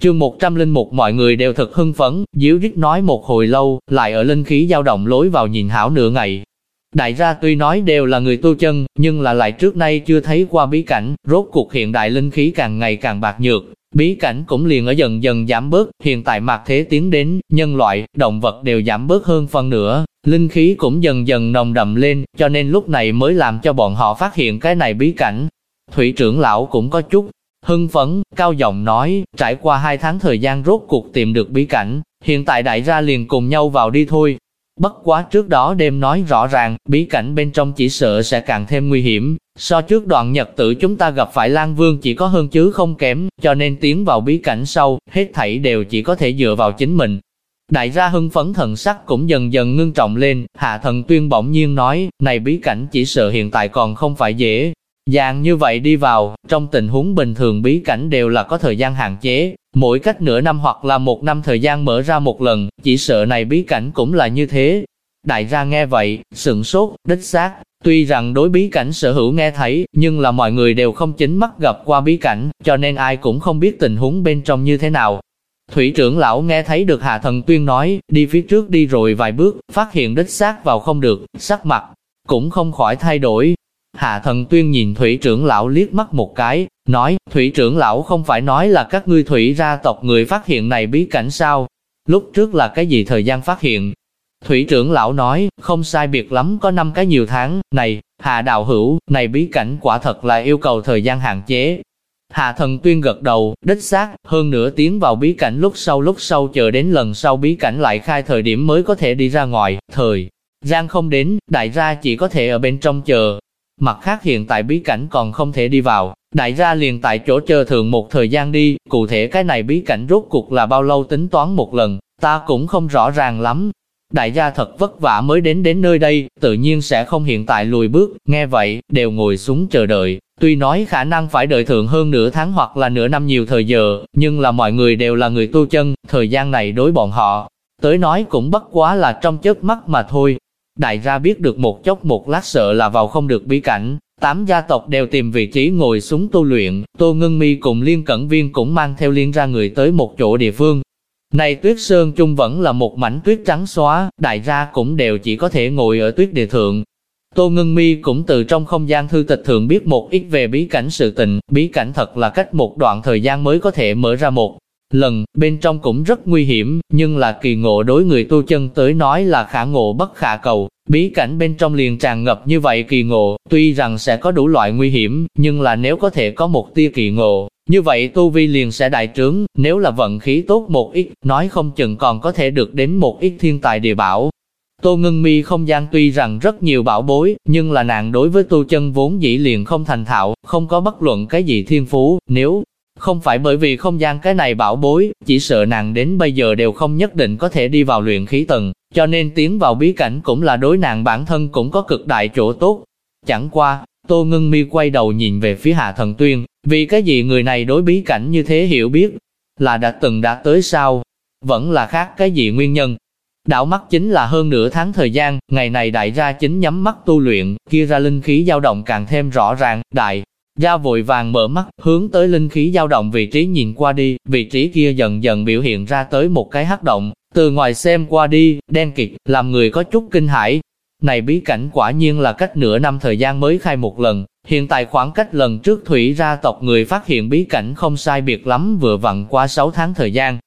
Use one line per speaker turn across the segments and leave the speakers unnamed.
Chương 101 mọi người đều thật hưng phấn, díu rít nói một hồi lâu, lại ở linh khí dao động lối vào nhìn hảo nửa ngày. Đại gia tuy nói đều là người tu chân, nhưng là lại trước nay chưa thấy qua bí cảnh, rốt cuộc hiện đại linh khí càng ngày càng bạc nhược, bí cảnh cũng liền ở dần dần giảm bớt, hiện tại mạc thế tiến đến, nhân loại, động vật đều giảm bớt hơn phần nữa, linh khí cũng dần dần nồng đậm lên, cho nên lúc này mới làm cho bọn họ phát hiện cái này bí cảnh. Thủy trưởng lão cũng có chút hưng phấn, cao giọng nói, trải qua hai tháng thời gian rốt cuộc tìm được bí cảnh, hiện tại đại gia liền cùng nhau vào đi thôi. Bất quá trước đó đêm nói rõ ràng, bí cảnh bên trong chỉ sợ sẽ càng thêm nguy hiểm, so trước đoạn nhật tử chúng ta gặp phải Lan Vương chỉ có hơn chứ không kém, cho nên tiến vào bí cảnh sau, hết thảy đều chỉ có thể dựa vào chính mình. Đại gia hưng phấn thần sắc cũng dần dần ngưng trọng lên, hạ thần tuyên bỗng nhiên nói, này bí cảnh chỉ sợ hiện tại còn không phải dễ, Dạng như vậy đi vào, trong tình huống bình thường bí cảnh đều là có thời gian hạn chế, mỗi cách nửa năm hoặc là một năm thời gian mở ra một lần, chỉ sợ này bí cảnh cũng là như thế. Đại gia nghe vậy, sửng sốt, đích xác, tuy rằng đối bí cảnh sở hữu nghe thấy, nhưng là mọi người đều không chính mắt gặp qua bí cảnh, cho nên ai cũng không biết tình huống bên trong như thế nào. Thủy trưởng lão nghe thấy được Hạ Thần Tuyên nói, đi phía trước đi rồi vài bước, phát hiện đích xác vào không được, sắc mặt, cũng không khỏi thay đổi, Hạ thần tuyên nhìn thủy trưởng lão liếc mắt một cái, nói, thủy trưởng lão không phải nói là các ngươi thủy ra tộc người phát hiện này bí cảnh sao? Lúc trước là cái gì thời gian phát hiện? Thủy trưởng lão nói, không sai biệt lắm có năm cái nhiều tháng, này, hạ đạo hữu, này bí cảnh quả thật là yêu cầu thời gian hạn chế. Hạ thần tuyên gật đầu, đích xác, hơn nửa tiếng vào bí cảnh lúc sau lúc sau chờ đến lần sau bí cảnh lại khai thời điểm mới có thể đi ra ngoài, thời. Giang không đến, đại gia chỉ có thể ở bên trong chờ, Mặt khác hiện tại bí cảnh còn không thể đi vào, đại gia liền tại chỗ chờ thường một thời gian đi, cụ thể cái này bí cảnh rốt cuộc là bao lâu tính toán một lần, ta cũng không rõ ràng lắm. Đại gia thật vất vả mới đến đến nơi đây, tự nhiên sẽ không hiện tại lùi bước, nghe vậy, đều ngồi xuống chờ đợi. Tuy nói khả năng phải đợi thượng hơn nửa tháng hoặc là nửa năm nhiều thời giờ, nhưng là mọi người đều là người tu chân, thời gian này đối bọn họ, tới nói cũng bất quá là trong chớp mắt mà thôi, Đại gia biết được một chốc một lát sợ là vào không được bí cảnh, tám gia tộc đều tìm vị trí ngồi xuống tu luyện, Tô Ngân Mi cùng Liên Cẩn Viên cũng mang theo liên ra người tới một chỗ địa phương. Này tuyết sơn trung vẫn là một mảnh tuyết trắng xóa, đại gia cũng đều chỉ có thể ngồi ở tuyết địa thượng. Tô Ngân Mi cũng từ trong không gian thư tịch thường biết một ít về bí cảnh sự tình, bí cảnh thật là cách một đoạn thời gian mới có thể mở ra một lần, bên trong cũng rất nguy hiểm, nhưng là kỳ ngộ đối người tu chân tới nói là khả ngộ bất khả cầu, bí cảnh bên trong liền tràn ngập như vậy kỳ ngộ, tuy rằng sẽ có đủ loại nguy hiểm, nhưng là nếu có thể có một tia kỳ ngộ, như vậy tu vi liền sẽ đại trướng, nếu là vận khí tốt một ít, nói không chừng còn có thể được đến một ít thiên tài địa bảo. Tô Ngân Mi không gian tuy rằng rất nhiều bảo bối, nhưng là nàng đối với tu chân vốn dĩ liền không thành thạo, không có bất luận cái gì thiên phú, nếu không phải bởi vì không gian cái này bảo bối, chỉ sợ nàng đến bây giờ đều không nhất định có thể đi vào luyện khí tầng, cho nên tiến vào bí cảnh cũng là đối nàng bản thân cũng có cực đại chỗ tốt. Chẳng qua, Tô Ngân Mi quay đầu nhìn về phía Hạ Thần Tuyên, vì cái gì người này đối bí cảnh như thế hiểu biết, là đã từng đã tới sao, vẫn là khác cái gì nguyên nhân. Đảo mắt chính là hơn nửa tháng thời gian, ngày này đại gia chính nhắm mắt tu luyện, kia ra linh khí dao động càng thêm rõ ràng, đại Gia vội vàng mở mắt, hướng tới linh khí dao động vị trí nhìn qua đi, vị trí kia dần dần biểu hiện ra tới một cái hắc động, từ ngoài xem qua đi, đen kịt, làm người có chút kinh hãi. Này bí cảnh quả nhiên là cách nửa năm thời gian mới khai một lần, hiện tại khoảng cách lần trước thủy ra tộc người phát hiện bí cảnh không sai biệt lắm vừa vặn qua 6 tháng thời gian.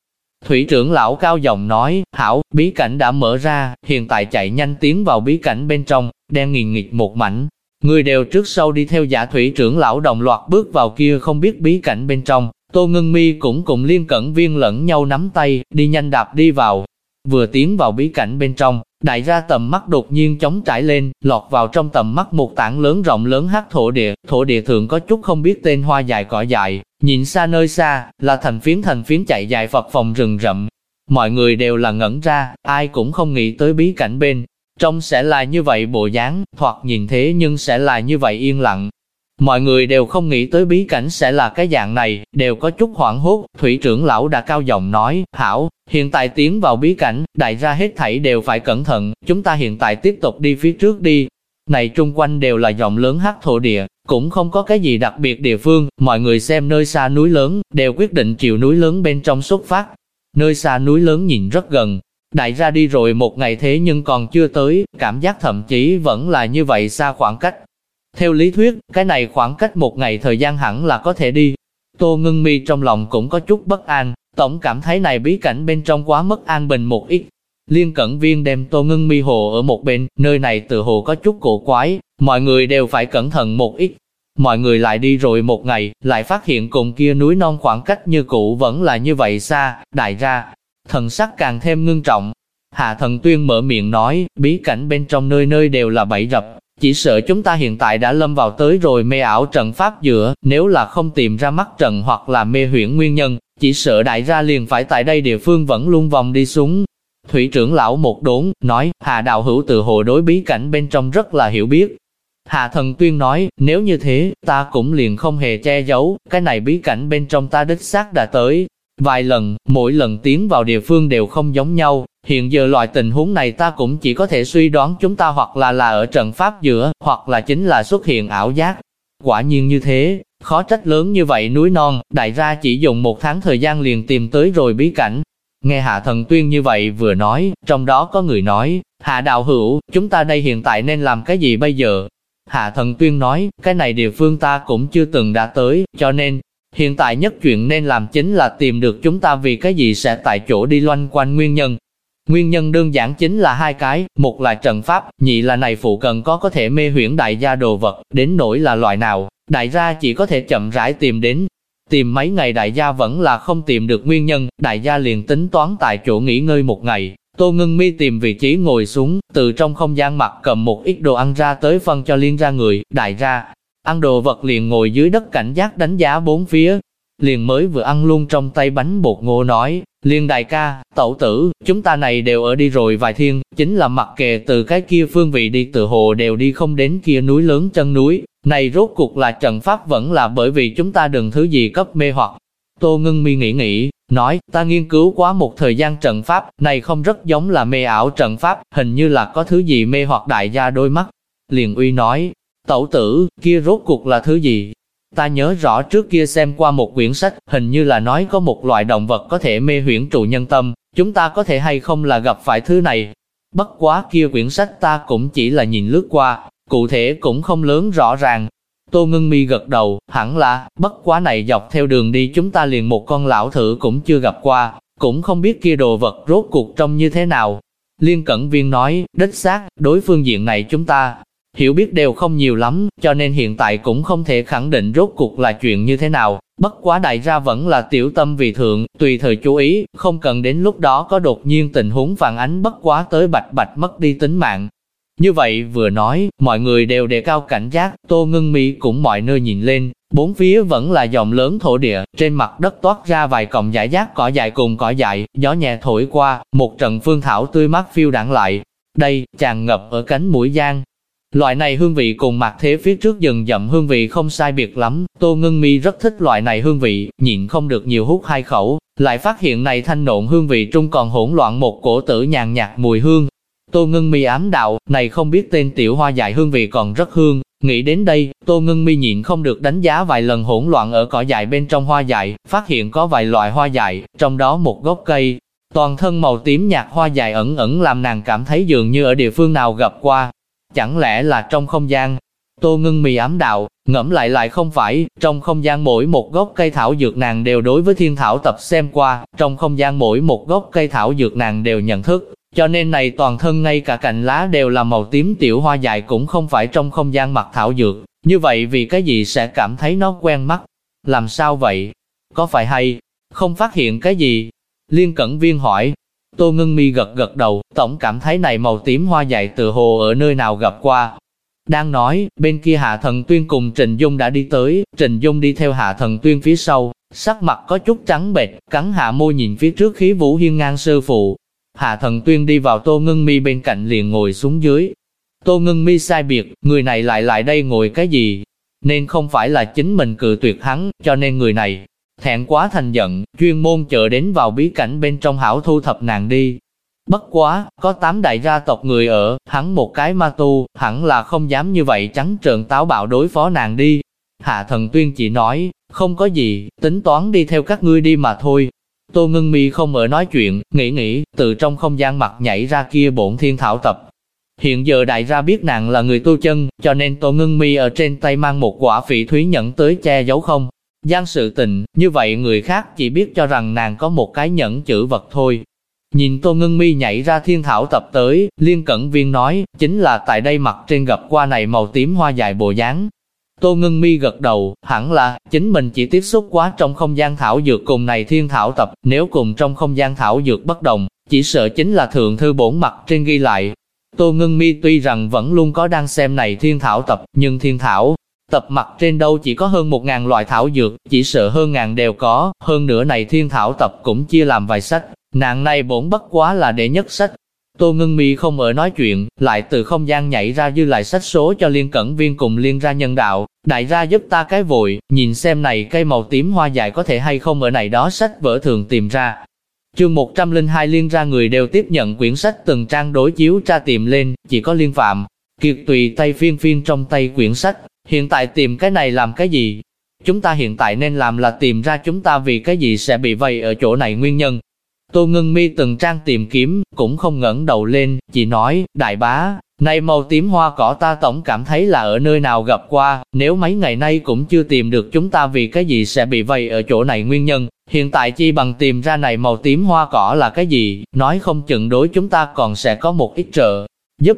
Thủy trưởng lão cao giọng nói, hảo, bí cảnh đã mở ra, hiện tại chạy nhanh tiến vào bí cảnh bên trong, đen nghìn nghịch một mảnh, Người đều trước sau đi theo giả thủy trưởng lão đồng loạt bước vào kia không biết bí cảnh bên trong, Tô Ngân Mi cũng cùng liên cẩn viên lẫn nhau nắm tay, đi nhanh đạp đi vào. Vừa tiến vào bí cảnh bên trong, đại gia tầm mắt đột nhiên chống trải lên, lọt vào trong tầm mắt một tảng lớn rộng lớn hát thổ địa, thổ địa thượng có chút không biết tên hoa dài cỏ dài, nhìn xa nơi xa, là thành phiến thành phiến chạy dài phật phòng rừng rậm. Mọi người đều là ngẩn ra, ai cũng không nghĩ tới bí cảnh bên Trông sẽ là như vậy bộ dáng, hoặc nhìn thế nhưng sẽ là như vậy yên lặng. Mọi người đều không nghĩ tới bí cảnh sẽ là cái dạng này, đều có chút hoảng hốt, thủy trưởng lão đã cao giọng nói, hảo, hiện tại tiến vào bí cảnh, đại ra hết thảy đều phải cẩn thận, chúng ta hiện tại tiếp tục đi phía trước đi. Này trung quanh đều là dòng lớn hắc thổ địa, cũng không có cái gì đặc biệt địa phương, mọi người xem nơi xa núi lớn, đều quyết định chiều núi lớn bên trong xuất phát. Nơi xa núi lớn nhìn rất gần, đại ra đi rồi một ngày thế nhưng còn chưa tới, cảm giác thậm chí vẫn là như vậy xa khoảng cách. Theo lý thuyết, cái này khoảng cách một ngày thời gian hẳn là có thể đi. Tô ngưng mi trong lòng cũng có chút bất an, tổng cảm thấy này bí cảnh bên trong quá mất an bình một ít. Liên cẩn viên đem tô ngưng mi hồ ở một bên, nơi này tự hồ có chút cổ quái, mọi người đều phải cẩn thận một ít. Mọi người lại đi rồi một ngày, lại phát hiện cùng kia núi non khoảng cách như cũ vẫn là như vậy xa, đại ra. Thần sắc càng thêm ngưng trọng. Hạ thần tuyên mở miệng nói, bí cảnh bên trong nơi nơi đều là bẫy rập, chỉ sợ chúng ta hiện tại đã lâm vào tới rồi mê ảo trận pháp giữa, nếu là không tìm ra mắt trận hoặc là mê huyễn nguyên nhân, chỉ sợ đại ra liền phải tại đây địa phương vẫn luôn vòng đi xuống. Thủy trưởng lão một đốn, nói, Hà Đạo Hữu từ hồ đối bí cảnh bên trong rất là hiểu biết. Hà Thần Tuyên nói, nếu như thế, ta cũng liền không hề che giấu, cái này bí cảnh bên trong ta đích xác đã tới. Vài lần, mỗi lần tiến vào địa phương đều không giống nhau, hiện giờ loại tình huống này ta cũng chỉ có thể suy đoán chúng ta hoặc là là ở trận pháp giữa, hoặc là chính là xuất hiện ảo giác. Quả nhiên như thế, Khó trách lớn như vậy núi non, đại gia chỉ dùng một tháng thời gian liền tìm tới rồi bí cảnh. Nghe Hạ Thần Tuyên như vậy vừa nói, trong đó có người nói, Hạ Đạo Hữu, chúng ta đây hiện tại nên làm cái gì bây giờ? Hạ Thần Tuyên nói, cái này địa phương ta cũng chưa từng đã tới, cho nên, hiện tại nhất chuyện nên làm chính là tìm được chúng ta vì cái gì sẽ tại chỗ đi loanh quanh nguyên nhân. Nguyên nhân đơn giản chính là hai cái, một là trận pháp, nhị là này phụ cần có có thể mê huyễn đại gia đồ vật, đến nỗi là loại nào, đại gia chỉ có thể chậm rãi tìm đến. Tìm mấy ngày đại gia vẫn là không tìm được nguyên nhân, đại gia liền tính toán tại chỗ nghỉ ngơi một ngày. Tô Ngân Mi tìm vị trí ngồi xuống, từ trong không gian mặt cầm một ít đồ ăn ra tới phân cho liên ra người, đại gia. Ăn đồ vật liền ngồi dưới đất cảnh giác đánh giá bốn phía. Liền mới vừa ăn luôn trong tay bánh bột ngô nói, liên đại ca, tẩu tử, chúng ta này đều ở đi rồi vài thiên, chính là mặc kệ từ cái kia phương vị đi từ hồ đều đi không đến kia núi lớn chân núi, này rốt cuộc là trận pháp vẫn là bởi vì chúng ta đừng thứ gì cấp mê hoặc. Tô ngưng mi nghĩ nghĩ, nói, ta nghiên cứu quá một thời gian trận pháp, này không rất giống là mê ảo trận pháp, hình như là có thứ gì mê hoặc đại gia đôi mắt. Liền uy nói, tẩu tử, kia rốt cuộc là thứ gì? Ta nhớ rõ trước kia xem qua một quyển sách, hình như là nói có một loại động vật có thể mê huyễn trụ nhân tâm, chúng ta có thể hay không là gặp phải thứ này. Bất quá kia quyển sách ta cũng chỉ là nhìn lướt qua, cụ thể cũng không lớn rõ ràng. Tô Ngưng Mi gật đầu, hẳn là, bất quá này dọc theo đường đi chúng ta liền một con lão thử cũng chưa gặp qua, cũng không biết kia đồ vật rốt cuộc trông như thế nào. Liên Cẩn Viên nói, đích xác, đối phương diện này chúng ta hiểu biết đều không nhiều lắm, cho nên hiện tại cũng không thể khẳng định rốt cuộc là chuyện như thế nào. Bất quá đại ra vẫn là tiểu tâm vì thượng, tùy thời chú ý, không cần đến lúc đó có đột nhiên tình huống phản ánh bất quá tới bạch bạch mất đi tính mạng, như vậy vừa nói, mọi người đều đề cao cảnh giác, Tô Ngưng Mi cũng mọi nơi nhìn lên, bốn phía vẫn là dòng lớn thổ địa, trên mặt đất toát ra vài cọng giải rác cỏ dại cùng cỏ dại, gió nhẹ thổi qua, một trận phương thảo tươi mát phiêu đảng lại. Đây, tràn ngập ở cánh mũi giang. Loại này hương vị cùng mặt thế phía trước dần dậm hương vị không sai biệt lắm, Tô Ngân Mi rất thích loại này hương vị, nhịn không được nhiều hút hai khẩu, lại phát hiện này thanh nộn hương vị trung còn hỗn loạn một cổ tử nhàn nhạt mùi hương, Tô Ngân Mi ám đạo, này không biết tên tiểu hoa dại hương vị còn rất hương. Nghĩ đến đây, Tô Ngân Mi nhịn không được đánh giá vài lần hỗn loạn ở cỏ dại bên trong hoa dại, phát hiện có vài loại hoa dại, trong đó một gốc cây, toàn thân màu tím nhạt hoa dại ẩn ẩn làm nàng cảm thấy dường như ở địa phương nào gặp qua. Chẳng lẽ là trong không gian? Tô ngưng mì ám đạo, ngẫm lại lại không phải, trong không gian mỗi một gốc cây thảo dược nàng đều đối với thiên thảo tập xem qua, trong không gian mỗi một gốc cây thảo dược nàng đều nhận thức, cho nên này toàn thân ngay cả cành lá đều là màu tím tiểu hoa dài cũng không phải trong không gian mặt thảo dược. Như vậy vì cái gì sẽ cảm thấy nó quen mắt? Làm sao vậy? Có phải hay? Không phát hiện cái gì? Liên Cẩn Viên hỏi. Tô Ngưng Mi gật gật đầu, tổng cảm thấy này màu tím hoa dại từ hồ ở nơi nào gặp qua. Đang nói, bên kia Hạ Thần Tuyên cùng Trình Dung đã đi tới, Trình Dung đi theo Hạ Thần Tuyên phía sau, sắc mặt có chút trắng bệch, cắn hạ môi nhìn phía trước khí vũ hiên ngang sư phụ, Hạ thần tuyên đi vào tô ngưng mi bên cạnh liền ngồi xuống dưới. Tô ngưng mi sai biệt, người này lại lại đây ngồi cái gì? Nên không phải là chính mình cự tuyệt hắn, cho nên người này thẹn quá thành giận, chuyên môn chờ đến vào bí cảnh bên trong hảo thu thập nàng đi. Bất quá, có tám đại gia tộc người ở, hắn một cái ma tu, hẳn là không dám như vậy trắng trợn táo bạo đối phó nàng đi. Hạ thần tuyên chỉ nói, không có gì, tính toán đi theo các ngươi đi mà thôi. Tô ngưng mi không ở nói chuyện, nghĩ nghĩ, từ trong không gian mặt nhảy ra kia bổn thiên thảo tập. Hiện giờ đại gia biết nàng là người tu chân, cho nên Tô ngưng mi ở trên tay mang một quả phỉ thúy nhẫn tới che giấu không. Gian sự tình, như vậy người khác chỉ biết cho rằng nàng có một cái nhẫn chữ vật thôi. Nhìn Tô Ngân Mi nhảy ra thiên thảo tập tới, Liên Cẩn Viên nói, chính là tại đây mặt trên gặp qua này màu tím hoa dài bộ dáng. Tô Ngân Mi gật đầu, hẳn là, chính mình chỉ tiếp xúc quá trong không gian thảo dược cùng này thiên thảo tập, nếu cùng trong không gian thảo dược bất đồng, chỉ sợ chính là thượng thư bổn mặt trên ghi lại. Tô Ngân Mi tuy rằng vẫn luôn có đang xem này thiên thảo tập, nhưng thiên thảo tập mặt trên đâu chỉ có hơn một ngàn loại thảo dược, chỉ sợ hơn ngàn đều có, hơn nữa này thiên thảo tập cũng chia làm vài sách, Nạn này bổn bất quá là để nhất sách. Tô Ngân Mi không ở nói chuyện, lại từ không gian nhảy ra dư lại sách số cho liên cẩn viên cùng liên ra nhân đạo. Đại ra giúp ta cái vội, nhìn xem này cây màu tím hoa dài có thể hay không ở này đó sách vở thường tìm ra. Chương 102 liên ra người đều tiếp nhận quyển sách từng trang đối chiếu tra tìm lên, chỉ có liên phạm. Kiệt tùy tay phiên phiên trong tay quyển sách, hiện tại tìm cái này làm cái gì? Chúng ta hiện tại nên làm là tìm ra chúng ta vì cái gì sẽ bị vây ở chỗ này nguyên nhân, Tô ngưng Mi từng trang tìm kiếm, cũng không ngẩng đầu lên, chỉ nói, đại bá, này màu tím hoa cỏ ta tổng cảm thấy là ở nơi nào gặp qua, nếu mấy ngày nay cũng chưa tìm được chúng ta vì cái gì sẽ bị vây ở chỗ này nguyên nhân, hiện tại chi bằng tìm ra này màu tím hoa cỏ là cái gì, nói không chừng đối chúng ta còn sẽ có một ít trợ, giúp.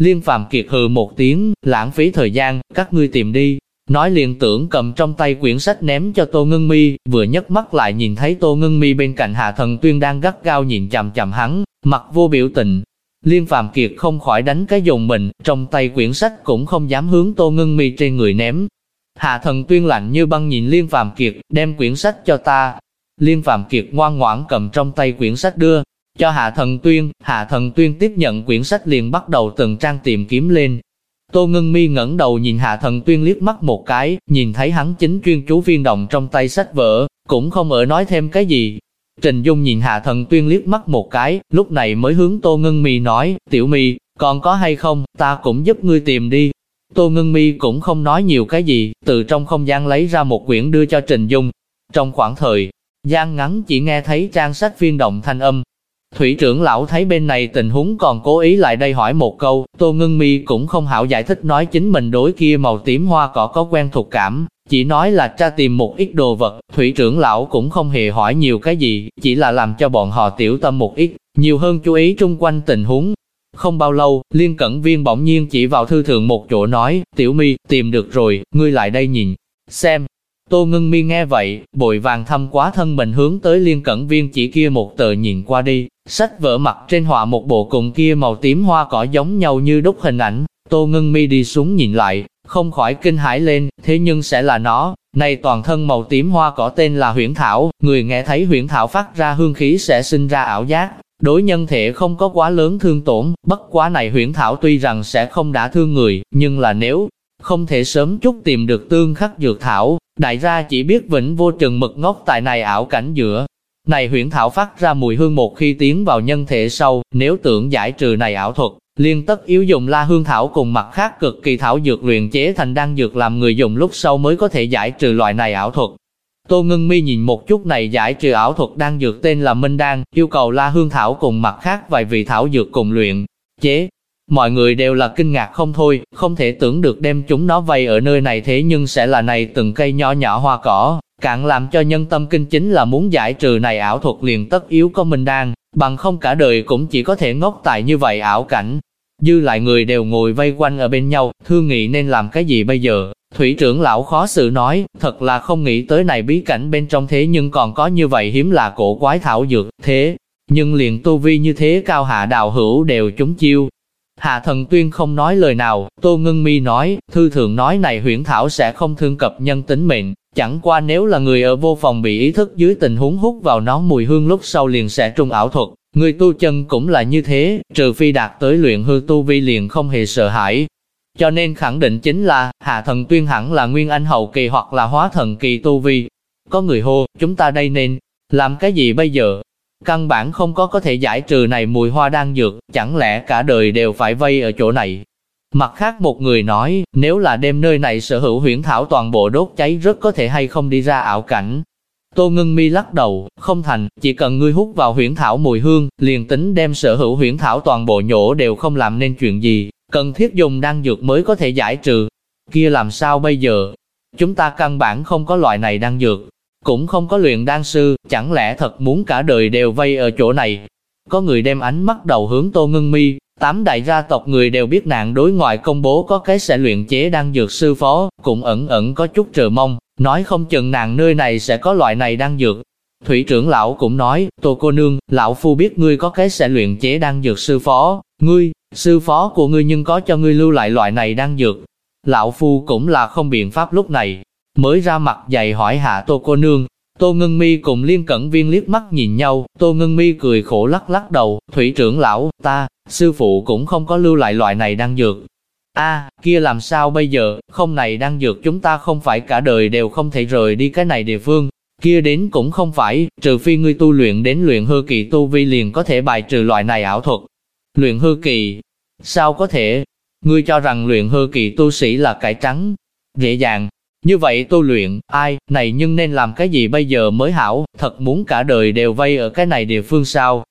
Liên Phạm Kiệt hừ một tiếng, lãng phí thời gian, các ngươi tìm đi, Nói liền tưởng cầm trong tay quyển sách ném cho Tô Ngân Mi, vừa nhấc mắt lại nhìn thấy Tô Ngân Mi bên cạnh Hạ Thần Tuyên đang gắt gao nhìn chằm chằm hắn, mặt vô biểu tình. Liên Phạm Kiệt không khỏi đánh cái dùng mình, trong tay quyển sách cũng không dám hướng Tô Ngân Mi trên người ném. Hạ Thần Tuyên lạnh như băng nhìn Liên Phạm Kiệt, đem quyển sách cho ta. Liên Phạm Kiệt ngoan ngoãn cầm trong tay quyển sách đưa, cho Hạ Thần Tuyên, Hạ Thần Tuyên tiếp nhận quyển sách liền bắt đầu từng trang tìm kiếm lên, Tô Ngân Mi ngẩng đầu nhìn Hạ Thần Tuyên liếc mắt một cái, nhìn thấy hắn chính chuyên chú viên động trong tay sách vở, cũng không ở nói thêm cái gì. Trình Dung nhìn Hạ Thần Tuyên liếc mắt một cái, lúc này mới hướng Tô Ngân Mi nói, Tiểu Mi, còn có hay không, ta cũng giúp ngươi tìm đi. Tô Ngân Mi cũng không nói nhiều cái gì, từ trong không gian lấy ra một quyển đưa cho Trình Dung. Trong khoảng thời gian ngắn chỉ nghe thấy trang sách viên động thanh âm, Thủy trưởng lão thấy bên này tình huống còn cố ý lại đây hỏi một câu, Tô Ngân Mi cũng không hảo giải thích nói chính mình đối kia màu tím hoa cỏ có quen thuộc cảm, chỉ nói là tra tìm một ít đồ vật, thủy trưởng lão cũng không hề hỏi nhiều cái gì, chỉ là làm cho bọn họ tiểu tâm một ít, nhiều hơn chú ý trung quanh tình huống. Không bao lâu, Liên Cẩn Viên bỗng nhiên chỉ vào thư thượng một chỗ nói, Tiểu Mi, tìm được rồi, ngươi lại đây nhìn, xem, Tô ngưng Mi nghe vậy, bội vàng thăm quá thân mình hướng tới liên cẩn viên chỉ kia một tờ nhìn qua đi, sách vỡ mặt trên họa một bộ cùng kia màu tím hoa cỏ giống nhau như đúc hình ảnh, Tô ngưng Mi đi xuống nhìn lại, không khỏi kinh hãi lên, thế nhưng sẽ là nó, này toàn thân màu tím hoa cỏ tên là huyễn thảo, người nghe thấy huyễn thảo phát ra hương khí sẽ sinh ra ảo giác, đối nhân thể không có quá lớn thương tổn, bất quá này huyễn thảo tuy rằng sẽ không đã thương người, nhưng là nếu không thể sớm chút tìm được tương khắc dược thảo, đại gia chỉ biết vĩnh vô trừng mực ngốc tại này ảo cảnh giữa. Này huyễn thảo phát ra mùi hương một khi tiến vào nhân thể sâu, nếu tưởng giải trừ này ảo thuật, liên tất yếu dùng la hương thảo cùng mặt khác cực kỳ thảo dược luyện chế thành đan dược làm người dùng lúc sau mới có thể giải trừ loại này ảo thuật. Tô Ngân Mi nhìn một chút này giải trừ ảo thuật đan dược tên là Minh Đan, yêu cầu la hương thảo cùng mặt khác vài vị thảo dược cùng luyện chế. Mọi người đều là kinh ngạc không thôi, không thể tưởng được đem chúng nó vây ở nơi này thế nhưng sẽ là này từng cây nhỏ nhỏ hoa cỏ, cạn làm cho nhân tâm kinh chính là muốn giải trừ này ảo thuật liền tất yếu có mình đang, bằng không cả đời cũng chỉ có thể ngốc tại như vậy ảo cảnh. Dư lại người đều ngồi vây quanh ở bên nhau, thương nghị nên làm cái gì bây giờ. Thủy trưởng lão khó xử nói, thật là không nghĩ tới này bí cảnh bên trong thế nhưng còn có như vậy hiếm là cổ quái thảo dược, thế. Nhưng liền tu vi như thế cao hạ đào hữu đều chúng chiêu, Hạ thần tuyên không nói lời nào, Tô Ngân Mi nói, thư thượng nói này huyển thảo sẽ không thương cập nhân tính mệnh, chẳng qua nếu là người ở vô phòng bị ý thức dưới tình huống hút vào nó mùi hương lúc sau liền sẽ trung ảo thuật, người tu chân cũng là như thế, trừ phi đạt tới luyện hư tu vi liền không hề sợ hãi. Cho nên khẳng định chính là, hạ thần tuyên hẳn là nguyên anh hậu kỳ hoặc là hóa thần kỳ tu vi. Có người hô, chúng ta đây nên, làm cái gì bây giờ? Căn bản không có có thể giải trừ này mùi hoa đang dược, chẳng lẽ cả đời đều phải vây ở chỗ này. Mặt khác một người nói, nếu là đêm nơi này sở hữu huyễn thảo toàn bộ đốt cháy rất có thể hay không đi ra ảo cảnh. Tô ngưng mi lắc đầu, không thành, chỉ cần ngươi hút vào huyễn thảo mùi hương, liền tính đem sở hữu huyễn thảo toàn bộ nhổ đều không làm nên chuyện gì, cần thiết dùng đan dược mới có thể giải trừ. Kia làm sao bây giờ? Chúng ta căn bản không có loại này đan dược, cũng không có luyện đan sư, chẳng lẽ thật muốn cả đời đều vây ở chỗ này? Có người đem ánh mắt đầu hướng Tô Ngân Mi, tám đại gia tộc người đều biết nạn đối ngoại công bố có cái sẽ luyện chế đan dược sư phó, cũng ẩn ẩn có chút chờ mong, nói không chừng nàng nơi này sẽ có loại này đan dược. Thủy trưởng lão cũng nói, Tô cô nương, lão phu biết ngươi có cái sẽ luyện chế đan dược sư phó, ngươi, sư phó của ngươi nhưng có cho ngươi lưu lại loại này đan dược. Lão phu cũng là không biện pháp lúc này, mới ra mặt dày hỏi hạ Tô cô nương. Tô Ngân Mi cùng Liên Cẩn Viên liếc mắt nhìn nhau, Tô Ngân Mi cười khổ lắc lắc đầu, thủy trưởng lão, ta, sư phụ cũng không có lưu lại loại này đang dược. a kia làm sao bây giờ, không này đang dược chúng ta không phải cả đời đều không thể rời đi cái này địa phương, kia đến cũng không phải, trừ phi ngươi tu luyện đến luyện hư kỳ tu vi liền có thể bài trừ loại này ảo thuật. Luyện hư kỳ, sao có thể? Ngươi cho rằng luyện hư kỳ tu sĩ là cải trắng, dễ dàng, như vậy tu luyện, ai, này nhưng nên làm cái gì bây giờ mới hảo, thật muốn cả đời đều vây ở cái này địa phương sao.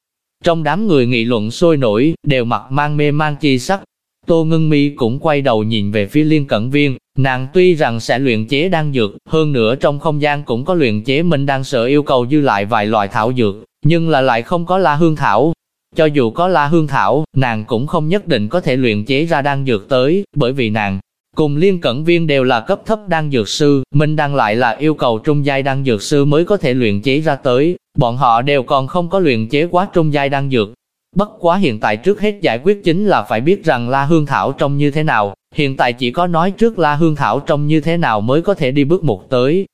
Trong đám người nghị luận sôi nổi, đều mặt mang mê mang chi sắc. Tô Ngân Mi cũng quay đầu nhìn về phía liên cận viên, nàng tuy rằng sẽ luyện chế đan dược, hơn nữa trong không gian cũng có luyện chế mình đang sợ yêu cầu dư lại vài loại thảo dược, nhưng là lại không có la hương thảo. Cho dù có la hương thảo, nàng cũng không nhất định có thể luyện chế ra đan dược tới, bởi vì nàng Cùng liên cẩn viên đều là cấp thấp đan dược sư, Minh Đăng lại là yêu cầu trung giai đan dược sư mới có thể luyện chế ra tới, bọn họ đều còn không có luyện chế quá trung giai đan dược. Bất quá hiện tại trước hết giải quyết chính là phải biết rằng La Hương Thảo trông như thế nào, hiện tại chỉ có nói trước La Hương Thảo trông như thế nào mới có thể đi bước một tới.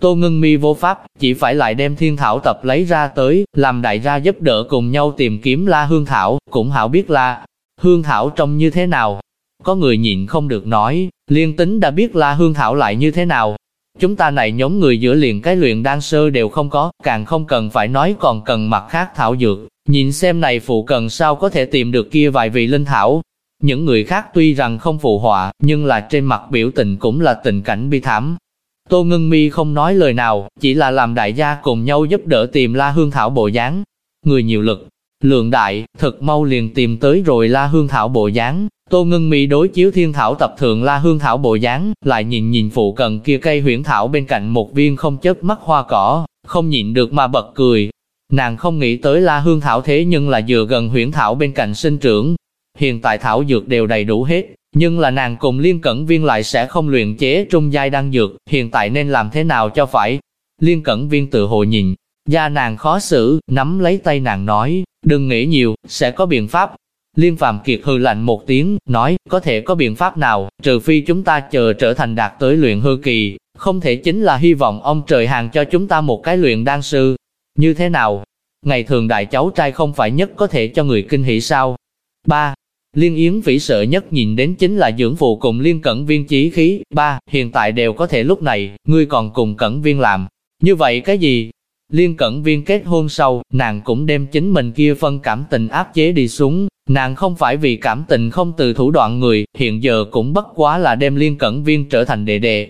Tô Ngân Mi vô pháp, chỉ phải lại đem thiên thảo tập lấy ra tới, làm đại gia giúp đỡ cùng nhau tìm kiếm La Hương Thảo, cũng hảo biết La Hương Thảo trông như thế nào, có người nhịn không được nói, liên tính đã biết la hương thảo lại như thế nào. Chúng ta này nhóm người giữa liền cái luyện đan sơ đều không có, càng không cần phải nói còn cần mặt khác thảo dược. Nhìn xem này phụ cần sao có thể tìm được kia vài vị linh thảo. Những người khác tuy rằng không phụ họa, nhưng là trên mặt biểu tình cũng là tình cảnh bi thảm. Tô Ngân Mi không nói lời nào, chỉ là làm đại gia cùng nhau giúp đỡ tìm La Hương Thảo bộ dáng. Người nhiều lực, lượng đại, thật mau liền tìm tới rồi La Hương Thảo bộ dáng, Tô Ngưng Mỹ đối chiếu thiên thảo tập thượng la hương thảo bộ dáng, lại nhìn nhìn phụ cận kia cây huyễn thảo bên cạnh một viên không chớp mắt hoa cỏ, không nhịn được mà bật cười. Nàng không nghĩ tới la hương thảo thế nhưng là dựa gần huyễn thảo bên cạnh sinh trưởng. Hiện tại thảo dược đều đầy đủ hết, nhưng là nàng cùng liên cẩn viên lại sẽ không luyện chế trung giai đăng dược, hiện tại nên làm thế nào cho phải. Liên cẩn viên tự hồ nhìn, da nàng khó xử, nắm lấy tay nàng nói, đừng nghĩ nhiều, sẽ có biện pháp, Liên Phạm Kiệt hư lạnh một tiếng, nói, có thể có biện pháp nào, trừ phi chúng ta chờ trở thành đạt tới luyện hư kỳ, không thể chính là hy vọng ông trời hàng cho chúng ta một cái luyện đan sư. Như thế nào? Ngày thường đại cháu trai không phải nhất có thể cho người kinh hỉ sao? 3. Liên Yến vĩ sợ nhất nhìn đến chính là dưỡng phụ cùng liên cẩn viên chí khí. ba Hiện tại đều có thể lúc này, ngươi còn cùng cẩn viên làm. Như vậy cái gì? Liên cẩn viên kết hôn sau, nàng cũng đem chính mình kia phân cảm tình áp chế đi xuống, Nàng không phải vì cảm tình không từ thủ đoạn người, hiện giờ cũng bất quá là đem liên cẩn viên trở thành đệ đệ.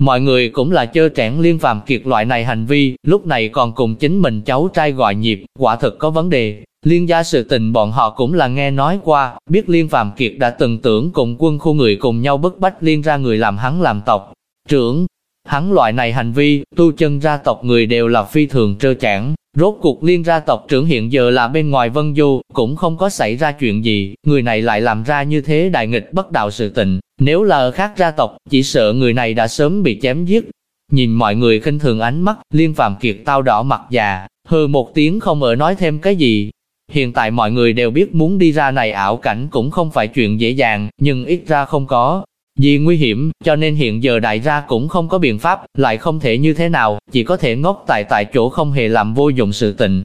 Mọi người cũng là chơ trẻn liên phàm kiệt loại này hành vi, lúc này còn cùng chính mình cháu trai gọi nhịp, quả thực có vấn đề. Liên gia sự tình bọn họ cũng là nghe nói qua, biết liên phàm kiệt đã từng tưởng cùng quân khu người cùng nhau bức bách liên ra người làm hắn làm tộc. Trưởng, hắn loại này hành vi, tu chân ra tộc người đều là phi thường trơ chản, Rốt cuộc liên ra tộc trưởng hiện giờ là bên ngoài Vân Du, cũng không có xảy ra chuyện gì, người này lại làm ra như thế đại nghịch bất đạo sự tình, nếu là ở khác gia tộc, chỉ sợ người này đã sớm bị chém giết. Nhìn mọi người khinh thường ánh mắt, liên phàm kiệt tao đỏ mặt già, hừ một tiếng không ở nói thêm cái gì. Hiện tại mọi người đều biết muốn đi ra này ảo cảnh cũng không phải chuyện dễ dàng, nhưng ít ra không có, vì nguy hiểm, cho nên hiện giờ đại gia cũng không có biện pháp, lại không thể như thế nào, chỉ có thể ngốc tại tại chỗ không hề làm vô dụng sự tình.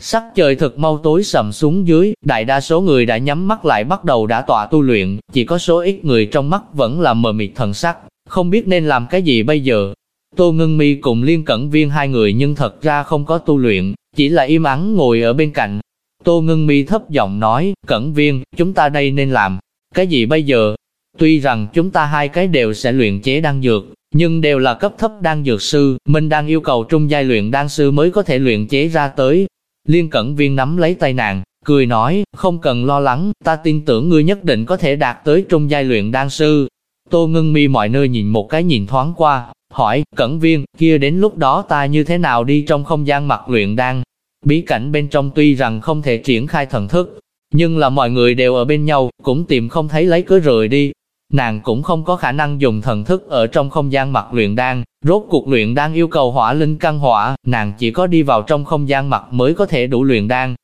Sắc trời thật mau tối sầm xuống dưới, đại đa số người đã nhắm mắt lại bắt đầu đã tọa tu luyện, chỉ có số ít người trong mắt vẫn là mờ mịt thần sắc, không biết nên làm cái gì bây giờ. Tô Ngân Mi cùng Liên Cẩn Viên hai người nhưng thật ra không có tu luyện, chỉ là im ắng ngồi ở bên cạnh. Tô ngưng mi thấp giọng nói, cẩn viên, chúng ta đây nên làm, cái gì bây giờ? Tuy rằng chúng ta hai cái đều sẽ luyện chế đan dược, nhưng đều là cấp thấp đan dược sư, mình đang yêu cầu trung giai luyện đan sư mới có thể luyện chế ra tới. Liên cẩn viên nắm lấy tay nàng, cười nói, không cần lo lắng, ta tin tưởng ngươi nhất định có thể đạt tới trung giai luyện đan sư. Tô ngưng mi mọi nơi nhìn một cái nhìn thoáng qua, hỏi, cẩn viên, kia đến lúc đó ta như thế nào đi trong không gian mặt luyện đan? Bí cảnh bên trong tuy rằng không thể triển khai thần thức, nhưng là mọi người đều ở bên nhau, cũng tìm không thấy lấy cớ rời đi. Nàng cũng không có khả năng dùng thần thức ở trong không gian mặt luyện đan, rốt cuộc luyện đan yêu cầu hỏa linh căn hỏa, nàng chỉ có đi vào trong không gian mặt mới có thể đủ luyện đan.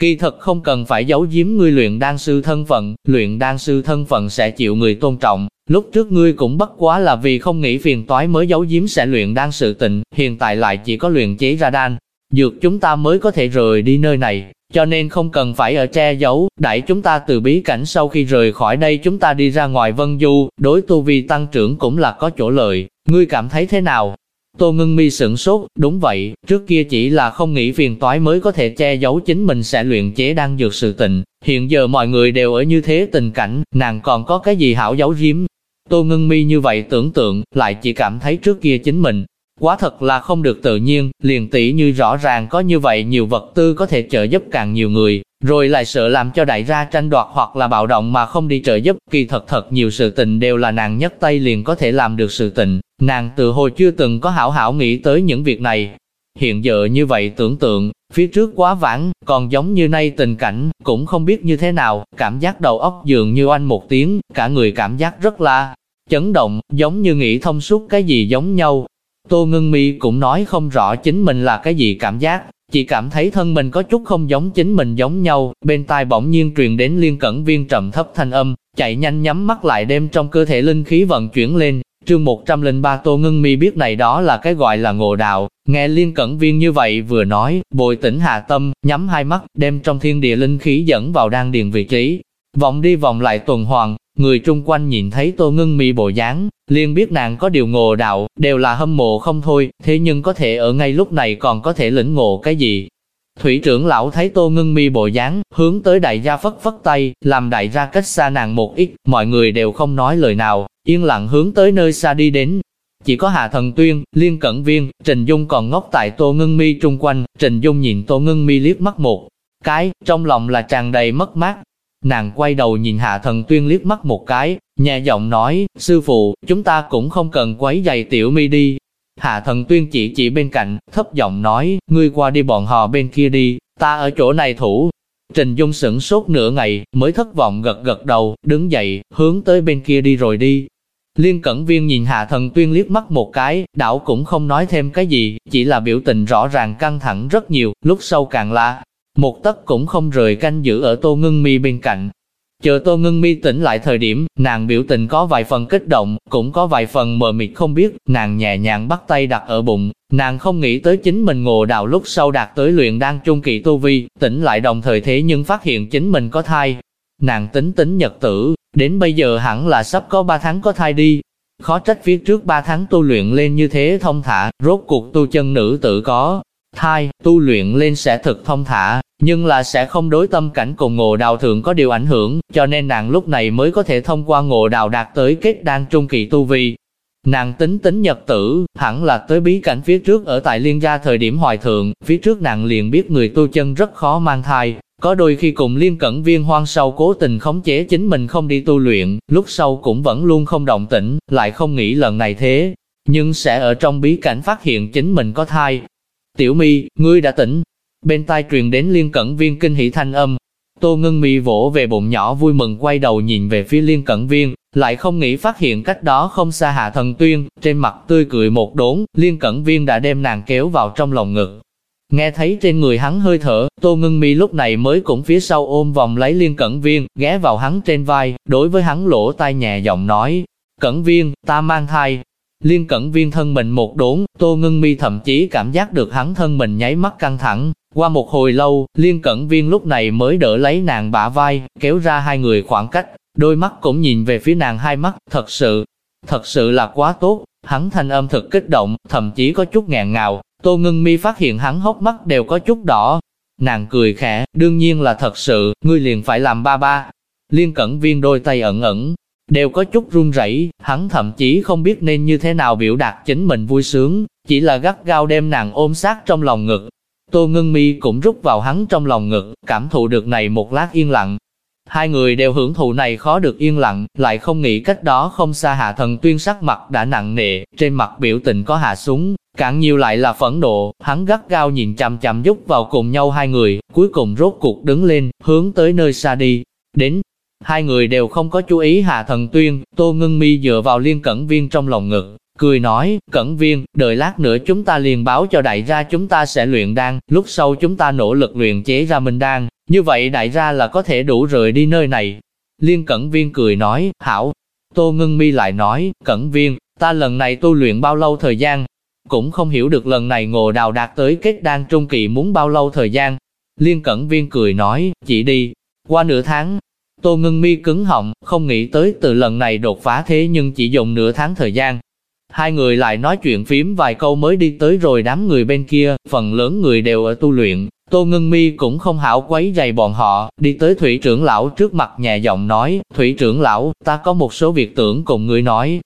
Kỳ thật không cần phải giấu giếm ngươi luyện đan sư thân phận, luyện đan sư thân phận sẽ chịu người tôn trọng. Lúc trước ngươi cũng bất quá là vì không nghĩ phiền toái mới giấu giếm sẽ luyện đan sự tịnh, hiện tại lại chỉ có luyện chế ra đan. Dược chúng ta mới có thể rời đi nơi này, cho nên không cần phải ở che giấu, đẩy chúng ta từ bí cảnh sau khi rời khỏi đây chúng ta đi ra ngoài vân du, đối tu vi tăng trưởng cũng là có chỗ lợi, ngươi cảm thấy thế nào? Tô ngưng mi sửng sốt, đúng vậy, trước kia chỉ là không nghĩ phiền toái mới có thể che giấu chính mình sẽ luyện chế đang dược sự tình, hiện giờ mọi người đều ở như thế tình cảnh, nàng còn có cái gì hảo giấu giếm. Tô ngưng mi như vậy tưởng tượng, lại chỉ cảm thấy trước kia chính mình, Quá thật là không được tự nhiên, liền tỷ như rõ ràng có như vậy nhiều vật tư có thể trợ giúp càng nhiều người, rồi lại sợ làm cho đại gia tranh đoạt hoặc là bạo động mà không đi trợ giúp, kỳ thật thật nhiều sự tình đều là nàng nhất tay liền có thể làm được sự tình, nàng từ hồi chưa từng có hảo hảo nghĩ tới những việc này. Hiện giờ như vậy tưởng tượng, phía trước quá vãng, còn giống như nay tình cảnh, cũng không biết như thế nào, cảm giác đầu óc dường như oanh một tiếng, cả người cảm giác rất là chấn động, giống như nghĩ thông suốt cái gì giống nhau, Tô Ngân Mi cũng nói không rõ chính mình là cái gì cảm giác, chỉ cảm thấy thân mình có chút không giống chính mình giống nhau, bên tai bỗng nhiên truyền đến liên cẩn viên trầm thấp thanh âm, chạy nhanh nhắm mắt lại đem trong cơ thể linh khí vận chuyển lên. Chương 103 Tô Ngân Mi biết này đó là cái gọi là ngộ đạo, nghe liên cẩn viên như vậy vừa nói, bồi tỉnh hạ tâm, nhắm hai mắt, đem trong thiên địa linh khí dẫn vào đan điền vị trí, vòng đi vòng lại tuần hoàn, Người chung quanh nhìn thấy Tô Ngân Mi bộ dáng, liền biết nàng có điều ngộ đạo, đều là hâm mộ không thôi, thế nhưng có thể ở ngay lúc này còn có thể lĩnh ngộ cái gì. Thủy trưởng lão thấy Tô Ngân Mi bộ dáng, hướng tới đại gia phất phất tay, làm đại gia cách xa nàng một ít, mọi người đều không nói lời nào, yên lặng hướng tới nơi xa đi đến. Chỉ có Hạ Thần Tuyên, Liên Cẩn Viên, Trình Dung còn ngốc tại Tô Ngân Mi trung quanh, Trình Dung nhìn Tô Ngân Mi liếc mắt một cái, trong lòng là tràn đầy mất mát, Nàng quay đầu nhìn Hạ Thần Tuyên liếc mắt một cái, nhẹ giọng nói, sư phụ, chúng ta cũng không cần quấy giày tiểu mi đi. Hạ Thần Tuyên chỉ chỉ bên cạnh, thấp giọng nói, ngươi qua đi bọn họ bên kia đi, ta ở chỗ này thủ. Trình Dung sửng sốt nửa ngày, mới thất vọng gật gật đầu, đứng dậy, hướng tới bên kia đi rồi đi. Liên Cẩn Viên nhìn Hạ Thần Tuyên liếc mắt một cái, đảo cũng không nói thêm cái gì, chỉ là biểu tình rõ ràng căng thẳng rất nhiều, lúc sau càng la, một tấc cũng không rời canh giữ ở Tô ngưng Mi bên cạnh. Chờ Tô ngưng Mi tỉnh lại thời điểm, nàng biểu tình có vài phần kích động, cũng có vài phần mờ mịt không biết, nàng nhẹ nhàng bắt tay đặt ở bụng, nàng không nghĩ tới chính mình ngộ đạo lúc sau đạt tới luyện đang trung kỳ tu vi, tỉnh lại đồng thời thế nhưng phát hiện chính mình có thai. Nàng tính tính nhật tử, đến bây giờ hẳn là sắp có 3 tháng có thai đi. Khó trách phía trước 3 tháng tu luyện lên như thế thông thả, rốt cuộc tu chân nữ tử có, thai, tu luyện lên sẽ thực thông thả, nhưng là sẽ không đối tâm cảnh cùng ngộ đào thượng có điều ảnh hưởng, cho nên nàng lúc này mới có thể thông qua ngộ đào đạt tới kết đan trung kỳ tu vi. Nàng tính tính nhật tử, hẳn là tới bí cảnh phía trước ở tại liên gia thời điểm hoài thượng, phía trước nàng liền biết người tu chân rất khó mang thai, có đôi khi cùng liên cẩn viên hoang sau cố tình khống chế chính mình không đi tu luyện, lúc sau cũng vẫn luôn không động tĩnh, lại không nghĩ lần này thế, nhưng sẽ ở trong bí cảnh phát hiện chính mình có thai, Tiểu mi, ngươi đã tỉnh. Bên tai truyền đến liên cẩn viên kinh hỉ thanh âm. Tô ngưng mi vỗ về bụng nhỏ vui mừng quay đầu nhìn về phía liên cẩn viên, lại không nghĩ phát hiện cách đó không xa hạ thần tuyên, trên mặt tươi cười một đốn, liên cẩn viên đã đem nàng kéo vào trong lòng ngực. Nghe thấy trên người hắn hơi thở, Tô Ngưng Mi lúc này mới cũng phía sau ôm vòng lấy Liên Cẩn Viên, ghé vào hắn trên vai, đối với hắn lỗ tai nhẹ giọng nói, Cẩn Viên, ta mang thai, Liên cẩn viên thân mình một đốn, Tô Ngân Mi thậm chí cảm giác được hắn thân mình nháy mắt căng thẳng. Qua một hồi lâu, liên cẩn viên lúc này mới đỡ lấy nàng bả vai, kéo ra hai người khoảng cách, đôi mắt cũng nhìn về phía nàng hai mắt, thật sự, thật sự là quá tốt. Hắn thanh âm thật kích động, thậm chí có chút ngàn ngào, Tô Ngân Mi phát hiện hắn hốc mắt đều có chút đỏ. Nàng cười khẽ, đương nhiên là thật sự, ngươi liền phải làm ba ba. Liên cẩn viên đôi tay ẩn ẩn, đều có chút run rẩy, hắn thậm chí không biết nên như thế nào biểu đạt chính mình vui sướng, chỉ là gắt gao đem nàng ôm sát trong lòng ngực. Tô Ngân Mi cũng rút vào hắn trong lòng ngực, cảm thụ được này một lát yên lặng. Hai người đều hưởng thụ này khó được yên lặng, lại không nghĩ cách đó không xa hạ thần tuyên sắc mặt đã nặng nề, trên mặt biểu tình có hạ xuống, càng nhiều lại là phẫn nộ, hắn gắt gao nhìn chằm chằm giúp vào cùng nhau hai người, cuối cùng rốt cuộc đứng lên, hướng tới nơi xa đi. Đến, Hai người đều không có chú ý Hạ Thần Tuyên, Tô Ngân Mi dựa vào Liên Cẩn Viên trong lòng ngực, cười nói, Cẩn Viên, đợi lát nữa chúng ta liền báo cho đại gia chúng ta sẽ luyện đan, lúc sau chúng ta nỗ lực luyện chế ra minh đan, như vậy đại gia là có thể đủ rời đi nơi này. Liên Cẩn Viên cười nói, hảo. Tô Ngân Mi lại nói, Cẩn Viên, ta lần này tu luyện bao lâu thời gian? Cũng không hiểu được lần này ngộ đào đạt tới kết đan trung kỳ muốn bao lâu thời gian. Liên Cẩn Viên cười nói, chỉ đi, qua nửa tháng, Tô Ngân Mi cứng họng, không nghĩ tới từ lần này đột phá thế nhưng chỉ dùng nửa tháng thời gian. Hai người lại nói chuyện phím vài câu mới đi tới rồi đám người bên kia, phần lớn người đều ở tu luyện. Tô Ngân Mi cũng không hảo quấy giày bọn họ, đi tới thủy trưởng lão trước mặt nhà giọng nói, thủy trưởng lão, ta có một số việc tưởng cùng người nói.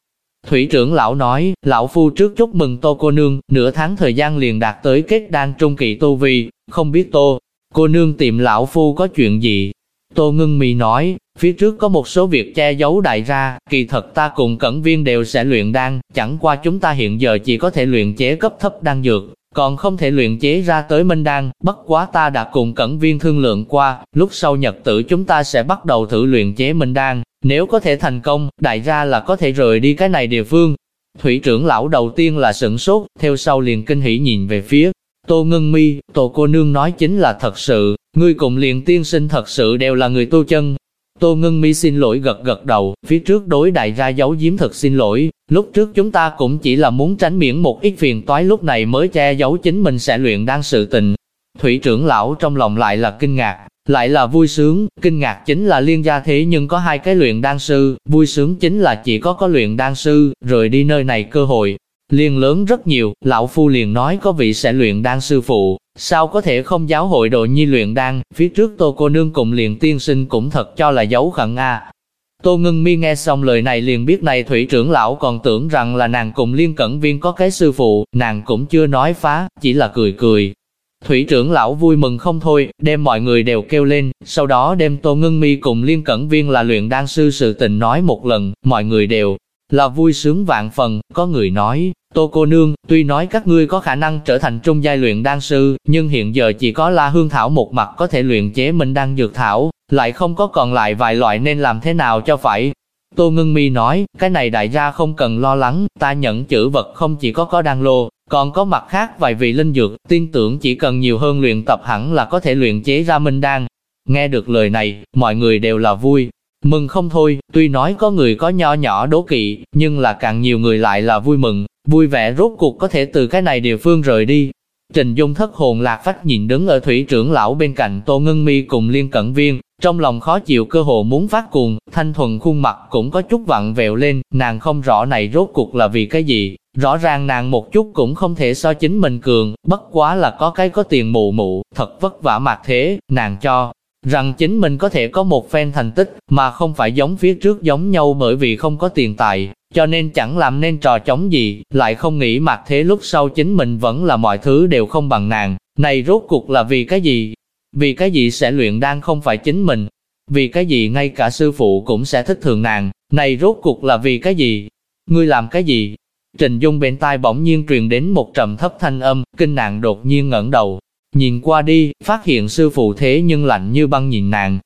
Thủy trưởng lão nói, lão phu trước chúc mừng tô cô nương, nửa tháng thời gian liền đạt tới kết đan trung kỳ tu vi, không biết tô, cô nương tìm lão phu có chuyện gì, Tô Ngưng Mi nói, phía trước có một số việc che giấu đại ra, kỳ thật ta cùng cẩn viên đều sẽ luyện đan, chẳng qua chúng ta hiện giờ chỉ có thể luyện chế cấp thấp đan dược, còn không thể luyện chế ra tới minh đan, bất quá ta đã cùng cẩn viên thương lượng qua, lúc sau nhật tử chúng ta sẽ bắt đầu thử luyện chế minh đan, nếu có thể thành công, đại ra là có thể rời đi cái này địa phương. Thủy trưởng lão đầu tiên là sửng sốt, theo sau liền kinh hỉ nhìn về phía Tô Ngân Mi, Tô cô nương nói chính là thật sự, ngươi cùng liền tiên sinh thật sự đều là người tu chân. Tô Ngân Mi xin lỗi gật gật đầu, phía trước đối đại ra giấu giếm thật xin lỗi, lúc trước chúng ta cũng chỉ là muốn tránh miễn một ít phiền toái lúc này mới che giấu chính mình sẽ luyện đan sự tình. Thủy trưởng lão trong lòng lại là kinh ngạc, lại là vui sướng, kinh ngạc chính là liên gia thế nhưng có hai cái luyện đan sư, vui sướng chính là chỉ có có luyện đan sư, rồi đi nơi này cơ hội, liền lớn rất nhiều, lão phu liền nói có vị sẽ luyện đan sư phụ, sao có thể không giáo hội đồ nhi luyện đan, phía trước tô cô nương cùng liền tiên sinh cũng thật cho là giấu khẩn a. Tô Ngân Mi nghe xong lời này liền biết này thủy trưởng lão còn tưởng rằng là nàng cùng liên cẩn viên có cái sư phụ, nàng cũng chưa nói phá, chỉ là cười cười. Thủy trưởng lão vui mừng không thôi, đem mọi người đều kêu lên, sau đó đem Tô Ngân Mi cùng liên cẩn viên là luyện đan sư sự tình nói một lần, mọi người đều là vui sướng vạn phần, có người nói, Tô cô nương, tuy nói các ngươi có khả năng trở thành trung giai luyện đan sư, nhưng hiện giờ chỉ có La Hương Thảo một mặt có thể luyện chế mình đan dược thảo, lại không có còn lại vài loại nên làm thế nào cho phải. Tô Ngân Mi nói, cái này đại gia không cần lo lắng, ta nhận chữ vật không chỉ có có đan lô, còn có mặt khác vài vị linh dược, tin tưởng chỉ cần nhiều hơn luyện tập hẳn là có thể luyện chế ra minh đan. Nghe được lời này, mọi người đều là vui, mừng không thôi, tuy nói có người có nho nhỏ đố kỵ, nhưng là càng nhiều người lại là vui mừng, vui vẻ rốt cuộc có thể từ cái này địa phương rời đi. Trình Dung thất hồn lạc phách nhìn đứng ở thủy trưởng lão bên cạnh Tô Ngân Mi cùng Liên cận Viên, trong lòng khó chịu cơ hồ muốn phát cuồng, thanh thuần khuôn mặt cũng có chút vặn vẹo lên, nàng không rõ này rốt cuộc là vì cái gì, rõ ràng nàng một chút cũng không thể so chính mình cường, bất quá là có cái có tiền mụ mụ, thật vất vả mặt thế, nàng cho rằng chính mình có thể có một phen thành tích, mà không phải giống phía trước giống nhau bởi vì không có tiền tài, cho nên chẳng làm nên trò chống gì, lại không nghĩ mặt thế lúc sau chính mình vẫn là mọi thứ đều không bằng nàng, này rốt cuộc là vì cái gì? Vì cái gì sẽ luyện đan không phải chính mình? Vì cái gì ngay cả sư phụ cũng sẽ thích thường nàng, này rốt cuộc là vì cái gì? Ngươi làm cái gì? Trình Dung bên tai bỗng nhiên truyền đến một trầm thấp thanh âm, kinh nàng đột nhiên ngẩng đầu, Nhìn qua đi, phát hiện sư phụ thế nhưng lạnh như băng nhìn nàng.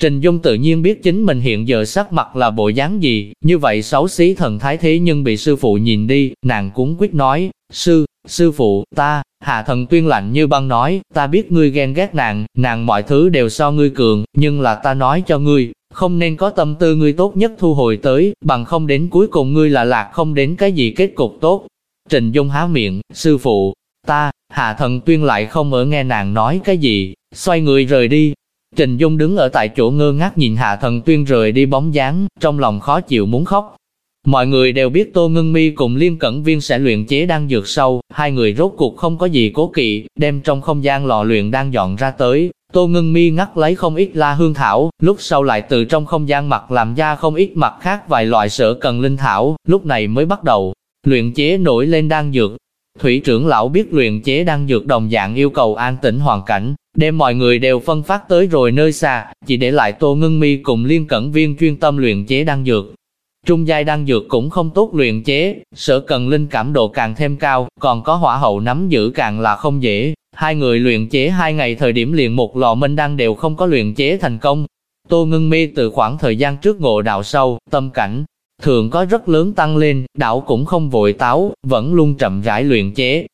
Trình Dung tự nhiên biết chính mình hiện giờ sắc mặt là bộ dáng gì, như vậy xấu xí thần thái thế nhưng bị sư phụ nhìn đi, nàng cũng quyết nói, sư, sư phụ, ta, hạ thần tuyên lạnh như băng nói, ta biết ngươi ghen ghét nàng, nàng mọi thứ đều so ngươi cường, nhưng là ta nói cho ngươi, không nên có tâm tư ngươi tốt nhất thu hồi tới, bằng không đến cuối cùng ngươi là lạc không đến cái gì kết cục tốt. Trình Dung há miệng, sư phụ, ta, Hạ thần tuyên lại không ở nghe nàng nói cái gì, xoay người rời đi. Trình Dung đứng ở tại chỗ ngơ ngác nhìn hạ thần tuyên rời đi bóng dáng, trong lòng khó chịu muốn khóc. Mọi người đều biết Tô Ngân Mi cùng Liên Cẩn Viên sẽ luyện chế đan dược sâu, hai người rốt cuộc không có gì cố kỵ, đem trong không gian lò luyện đang dọn ra tới. Tô Ngân Mi ngắt lấy không ít la hương thảo, lúc sau lại từ trong không gian mặt làm ra không ít mặt khác vài loại sở cần linh thảo, lúc này mới bắt đầu luyện chế nổi lên đan dược. Thủy trưởng lão biết luyện chế đang dược đồng dạng yêu cầu an tĩnh hoàn cảnh, đem mọi người đều phân phát tới rồi nơi xa, chỉ để lại Tô Ngưng Mi cùng Liên Cẩn Viên chuyên tâm luyện chế đan dược. Trung giai đan dược cũng không tốt luyện chế, sở cần linh cảm độ càng thêm cao, còn có hỏa hậu nắm giữ càng là không dễ. Hai người luyện chế hai ngày thời điểm liền một lò minh đan đều không có luyện chế thành công. Tô Ngưng Mi từ khoảng thời gian trước ngộ đạo sâu, tâm cảnh, thường có rất lớn tăng lên, đảo cũng không vội táo, vẫn luôn chậm rãi luyện chế.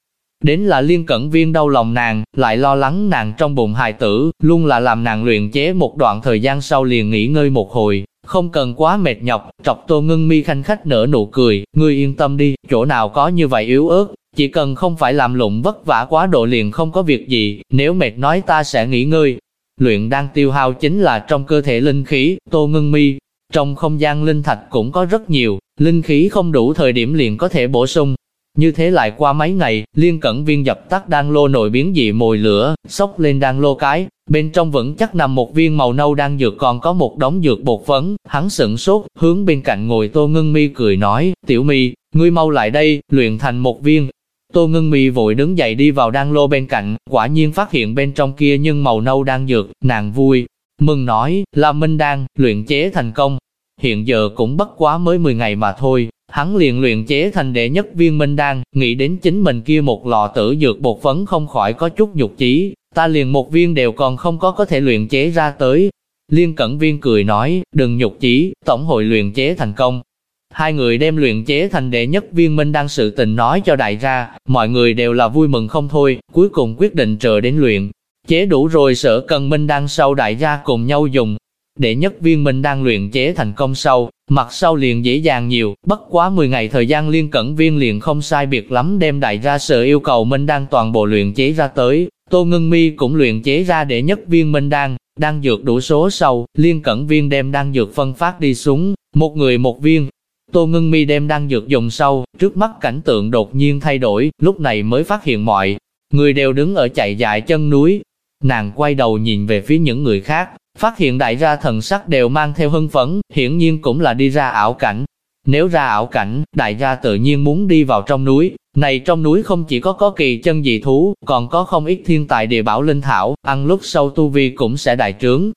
Đến là liên cẩn viên đau lòng nàng, lại lo lắng nàng trong bụng hài tử, luôn là làm nàng luyện chế một đoạn thời gian sau liền nghỉ ngơi một hồi, không cần quá mệt nhọc, trọc tô ngưng mi khanh khách nở nụ cười, ngươi yên tâm đi, chỗ nào có như vậy yếu ớt, chỉ cần không phải làm lụng vất vả quá độ liền không có việc gì, nếu mệt nói ta sẽ nghỉ ngơi. Luyện đang tiêu hao chính là trong cơ thể linh khí, tô ngưng mi, trong không gian linh thạch cũng có rất nhiều, linh khí không đủ thời điểm liền có thể bổ sung. Như thế lại qua mấy ngày, liên cẩn viên dập tắt đan lô nổi biến dị mồi lửa, sốc lên đan lô cái, bên trong vẫn chắc nằm một viên màu nâu đang dược còn có một đống dược bột phấn, hắn sững sốt, hướng bên cạnh ngồi tô ngưng mi cười nói, tiểu mi, ngươi mau lại đây, luyện thành một viên. Tô ngưng mi vội đứng dậy đi vào đan lô bên cạnh, quả nhiên phát hiện bên trong kia nhưng màu nâu đang dược, nàng vui, Mừng nói, là Minh Đan, luyện chế thành công. Hiện giờ cũng bất quá mới 10 ngày mà thôi, hắn liền luyện chế thành đệ nhất viên Minh Đan, nghĩ đến chính mình kia một lò tử dược bột phấn không khỏi có chút nhục chí, ta liền một viên đều còn không có có thể luyện chế ra tới. Liên Cẩn Viên cười nói, đừng nhục chí, tổng hội luyện chế thành công. Hai người đem luyện chế thành đệ nhất viên minh đang sự tình nói cho đại ra, mọi người đều là vui mừng không thôi, cuối cùng quyết định chờ đến luyện. Chế đủ rồi sở cần minh đăng sau đại gia cùng nhau dùng. Để nhất viên minh đăng luyện chế thành công sau, mặt sau liền dễ dàng nhiều, bất quá 10 ngày thời gian liên cẩn viên liền không sai biệt lắm đem đại gia sở yêu cầu minh đăng toàn bộ luyện chế ra tới. Tô Ngân Mi cũng luyện chế ra để nhất viên minh đăng đang dược đủ số sau, liên cẩn viên đem đang dược phân phát đi xuống, một người một viên. Tô Ngân Mi đem đang dược dùng sau, trước mắt cảnh tượng đột nhiên thay đổi, lúc này mới phát hiện mọi người đều đứng ở chạy dại chân núi, Nàng quay đầu nhìn về phía những người khác, phát hiện đại gia thần sắc đều mang theo hưng phấn, hiển nhiên cũng là đi ra ảo cảnh. Nếu ra ảo cảnh, đại gia tự nhiên muốn đi vào trong núi, này trong núi không chỉ có có kỳ chân dị thú, còn có không ít thiên tài địa bảo linh thảo, ăn lúc sau tu vi cũng sẽ đại trướng.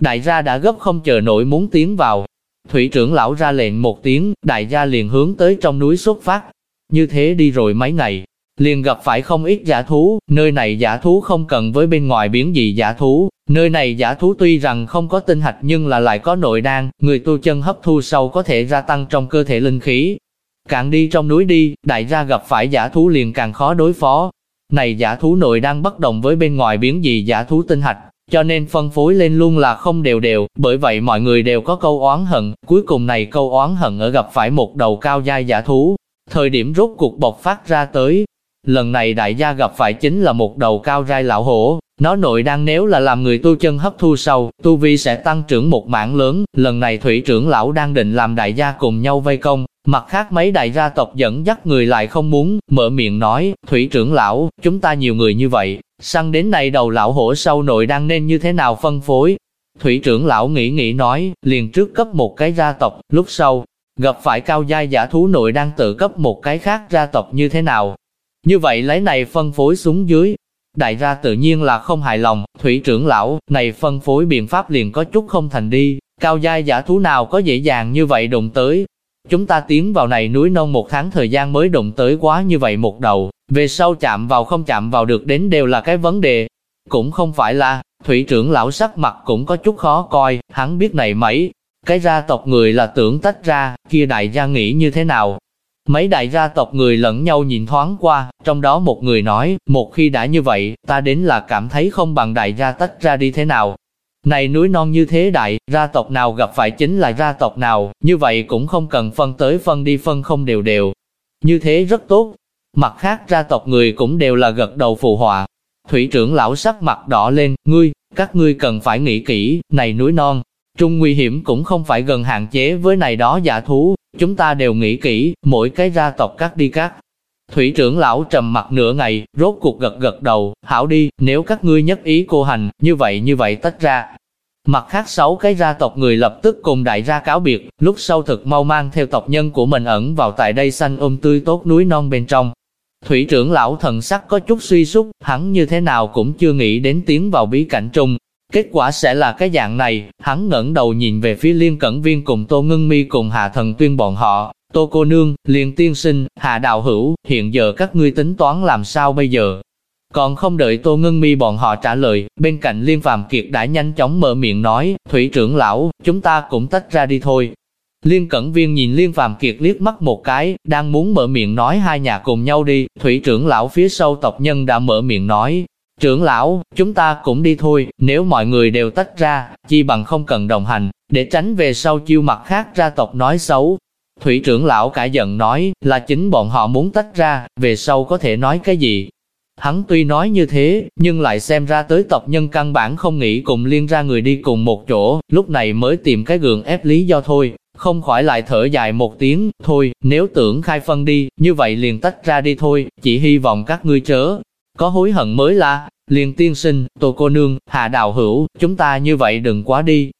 Đại gia đã gấp không chờ nổi muốn tiến vào. Thủy trưởng lão ra lệnh một tiếng, đại gia liền hướng tới trong núi xuất phát. Như thế đi rồi mấy ngày, liền gặp phải không ít giả thú, nơi này giả thú không cần với bên ngoài biến dị giả thú, nơi này giả thú tuy rằng không có tinh hạch nhưng là lại có nội đan, người tu chân hấp thu sâu có thể gia tăng trong cơ thể linh khí. Càng đi trong núi đi, đại gia gặp phải giả thú liền càng khó đối phó. Này giả thú nội đang bất đồng với bên ngoài biến dị giả thú tinh hạch, cho nên phân phối lên luôn là không đều đều, bởi vậy mọi người đều có câu oán hận, cuối cùng này câu oán hận ở gặp phải một đầu cao giai giả thú. Thời điểm rốt cuộc bộc phát ra tới, Lần này đại gia gặp phải chính là một đầu cao rai lão hổ, nó nội đang nếu là làm người tu chân hấp thu sâu, tu vi sẽ tăng trưởng một mảng lớn, lần này thủy trưởng lão đang định làm đại gia cùng nhau vây công, mặt khác mấy đại gia tộc dẫn dắt người lại không muốn, mở miệng nói, thủy trưởng lão, chúng ta nhiều người như vậy, săn đến này đầu lão hổ sâu nội đang nên như thế nào phân phối. Thủy trưởng lão nghĩ nghĩ nói, liền trước cấp một cái gia tộc, lúc sau, gặp phải cao giai giả thú nội đang tự cấp một cái khác gia tộc như thế nào, như vậy lấy này phân phối xuống dưới. Đại gia tự nhiên là không hài lòng, thủy trưởng lão, này phân phối biện pháp liền có chút không thành đi, cao giai giả thú nào có dễ dàng như vậy đụng tới. Chúng ta tiến vào này núi non một tháng thời gian mới đụng tới quá như vậy một đầu, về sau chạm vào không chạm vào được đến đều là cái vấn đề. Cũng không phải là, thủy trưởng lão sắc mặt cũng có chút khó coi, hắn biết này mấy, cái gia tộc người là tưởng tách ra, kia đại gia nghĩ như thế nào, Mấy đại gia tộc người lẫn nhau nhìn thoáng qua, trong đó một người nói, một khi đã như vậy, ta đến là cảm thấy không bằng đại gia tách ra đi thế nào. Này núi non như thế đại, gia tộc nào gặp phải chính là gia tộc nào, như vậy cũng không cần phân tới phân đi phân không đều đều. Như thế rất tốt. Mặt khác gia tộc người cũng đều là gật đầu phù họa. Thủy trưởng lão sắc mặt đỏ lên, ngươi, các ngươi cần phải nghĩ kỹ, này núi non, trung nguy hiểm cũng không phải gần hạn chế với này đó giả thú, chúng ta đều nghĩ kỹ, mỗi cái gia tộc cắt đi cắt. Thủy trưởng lão trầm mặt nửa ngày, rốt cuộc gật gật đầu, hảo đi, nếu các ngươi nhất ý cô hành, như vậy như vậy tách ra. Mặt khác sáu cái gia tộc người lập tức cùng đại gia cáo biệt, lúc sau thực mau mang theo tộc nhân của mình ẩn vào tại đây xanh ôm tươi tốt núi non bên trong. Thủy trưởng lão thần sắc có chút suy sút, hắn như thế nào cũng chưa nghĩ đến tiến vào bí cảnh trung, Kết quả sẽ là cái dạng này, hắn ngẩng đầu nhìn về phía liên cẩn viên cùng Tô Ngân Mi cùng Hạ Thần Tuyên bọn họ, Tô Cô Nương, Liên Tiên Sinh, Hạ Đạo Hữu, hiện giờ các ngươi tính toán làm sao bây giờ? Còn không đợi Tô Ngân Mi bọn họ trả lời, bên cạnh Liên phạm Kiệt đã nhanh chóng mở miệng nói, Thủy trưởng lão, chúng ta cũng tách ra đi thôi. Liên Cẩn Viên nhìn Liên phạm Kiệt liếc mắt một cái, đang muốn mở miệng nói hai nhà cùng nhau đi, Thủy trưởng lão phía sau tộc nhân đã mở miệng nói, Trưởng lão, chúng ta cũng đi thôi, nếu mọi người đều tách ra, chi bằng không cần đồng hành, để tránh về sau chiêu mặt khác ra tộc nói xấu. Thủy trưởng lão cả giận nói, là chính bọn họ muốn tách ra, về sau có thể nói cái gì. Hắn tuy nói như thế, nhưng lại xem ra tới tộc nhân căn bản không nghĩ cùng liên ra người đi cùng một chỗ, lúc này mới tìm cái gượng ép lý do thôi, không khỏi lại thở dài một tiếng, thôi, nếu tưởng khai phân đi, như vậy liền tách ra đi thôi, chỉ hy vọng các ngươi chớ, có hối hận mới là, liền tiên sinh, tô cô nương, hạ đào hữu, chúng ta như vậy đừng quá đi.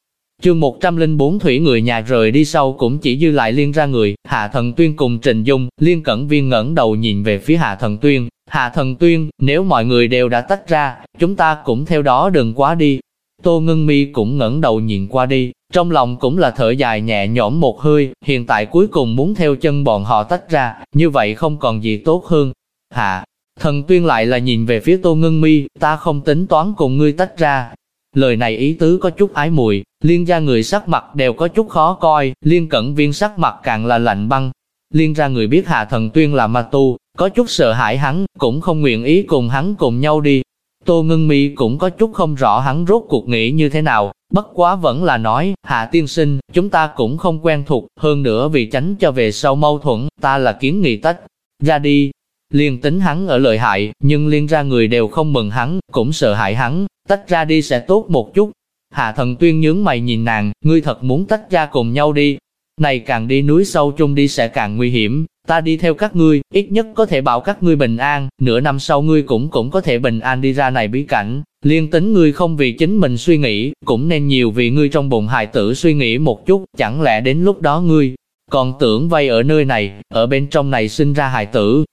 Chương 104 thủy người nhà rời đi sau cũng chỉ dư lại liên ra người, hạ thần tuyên cùng trình dung, liên cẩn viên ngẩng đầu nhìn về phía hạ thần tuyên. Hạ thần tuyên, nếu mọi người đều đã tách ra, chúng ta cũng theo đó đừng quá đi. Tô ngân mi cũng ngẩng đầu nhìn qua đi, trong lòng cũng là thở dài nhẹ nhõm một hơi, hiện tại cuối cùng muốn theo chân bọn họ tách ra, như vậy không còn gì tốt hơn. Hạ, Thần tuyên lại là nhìn về phía tô ngưng mi, ta không tính toán cùng ngươi tách ra. Lời này ý tứ có chút ái mùi, liên gia người sắc mặt đều có chút khó coi, liên cẩn viên sắc mặt càng là lạnh băng. Liên ra người biết hạ thần tuyên là ma tu, có chút sợ hãi hắn, cũng không nguyện ý cùng hắn cùng nhau đi. Tô ngưng mi cũng có chút không rõ hắn rốt cuộc nghĩ như thế nào, bất quá vẫn là nói, hạ tiên sinh, chúng ta cũng không quen thuộc, hơn nữa vì tránh cho về sau mâu thuẫn, ta là kiến nghị tách ra đi, Liên tính hắn ở lợi hại, nhưng liên ra người đều không mừng hắn, cũng sợ hại hắn, tách ra đi sẽ tốt một chút. Hạ thần tuyên nhướng mày nhìn nàng, ngươi thật muốn tách ra cùng nhau đi. Này càng đi núi sâu chung đi sẽ càng nguy hiểm, ta đi theo các ngươi, ít nhất có thể bảo các ngươi bình an, nửa năm sau ngươi cũng cũng có thể bình an đi ra này bí cảnh. Liên tính ngươi không vì chính mình suy nghĩ, cũng nên nhiều vì ngươi trong bụng hài tử suy nghĩ một chút, chẳng lẽ đến lúc đó ngươi còn tưởng vay ở nơi này, ở bên trong này sinh ra hài tử,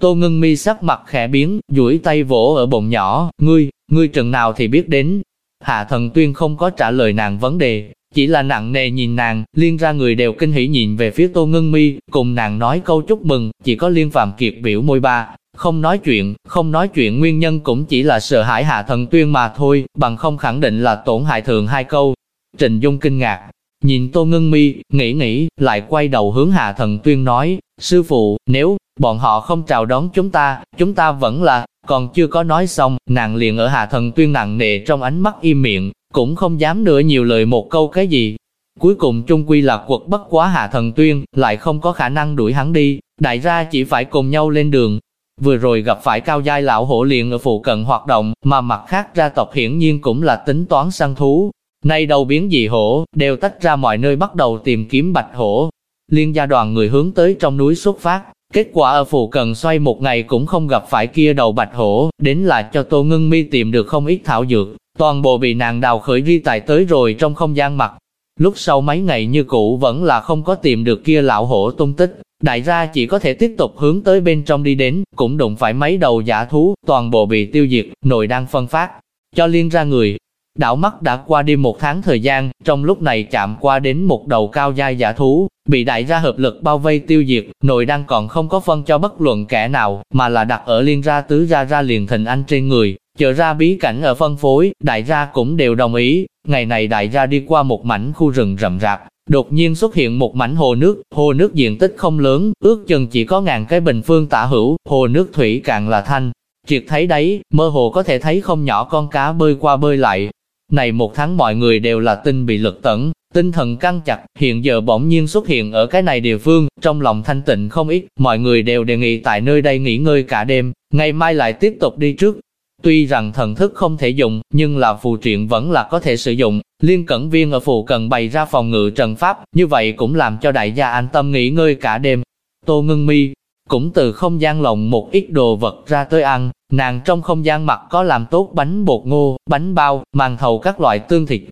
Tô ngưng mi sắc mặt khẽ biến, duỗi tay vỗ ở bụng nhỏ, ngươi, ngươi trần nào thì biết đến. Hạ thần tuyên không có trả lời nàng vấn đề, chỉ là nặng nề nhìn nàng, liên ra người đều kinh hỉ nhìn về phía tô ngưng mi, cùng nàng nói câu chúc mừng, chỉ có liên phạm kiệt biểu môi ba, không nói chuyện, không nói chuyện nguyên nhân cũng chỉ là sợ hãi hạ thần tuyên mà thôi, bằng không khẳng định là tổn hại thường hai câu. Trình Dung kinh ngạc, nhìn Tô Ngưng Mi, nghĩ nghĩ, lại quay đầu hướng Hạ Thần Tuyên nói, sư phụ, nếu bọn họ không chào đón chúng ta, chúng ta vẫn là, còn chưa có nói xong, nàng liền ở Hạ Thần Tuyên nặng nề trong ánh mắt im miệng, cũng không dám nữa nhiều lời một câu cái gì. Cuối cùng trung quy là quật bất quá Hạ Thần Tuyên, lại không có khả năng đuổi hắn đi, đại ra chỉ phải cùng nhau lên đường. Vừa rồi gặp phải cao giai lão hổ liền ở phụ cận hoạt động, mà mặt khác ra tộc hiển nhiên cũng là tính toán săn thú, Nay đầu biến dị hổ, đều tách ra mọi nơi bắt đầu tìm kiếm bạch hổ. Liên gia đoàn người hướng tới trong núi xuất phát, kết quả ở phụ cần xoay một ngày cũng không gặp phải kia đầu bạch hổ, đến là cho Tô Ngân Mi tìm được không ít thảo dược, toàn bộ bị nàng đào khởi ghi tài tới rồi trong không gian mặt. Lúc sau mấy ngày như cũ vẫn là không có tìm được kia lão hổ tung tích, đại gia chỉ có thể tiếp tục hướng tới bên trong đi đến, cũng đụng phải mấy đầu giả thú, toàn bộ bị tiêu diệt, nội đang phân phát, cho liên ra người, Đảo mắt đã qua đi một tháng thời gian, trong lúc này chạm qua đến một đầu cao giai giả thú, bị đại gia hợp lực bao vây tiêu diệt, nội đang còn không có phân cho bất luận kẻ nào, mà là đặt ở liên ra tứ ra ra liền thịnh anh trên người, chờ ra bí cảnh ở phân phối, đại gia cũng đều đồng ý, ngày này đại gia đi qua một mảnh khu rừng rậm rạp, đột nhiên xuất hiện một mảnh hồ nước, hồ nước diện tích không lớn, ước chừng chỉ có ngàn cái bình phương tả hữu, hồ nước thủy càng là thanh. Triệt thấy đấy, mơ hồ có thể thấy không nhỏ con cá bơi qua bơi lại, này một tháng mọi người đều là tinh bị lực tẩn, tinh thần căng chặt, hiện giờ bỗng nhiên xuất hiện ở cái này địa phương, trong lòng thanh tịnh không ít, mọi người đều đề nghị tại nơi đây nghỉ ngơi cả đêm, ngày mai lại tiếp tục đi trước. Tuy rằng thần thức không thể dùng, nhưng là phù triện vẫn là có thể sử dụng, Liên Cẩn Viên ở phù cần bày ra phòng ngự trận pháp, như vậy cũng làm cho đại gia an tâm nghỉ ngơi cả đêm. Tô Ngưng Mi cũng từ không gian lồng một ít đồ vật ra tới ăn, nàng trong không gian mặt có làm tốt bánh bột ngô, bánh bao, màn thầu các loại tương thịt.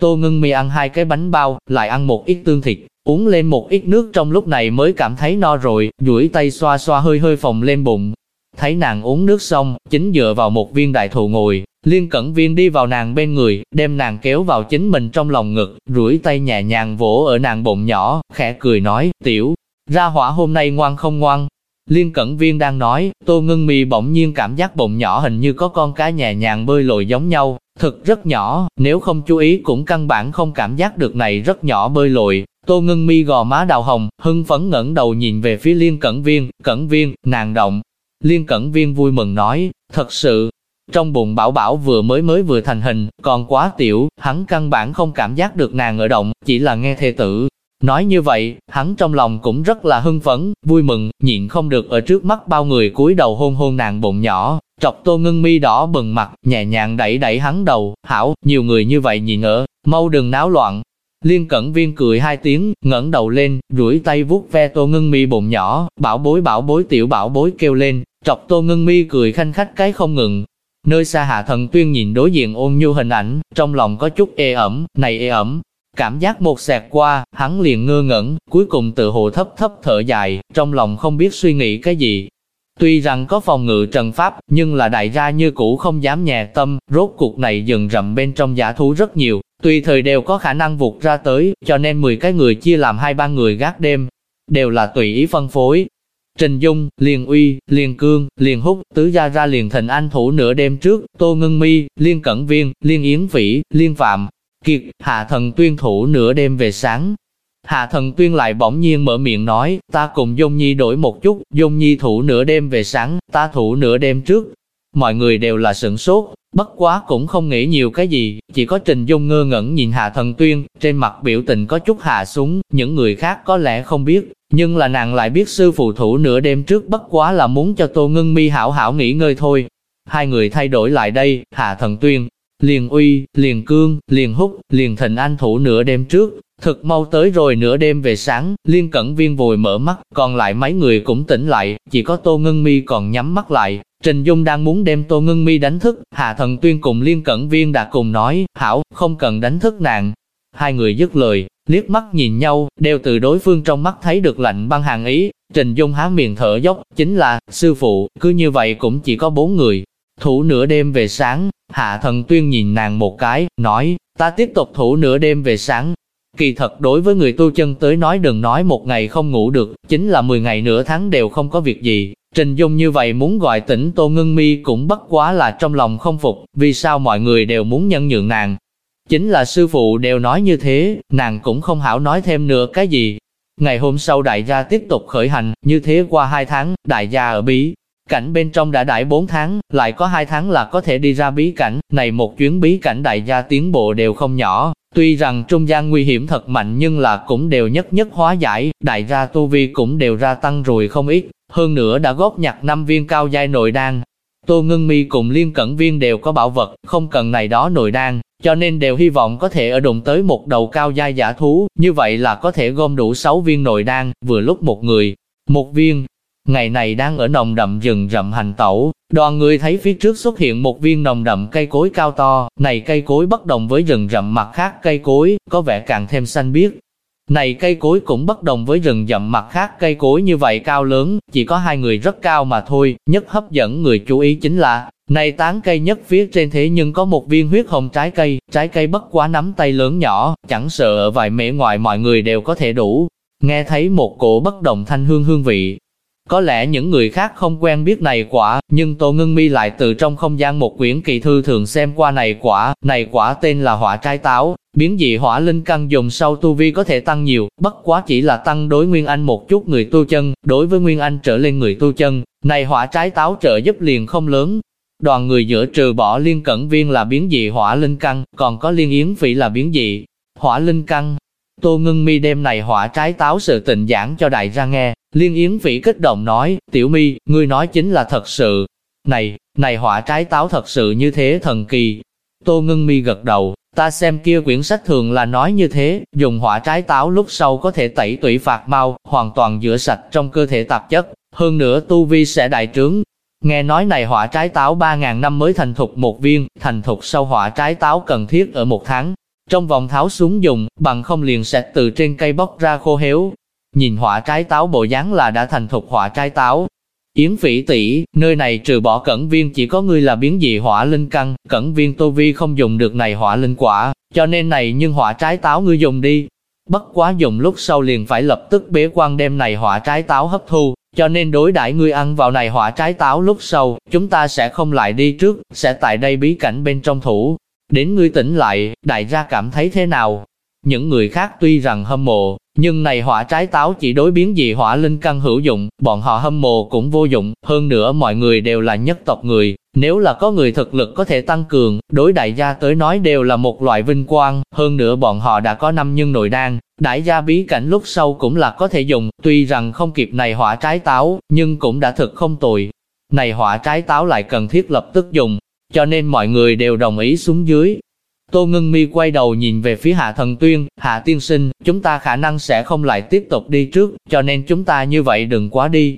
Tô Ngưng Mi ăn hai cái bánh bao, lại ăn một ít tương thịt, uống lên một ít nước trong lúc này mới cảm thấy no rồi, duỗi tay xoa xoa hơi hơi phồng lên bụng. Thấy nàng uống nước xong, chính dựa vào một viên đại thụ ngồi, liên cẩn viên đi vào nàng bên người, đem nàng kéo vào chính mình trong lòng ngực, duỗi tay nhẹ nhàng vỗ ở nàng bụng nhỏ, khẽ cười nói, tiểu, ra hỏa hôm nay ngoan không ngoan. Liên cẩn viên đang nói, tô ngưng mì bỗng nhiên cảm giác bụng nhỏ hình như có con cá nhẹ nhàng bơi lội giống nhau, thật rất nhỏ, nếu không chú ý cũng căn bản không cảm giác được này rất nhỏ bơi lội, Tô ngưng mi gò má đào hồng, hưng phấn ngẩng đầu nhìn về phía liên cẩn viên, cẩn viên, nàng động. Liên cẩn viên vui mừng nói, thật sự, trong bụng bảo bảo vừa mới mới vừa thành hình, còn quá tiểu, hắn căn bản không cảm giác được nàng ở động, chỉ là nghe thê tử. Nói như vậy, hắn trong lòng cũng rất là hưng phấn, vui mừng, nhịn không được ở trước mắt bao người cúi đầu hôn hôn nàng bụng nhỏ, trọc tô ngưng mi đỏ bừng mặt, nhẹ nhàng đẩy đẩy hắn đầu, hảo, nhiều người như vậy nhìn ở, mau đừng náo loạn, Liên Cẩn Viên cười hai tiếng, ngẩng đầu lên, duỗi tay vuốt ve Tô Ngân Mi bụng nhỏ, bảo bối bảo bối tiểu bảo bối kêu lên, trọc Tô Ngân Mi cười khanh khách cái không ngừng. Nơi xa Hạ Thần Tuyên nhìn đối diện ôn nhu hình ảnh, trong lòng có chút ê ẩm, này ê ẩm. Cảm giác một xẹt qua, hắn liền ngơ ngẩn, cuối cùng tự hồ thấp thấp thở dài, trong lòng không biết suy nghĩ cái gì, Tuy rằng có phòng ngự trần pháp, nhưng là đại gia như cũ không dám nhẹ tâm, rốt cuộc này dừng rậm bên trong giả thú rất nhiều, tùy thời đều có khả năng vụt ra tới, cho nên 10 cái người chia làm hai ba người gác đêm, đều là tùy ý phân phối. Trình Dung, Liên Uy, Liên Cương, Liên Húc, tứ gia ra liền thịnh anh thủ nửa đêm trước, Tô Ngân Mi, Liên Cẩn Viên, Liên Yến Vĩ, Liên Phạm, Kiệt, Hạ Thần tuyên thủ nửa đêm về sáng, Hạ thần tuyên lại bỗng nhiên mở miệng nói, ta cùng Dung Nhi đổi một chút, Dung Nhi thủ nửa đêm về sáng, ta thủ nửa đêm trước. Mọi người đều là sửng sốt, bất quá cũng không nghĩ nhiều cái gì, chỉ có Trình Dung ngơ ngẩn nhìn Hạ thần tuyên, trên mặt biểu tình có chút hạ xuống, những người khác có lẽ không biết, nhưng là nàng lại biết sư phụ thủ nửa đêm trước bất quá là muốn cho Tô Ngân Mi hảo hảo nghỉ ngơi thôi. Hai người thay đổi lại đây, Hạ thần tuyên, liền uy, liền cương, liền húc, liền thịnh anh thủ nửa đêm trước, Thực mau tới rồi nửa đêm về sáng, liên cẩn viên vội mở mắt, còn lại mấy người cũng tỉnh lại, chỉ có Tô Ngân Mi còn nhắm mắt lại. Trình Dung đang muốn đem Tô Ngân Mi đánh thức, Hạ Thần Tuyên cùng liên cẩn viên đã cùng nói, hảo, không cần đánh thức nàng. Hai người dứt lời, liếc mắt nhìn nhau, đều từ đối phương trong mắt thấy được lạnh băng hàng ý. Trình Dung há miệng thở dốc, chính là, sư phụ, cứ như vậy cũng chỉ có bốn người. Thủ nửa đêm về sáng, Hạ Thần Tuyên nhìn nàng một cái, nói, ta tiếp tục thủ nửa đêm về sáng, Kỳ thật đối với người tu chân tới nói đừng nói một ngày không ngủ được, chính là 10 ngày nửa tháng đều không có việc gì. Trình Dung như vậy muốn gọi tỉnh Tô Ngân Mi cũng bất quá là trong lòng không phục, vì sao mọi người đều muốn nhân nhượng nàng. Chính là sư phụ đều nói như thế, nàng cũng không hảo nói thêm nữa cái gì. Ngày hôm sau đại gia tiếp tục khởi hành, như thế qua hai tháng, đại gia ở Bí. Cảnh bên trong đã đãi 4 tháng, lại có 2 tháng là có thể đi ra bí cảnh, này một chuyến bí cảnh đại gia tiến bộ đều không nhỏ, Tuy rằng trung gian nguy hiểm thật mạnh nhưng là cũng đều nhất nhất hóa giải, đại gia tu vi cũng đều ra tăng rồi không ít, hơn nữa đã góp nhặt năm viên cao giai nội đan. Tô Ngân Mi cùng Liên Cẩn Viên đều có bảo vật, không cần này đó nội đan, cho nên đều hy vọng có thể ở đụng tới một đầu cao giai giả thú, như vậy là có thể gom đủ 6 viên nội đan, vừa lúc một người, một viên, Ngày này đang ở nồng đậm rừng rậm hành tẩu, đoàn người thấy phía trước xuất hiện một viên nồng đậm cây cối cao to, này cây cối bất đồng với rừng rậm mặt khác cây cối, có vẻ càng thêm xanh biếc. Này cây cối cũng bất đồng với rừng rậm mặt khác cây cối như vậy cao lớn, chỉ có hai người rất cao mà thôi, nhất hấp dẫn người chú ý chính là, này tán cây nhất phía trên thế nhưng có một viên huyết hồng trái cây, trái cây bất quá nắm tay lớn nhỏ, chẳng sợ ở vài mễ ngoài mọi người đều có thể đủ. Nghe thấy một cổ bất đồng thanh hương hương vị, có lẽ những người khác không quen biết này quả, nhưng Tô Ngân Mi lại từ trong không gian một quyển kỳ thư thường xem qua này quả, này quả tên là hỏa trái táo, biến dị hỏa linh căn dùng sau tu vi có thể tăng nhiều, bất quá chỉ là tăng đối Nguyên Anh một chút người tu chân, đối với Nguyên Anh trở lên người tu chân, này hỏa trái táo trợ giúp liền không lớn. Đoàn người giữa trừ bỏ liên cẩn viên là biến dị hỏa linh căn, còn có liên yến phỉ là biến dị hỏa linh căn. Tô Ngân Mi đem này hỏa trái táo sự tình giảng cho đại gia nghe, Liên Yến Vĩ kích động nói, Tiểu Mi, ngươi nói chính là thật sự. Này, này hỏa trái táo thật sự như thế thần kỳ. Tô Ngân Mi gật đầu, Ta xem kia quyển sách thường là nói như thế, dùng hỏa trái táo lúc sau có thể tẩy tủy phạt mau, hoàn toàn rửa sạch trong cơ thể tạp chất, hơn nữa tu vi sẽ đại trướng. Nghe nói này hỏa trái táo 3.000 năm mới thành thục một viên, thành thục sau hỏa trái táo cần thiết ở một tháng. Trong vòng tháo xuống dùng, bằng không liền sẽ từ trên cây bóc ra khô héo. Nhìn hỏa trái táo bộ dáng là đã thành thục hỏa trái táo, Yến phỉ tỷ, nơi này trừ bỏ cẩn viên chỉ có ngươi là biến dị hỏa linh căn, cẩn viên tô vi không dùng được này hỏa linh quả, cho nên này nhưng hỏa trái táo ngươi dùng đi. Bất quá dùng lúc sau liền phải lập tức bế quan đem này hỏa trái táo hấp thu, cho nên đối đãi ngươi ăn vào này hỏa trái táo lúc sau, chúng ta sẽ không lại đi trước, sẽ tại đây bí cảnh bên trong thủ. Đến ngươi tỉnh lại, đại gia cảm thấy thế nào? Những người khác tuy rằng hâm mộ, nhưng này hỏa trái táo chỉ đối biến dị hỏa linh căn hữu dụng, bọn họ hâm mộ cũng vô dụng, hơn nữa mọi người đều là nhất tộc người, nếu là có người thực lực có thể tăng cường, đối đại gia tới nói đều là một loại vinh quang, hơn nữa bọn họ đã có năm nhân nội đan, đại gia bí cảnh lúc sau cũng là có thể dùng, tuy rằng không kịp này hỏa trái táo, nhưng cũng đã thực không tồi. Này hỏa trái táo lại cần thiết lập tức dùng, cho nên mọi người đều đồng ý xuống dưới, Tô Ngân Mi quay đầu nhìn về phía Hạ Thần Tuyên, Hạ Tiên Sinh, chúng ta khả năng sẽ không lại tiếp tục đi trước, cho nên chúng ta như vậy đừng quá đi.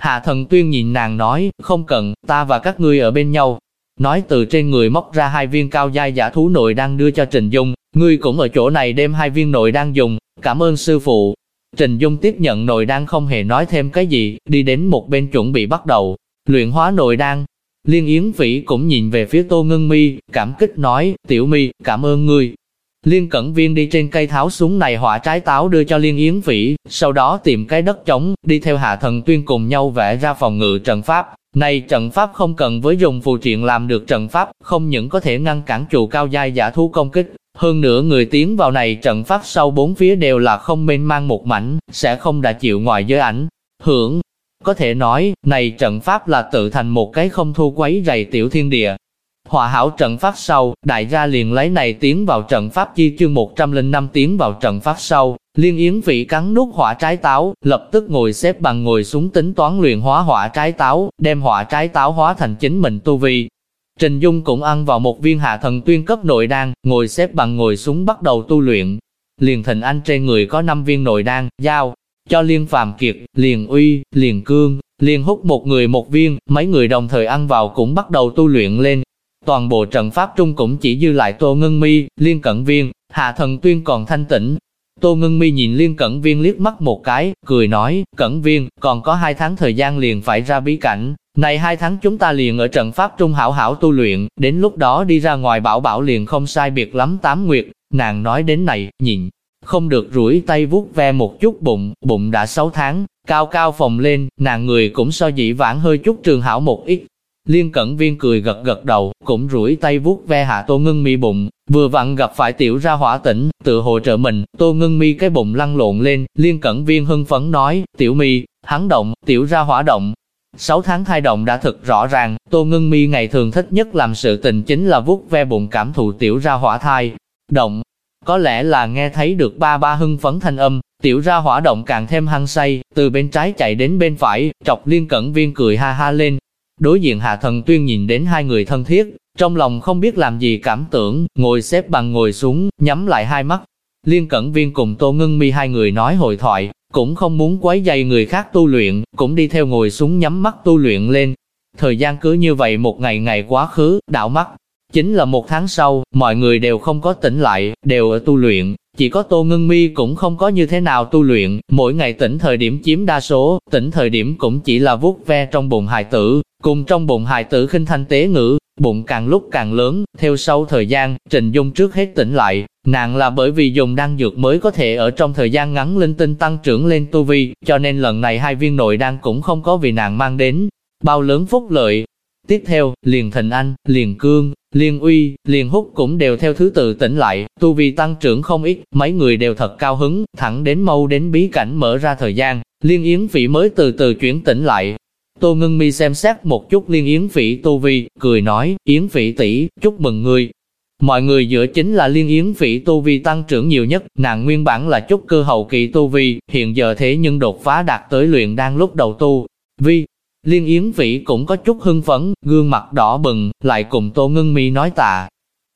Hạ Thần Tuyên nhìn nàng nói, không cần, ta và các ngươi ở bên nhau. Nói từ trên người móc ra hai viên cao giai giả thú nội đang đưa cho Trình Dung, ngươi cũng ở chỗ này đem hai viên nội đang dùng, cảm ơn sư phụ. Trình Dung tiếp nhận nội đang không hề nói thêm cái gì, đi đến một bên chuẩn bị bắt đầu, luyện hóa nội đan, Liên Yến Vĩ cũng nhìn về phía Tô Ngân Mi, cảm kích nói, tiểu mi, cảm ơn ngươi. Liên Cẩn Viên đi trên cây tháo xuống này hỏa trái táo đưa cho Liên Yến Vĩ, sau đó tìm cái đất trống, đi theo Hạ Thần Tuyên cùng nhau vẽ ra phòng ngự trận pháp. Này trận pháp không cần với dùng phù triện làm được trận pháp, không những có thể ngăn cản trụ cao giai giả thú công kích, hơn nữa người tiến vào này trận pháp sau bốn phía đều là không mênh mang một mảnh, sẽ không đã chịu ngoài giới ảnh. Hưởng, có thể nói, này trận pháp là tự thành một cái không thu quấy rầy tiểu thiên địa. Hòa hảo trận pháp sau, đại gia liền lấy này tiến vào trận pháp chi chương 105 tiến vào trận pháp sau, liên yến vị cắn nút hỏa trái táo, lập tức ngồi xếp bằng ngồi xuống tính toán luyện hóa hỏa trái táo, đem hỏa trái táo hóa thành chính mình tu vi. Trình Dung cũng ăn vào một viên hạ thần tuyên cấp nội đan, ngồi xếp bằng ngồi xuống bắt đầu tu luyện. Liền thịnh anh trên người có 5 viên nội đan, giao, cho Liên Phàm Kiệt, Liền Uy, Liền Cương, liền hút một người một viên, mấy người đồng thời ăn vào cũng bắt đầu tu luyện lên. Toàn bộ trận pháp trung cũng chỉ dư lại Tô Ngân Mi, Liên Cẩn Viên, Hạ Thần Tuyên còn thanh tĩnh. Tô Ngân Mi nhìn Liên Cẩn Viên liếc mắt một cái, cười nói, Cẩn Viên, còn có hai tháng thời gian liền phải ra bí cảnh, này hai tháng chúng ta liền ở trận pháp trung hảo hảo tu luyện, đến lúc đó đi ra ngoài bảo bảo liền không sai biệt lắm tám nguyệt. Nàng nói đến này, nhìn, không được rủi tay vuốt ve một chút bụng, bụng đã 6 tháng, cao cao phồng lên, nàng người cũng so dĩ vãng hơi chút trường hảo một ít. Liên cẩn viên cười gật gật đầu, cũng rủi tay vuốt ve hạ tô ngưng mi bụng, vừa vặn gặp phải tiểu ra hỏa tỉnh, tự hỗ trợ mình, tô ngưng mi cái bụng lăn lộn lên, liên cẩn viên hưng phấn nói, tiểu mi, hắn động, tiểu ra hỏa động. 6 tháng thai động đã thật rõ ràng, tô ngưng mi ngày thường thích nhất làm sự tình chính là vuốt ve bụng cảm thụ tiểu ra hỏa thai. Động, có lẽ là nghe thấy được ba ba hưng phấn thanh âm, tiểu ra hỏa động càng thêm hăng say, từ bên trái chạy đến bên phải, trọc liên cẩn viên cười ha ha lên. Đối diện hạ thần tuyên nhìn đến hai người thân thiết, trong lòng không biết làm gì cảm tưởng, ngồi xếp bằng ngồi xuống, nhắm lại hai mắt. Liên cẩn viên cùng Tô Ngân Mi hai người nói hội thoại, cũng không muốn quấy dày người khác tu luyện, cũng đi theo ngồi xuống nhắm mắt tu luyện lên. Thời gian cứ như vậy một ngày ngày quá khứ, đảo mắt, Chính là một tháng sau, mọi người đều không có tỉnh lại, đều ở tu luyện, chỉ có Tô Ngân Mi cũng không có như thế nào tu luyện, mỗi ngày tỉnh thời điểm chiếm đa số, tỉnh thời điểm cũng chỉ là vuốt ve trong bụng hài tử, cùng trong bụng hài tử khinh thanh tế ngữ, bụng càng lúc càng lớn, theo sau thời gian, Trình Dung trước hết tỉnh lại, nàng là bởi vì dùng đan dược mới có thể ở trong thời gian ngắn linh tinh tăng trưởng lên tu vi, cho nên lần này hai viên nội đan cũng không có vì nàng mang đến. Bao lớn phúc lợi. Tiếp theo, liền Thịnh Anh, liền Cương, Liên uy, liền hút cũng đều theo thứ tự tỉnh lại, tu vi tăng trưởng không ít, mấy người đều thật cao hứng, thẳng đến mâu đến bí cảnh mở ra thời gian, liên yến phỉ mới từ từ chuyển tỉnh lại. Tô Ngân Mi xem xét một chút liên yến phỉ tu vi, cười nói, yến phỉ tỷ chúc mừng người Mọi người dựa chính là liên yến phỉ tu vi tăng trưởng nhiều nhất, nàng nguyên bản là chút cơ hậu kỳ tu vi, hiện giờ thế nhưng đột phá đạt tới luyện đang lúc đầu tu. Vi, Liên Yến Vĩ cũng có chút hưng phấn, gương mặt đỏ bừng, lại cùng Tô Ngân Mi nói tạ.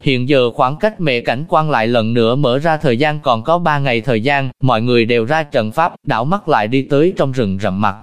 Hiện giờ khoảng cách mẹ cảnh quan lại lần nữa mở ra thời gian còn có 3 ngày thời gian, mọi người đều ra trận pháp, đảo mắt lại đi tới trong rừng rậm mặt.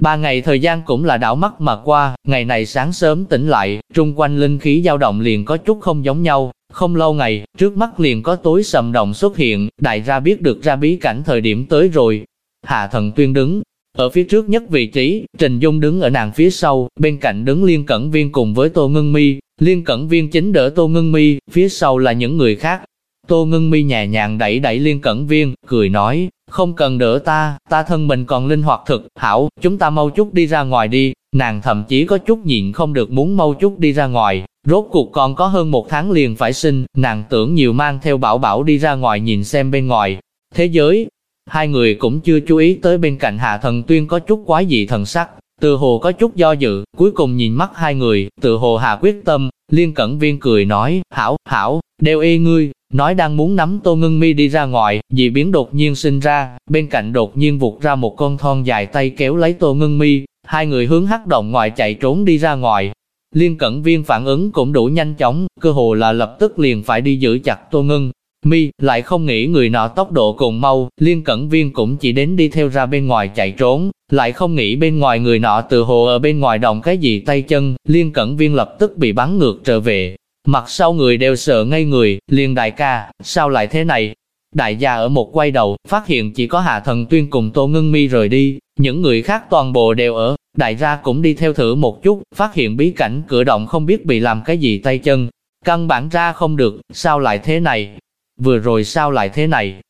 Ba ngày thời gian cũng là đảo mắt mà qua, ngày này sáng sớm tỉnh lại, trung quanh linh khí dao động liền có chút không giống nhau, không lâu ngày, trước mắt liền có tối sầm động xuất hiện, đại ra biết được ra bí cảnh thời điểm tới rồi. Hạ thần tuyên đứng, ở phía trước nhất vị trí, Trình Dung đứng ở nàng phía sau, bên cạnh đứng Liên Cẩn Viên cùng với Tô Ngân Mi, Liên Cẩn Viên chính đỡ Tô Ngân Mi, phía sau là những người khác. Tô Ngân Mi nhẹ nhàng đẩy đẩy Liên Cẩn Viên, cười nói, không cần đỡ ta, ta thân mình còn linh hoạt thực, hảo, chúng ta mau chút đi ra ngoài đi, nàng thậm chí có chút nhịn không được muốn mau chút đi ra ngoài, rốt cuộc còn có hơn một tháng liền phải sinh, nàng tưởng nhiều mang theo bảo bảo đi ra ngoài nhìn xem bên ngoài. Thế giới, hai người cũng chưa chú ý tới bên cạnh hạ thần tuyên có chút quái dị thần sắc, từ hồ có chút do dự, cuối cùng nhìn mắt hai người, từ hồ hạ quyết tâm, liên cẩn viên cười nói, hảo, hảo, đều y ngươi, nói đang muốn nắm tô ngưng mi đi ra ngoài, dị biến đột nhiên sinh ra, bên cạnh đột nhiên vụt ra một con thon dài tay kéo lấy tô ngưng mi, hai người hướng hắc động ngoài chạy trốn đi ra ngoài. Liên cẩn viên phản ứng cũng đủ nhanh chóng, cơ hồ là lập tức liền phải đi giữ chặt tô ngưng. Mi, lại không nghĩ người nọ tốc độ cùng mau, liên cẩn viên cũng chỉ đến đi theo ra bên ngoài chạy trốn, lại không nghĩ bên ngoài người nọ từ hồ ở bên ngoài động cái gì tay chân, liên cẩn viên lập tức bị bắn ngược trở về. Mặt sau người đều sợ ngay người, liên đại ca, sao lại thế này? Đại gia ở một quay đầu, phát hiện chỉ có Hạ Thần Tuyên cùng Tô Ngân Mi rời đi, những người khác toàn bộ đều ở, đại gia cũng đi theo thử một chút, phát hiện bí cảnh cửa động không biết bị làm cái gì tay chân. Căn bản ra không được, sao lại thế này? Vừa rồi sao lại thế này?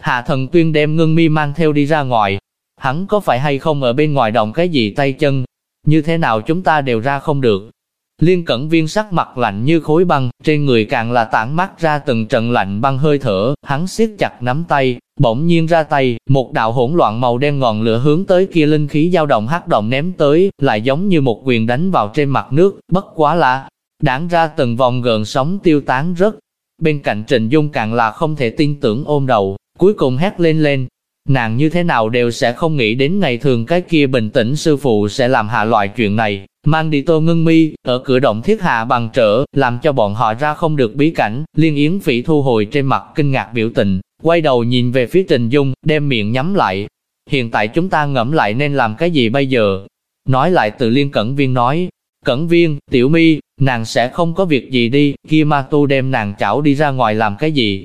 Hạ Thần Tuyên đem ngưng Mi mang theo đi ra ngoài, hắn có phải hay không ở bên ngoài động cái gì tay chân? Như thế nào chúng ta đều ra không được? Liên cẩn viên sắc mặt lạnh như khối băng, trên người càng là tản mắt ra từng trận lạnh băng hơi thở, hắn siết chặt nắm tay, bỗng nhiên ra tay, một đạo hỗn loạn màu đen ngọn lửa hướng tới kia linh khí dao động hắc động ném tới, lại giống như một quyền đánh vào trên mặt nước, bất quá lạ, đảng ra từng vòng gợn sóng tiêu tán rất. Bên cạnh Trình Dung càng là không thể tin tưởng ôm đầu, cuối cùng hét lên lên, nàng như thế nào đều sẽ không nghĩ đến ngày thường cái kia bình tĩnh sư phụ sẽ làm hạ loại chuyện này, mang đi tô ngưng mi, ở cửa động thiết hạ bằng trở, làm cho bọn họ ra không được bí cảnh, liên yến phỉ thu hồi trên mặt kinh ngạc biểu tình, quay đầu nhìn về phía Trình Dung, đem miệng nhắm lại. Hiện tại chúng ta ngẫm lại nên làm cái gì bây giờ? Nói lại từ liên cẩn viên nói, cẩn viên, tiểu mi, nàng sẽ không có việc gì đi, kia ma tu đem nàng chảo đi ra ngoài làm cái gì?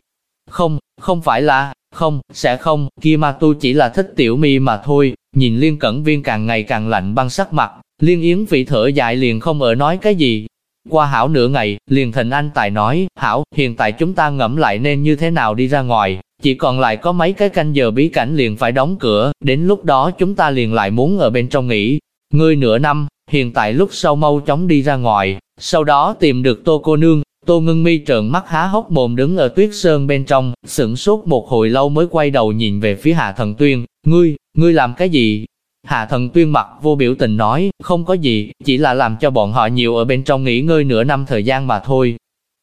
Không, không phải là, không, sẽ không, kia ma tu chỉ là thích tiểu mi mà thôi, nhìn liên cẩn viên càng ngày càng lạnh băng sắc mặt, liên yến vị thở dài liền không ở nói cái gì. Qua hảo nửa ngày, liền thịnh anh tài nói, hảo, hiện tại chúng ta ngẫm lại nên như thế nào đi ra ngoài, chỉ còn lại có mấy cái canh giờ bí cảnh liền phải đóng cửa, đến lúc đó chúng ta liền lại muốn ở bên trong nghỉ. Ngươi nửa năm, hiện tại lúc sau mau chóng đi ra ngoài, sau đó tìm được tô cô nương, Tô ngưng mi trợn mắt há hốc mồm đứng ở tuyết sơn bên trong, sửng sốt một hồi lâu mới quay đầu nhìn về phía hạ thần tuyên, ngươi, ngươi làm cái gì? Hạ thần tuyên mặt vô biểu tình nói, không có gì, chỉ là làm cho bọn họ nhiều ở bên trong nghỉ ngơi nửa năm thời gian mà thôi.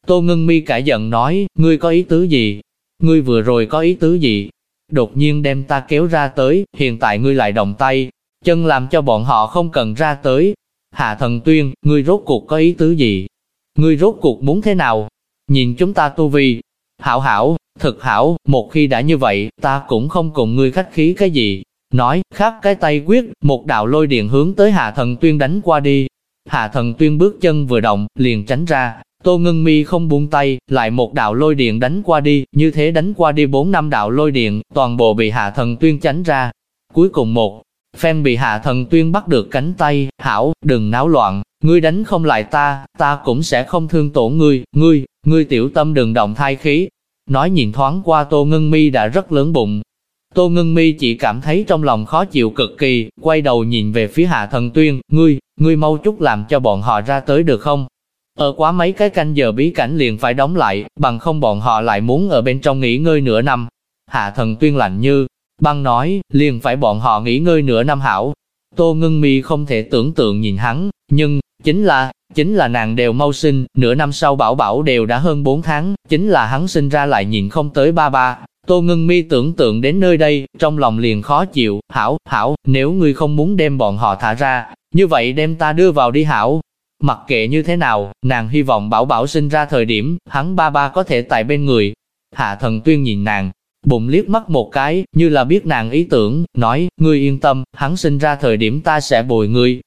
Tô ngưng mi cả giận nói, ngươi có ý tứ gì? Ngươi vừa rồi có ý tứ gì? Đột nhiên đem ta kéo ra tới, hiện tại ngươi lại động tay, chân làm cho bọn họ không cần ra tới. Hạ thần tuyên, ngươi rốt cuộc có ý tứ gì? Ngươi rốt cuộc muốn thế nào? Nhìn chúng ta tu vi. Hảo hảo, thật hảo, một khi đã như vậy, ta cũng không cùng ngươi khách khí cái gì. Nói, khắp cái tay quyết, một đạo lôi điện hướng tới hạ thần tuyên đánh qua đi. Hạ thần tuyên bước chân vừa động, liền tránh ra. Tô ngân mi không buông tay, lại một đạo lôi điện đánh qua đi, như thế đánh qua đi bốn năm đạo lôi điện, toàn bộ bị hạ thần tuyên tránh ra. Cuối cùng một, phen bị hạ thần tuyên bắt được cánh tay, hảo, đừng náo loạn, Ngươi đánh không lại ta, ta cũng sẽ không thương tổn ngươi, ngươi, ngươi tiểu tâm đừng động thai khí. Nói nhìn thoáng qua Tô Ngân Mi đã rất lớn bụng. Tô Ngân Mi chỉ cảm thấy trong lòng khó chịu cực kỳ, quay đầu nhìn về phía Hạ Thần Tuyên, ngươi, ngươi mau chút làm cho bọn họ ra tới được không? Ở quá mấy cái canh giờ bí cảnh liền phải đóng lại, bằng không bọn họ lại muốn ở bên trong nghỉ ngơi nửa năm. Hạ Thần Tuyên lạnh như, băng nói, liền phải bọn họ nghỉ ngơi nửa năm hảo. Tô Ngưng Mi không thể tưởng tượng nhìn hắn, nhưng, Chính là, chính là nàng đều mau sinh, nửa năm sau bảo bảo đều đã hơn 4 tháng, chính là hắn sinh ra lại nhìn không tới ba ba. Tô ngưng mi tưởng tượng đến nơi đây, trong lòng liền khó chịu, hảo, hảo, nếu ngươi không muốn đem bọn họ thả ra, như vậy đem ta đưa vào đi hảo. Mặc kệ như thế nào, nàng hy vọng bảo bảo sinh ra thời điểm, hắn ba ba có thể tại bên người. Hạ thần tuyên nhìn nàng, bụng liếc mắt một cái, như là biết nàng ý tưởng, nói, ngươi yên tâm, hắn sinh ra thời điểm ta sẽ bồi ngươi.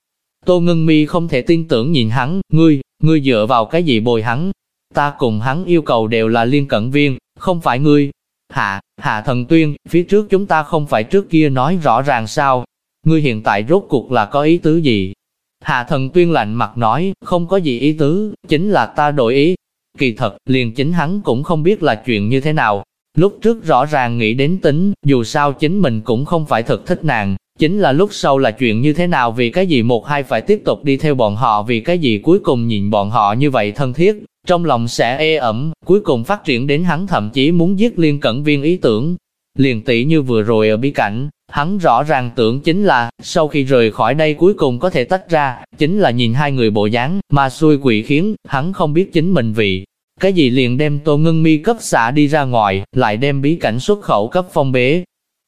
Tô ngân mi không thể tin tưởng nhìn hắn, ngươi, ngươi dựa vào cái gì bồi hắn? Ta cùng hắn yêu cầu đều là liên cận viên, không phải ngươi. Hạ, hạ thần tuyên, phía trước chúng ta không phải trước kia nói rõ ràng sao? Ngươi hiện tại rốt cuộc là có ý tứ gì? Hạ thần tuyên lạnh mặt nói, không có gì ý tứ, chính là ta đổi ý. Kỳ thật, liền chính hắn cũng không biết là chuyện như thế nào. Lúc trước rõ ràng nghĩ đến tính, dù sao chính mình cũng không phải thật thích nàng, chính là lúc sau là chuyện như thế nào vì cái gì một hai phải tiếp tục đi theo bọn họ vì cái gì cuối cùng nhìn bọn họ như vậy thân thiết, trong lòng sẽ ê ẩm, cuối cùng phát triển đến hắn thậm chí muốn giết liên cẩn viên ý tưởng. Liền tỷ như vừa rồi ở bí cảnh, Hắn rõ ràng tưởng chính là, sau khi rời khỏi đây cuối cùng có thể tách ra, chính là nhìn hai người bộ dáng, mà xui quỷ khiến, hắn không biết chính mình vì. Cái gì liền đem Tô Ngân Mi cấp xả đi ra ngoài, lại đem bí cảnh xuất khẩu cấp phong bế.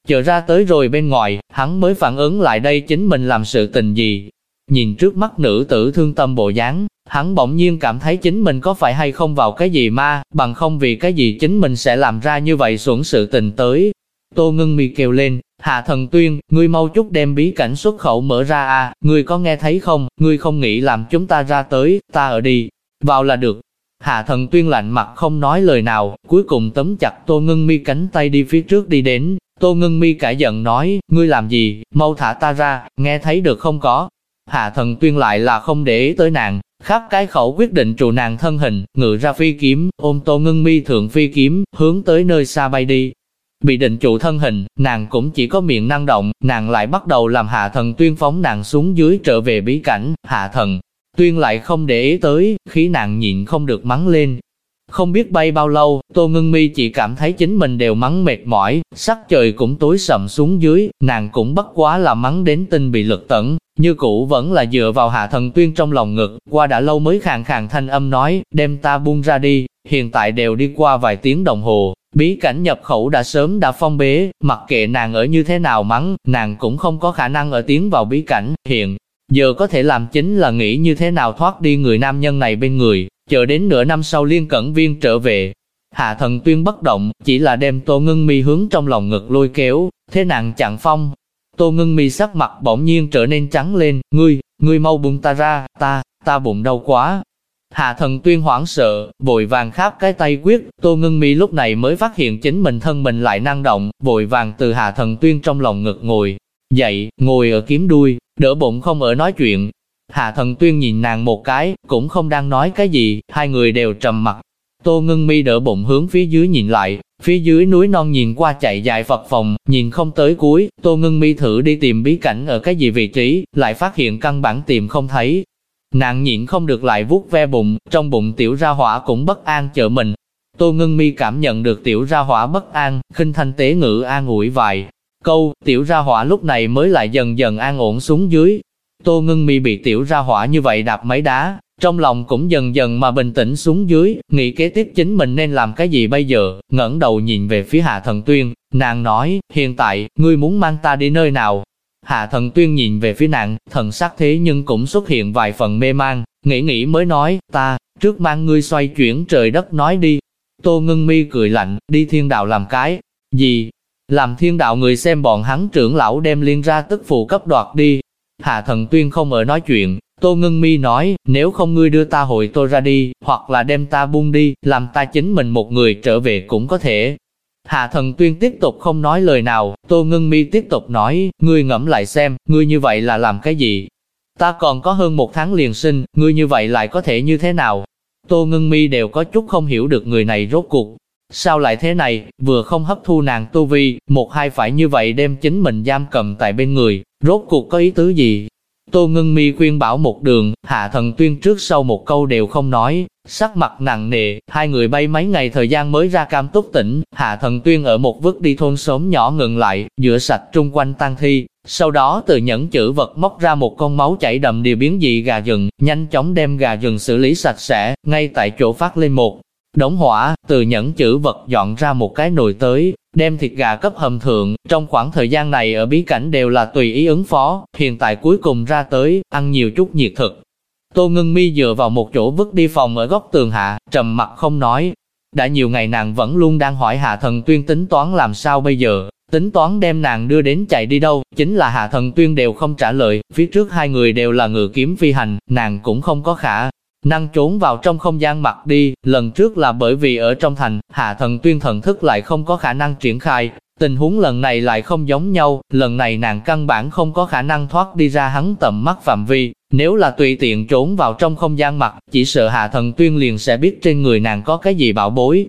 Chờ ra tới rồi bên ngoài, hắn mới phản ứng lại đây chính mình làm sự tình gì. Nhìn trước mắt nữ tử thương tâm bộ dáng, hắn bỗng nhiên cảm thấy chính mình có phải hay không vào cái gì ma, bằng không vì cái gì chính mình sẽ làm ra như vậy xuống sự tình tới. Tô Ngân Mi kêu lên, Hạ thần tuyên, ngươi mau chút đem bí cảnh xuất khẩu mở ra à, ngươi có nghe thấy không, ngươi không nghĩ làm chúng ta ra tới, ta ở đi, vào là được. Hạ thần tuyên lạnh mặt không nói lời nào, cuối cùng tấm chặt Tô Ngân Mi cánh tay đi phía trước đi đến, Tô Ngân Mi cả giận nói, ngươi làm gì, mau thả ta ra, nghe thấy được không có. Hạ thần tuyên lại là không để ý tới nàng, khắp cái khẩu quyết định trụ nàng thân hình, ngự ra phi kiếm, ôm Tô Ngân Mi thượng phi kiếm, hướng tới nơi xa bay đi. Bị định trụ thân hình, nàng cũng chỉ có miệng năng động, nàng lại bắt đầu làm hạ thần tuyên phóng nàng xuống dưới trở về bí cảnh, hạ thần. Tuyên lại không để ý tới, khí nàng nhịn không được mắng lên. Không biết bay bao lâu, Tô Ngân Mi chỉ cảm thấy chính mình đều mắng mệt mỏi, sắc trời cũng tối sầm xuống dưới, nàng cũng bất quá là mắng đến tinh bị lực tẩn, như cũ vẫn là dựa vào hạ thần tuyên trong lòng ngực, qua đã lâu mới khàn khàn thanh âm nói, đem ta buông ra đi, hiện tại đều đi qua vài tiếng đồng hồ, Bí cảnh nhập khẩu đã sớm đã phong bế, mặc kệ nàng ở như thế nào mắng, nàng cũng không có khả năng ở tiến vào bí cảnh, hiện. Giờ có thể làm chính là nghĩ như thế nào thoát đi người nam nhân này bên người, chờ đến nửa năm sau liên cẩn viên trở về. Hạ thần tuyên bất động, chỉ là đem tô ngưng mi hướng trong lòng ngực lôi kéo, thế nàng chặn phong. Tô ngưng mi sắc mặt bỗng nhiên trở nên trắng lên, ngươi, ngươi mau buông ta ra, ta, ta bụng đau quá, Hạ thần tuyên hoảng sợ, vội vàng khắp cái tay quyết, Tô Ngân Mi lúc này mới phát hiện chính mình thân mình lại năng động, vội vàng từ hạ thần tuyên trong lòng ngực ngồi, dậy, ngồi ở kiếm đuôi, đỡ bụng không ở nói chuyện. Hạ thần tuyên nhìn nàng một cái, cũng không đang nói cái gì, hai người đều trầm mặt. Tô Ngưng Mi đỡ bụng hướng phía dưới nhìn lại, phía dưới núi non nhìn qua chạy dài Phật phòng, nhìn không tới cuối, Tô Ngưng Mi thử đi tìm bí cảnh ở cái gì vị trí, lại phát hiện căn bản tìm không thấy, Nàng nhịn không được lại vuốt ve bụng, trong bụng tiểu ra hỏa cũng bất an chở mình. Tô Ngưng Mi cảm nhận được tiểu ra hỏa bất an, khinh thanh tế ngữ an ủi vài câu, tiểu ra hỏa lúc này mới lại dần dần an ổn xuống dưới. Tô Ngân Mi bị tiểu ra hỏa như vậy đạp mấy đá, trong lòng cũng dần dần mà bình tĩnh xuống dưới, nghĩ kế tiếp chính mình nên làm cái gì bây giờ, ngẩng đầu nhìn về phía Hạ Thần Tuyên, nàng nói, hiện tại, ngươi muốn mang ta đi nơi nào, Hạ thần tuyên nhìn về phía nàng, thần sắc thế nhưng cũng xuất hiện vài phần mê mang, nghĩ nghĩ mới nói, ta, trước mang ngươi xoay chuyển trời đất nói đi. Tô ngưng mi cười lạnh, đi thiên đạo làm cái, gì? Làm thiên đạo người xem bọn hắn trưởng lão đem liên ra tức phụ cấp đoạt đi. Hạ thần tuyên không ở nói chuyện, Tô Ngân Mi nói, nếu không ngươi đưa ta hội tôi ra đi, hoặc là đem ta buông đi, làm ta chính mình một người trở về cũng có thể. Hạ thần tuyên tiếp tục không nói lời nào, Tô Ngân Mi tiếp tục nói, ngươi ngẫm lại xem, ngươi như vậy là làm cái gì? Ta còn có hơn một tháng liền sinh, ngươi như vậy lại có thể như thế nào? Tô Ngân Mi đều có chút không hiểu được người này rốt cuộc. Sao lại thế này, vừa không hấp thu nàng tu vi, một hai phải như vậy đem chính mình giam cầm tại bên người, rốt cuộc có ý tứ gì? Tô Ngân Mi khuyên bảo một đường, Hạ Thần Tuyên trước sau một câu đều không nói, sắc mặt nặng nề, hai người bay mấy ngày thời gian mới ra cam túc tỉnh, Hạ Thần Tuyên ở một vứt đi thôn xóm nhỏ ngừng lại, rửa sạch trung quanh tăng thi, sau đó từ nhẫn chữ vật móc ra một con máu chảy đầm điều biến dị gà rừng, nhanh chóng đem gà rừng xử lý sạch sẽ, ngay tại chỗ phát lên một đống hỏa, từ nhẫn chữ vật dọn ra một cái nồi tới, đem thịt gà cấp hầm thượng, trong khoảng thời gian này ở bí cảnh đều là tùy ý ứng phó, hiện tại cuối cùng ra tới, ăn nhiều chút nhiệt thực. Tô Ngân Mi dựa vào một chỗ vứt đi phòng ở góc tường hạ, trầm mặt không nói. Đã nhiều ngày nàng vẫn luôn đang hỏi Hạ Thần Tuyên tính toán làm sao bây giờ, tính toán đem nàng đưa đến chạy đi đâu, chính là Hạ Thần Tuyên đều không trả lời, phía trước hai người đều là ngự kiếm phi hành, nàng cũng không có khả năng trốn vào trong không gian mặt đi, lần trước là bởi vì ở trong thành, Hạ Thần Tuyên thần thức lại không có khả năng triển khai, tình huống lần này lại không giống nhau, lần này nàng căn bản không có khả năng thoát đi ra hắn tầm mắt phạm vi, nếu là tùy tiện trốn vào trong không gian mặt, chỉ sợ Hạ Thần Tuyên liền sẽ biết trên người nàng có cái gì bảo bối.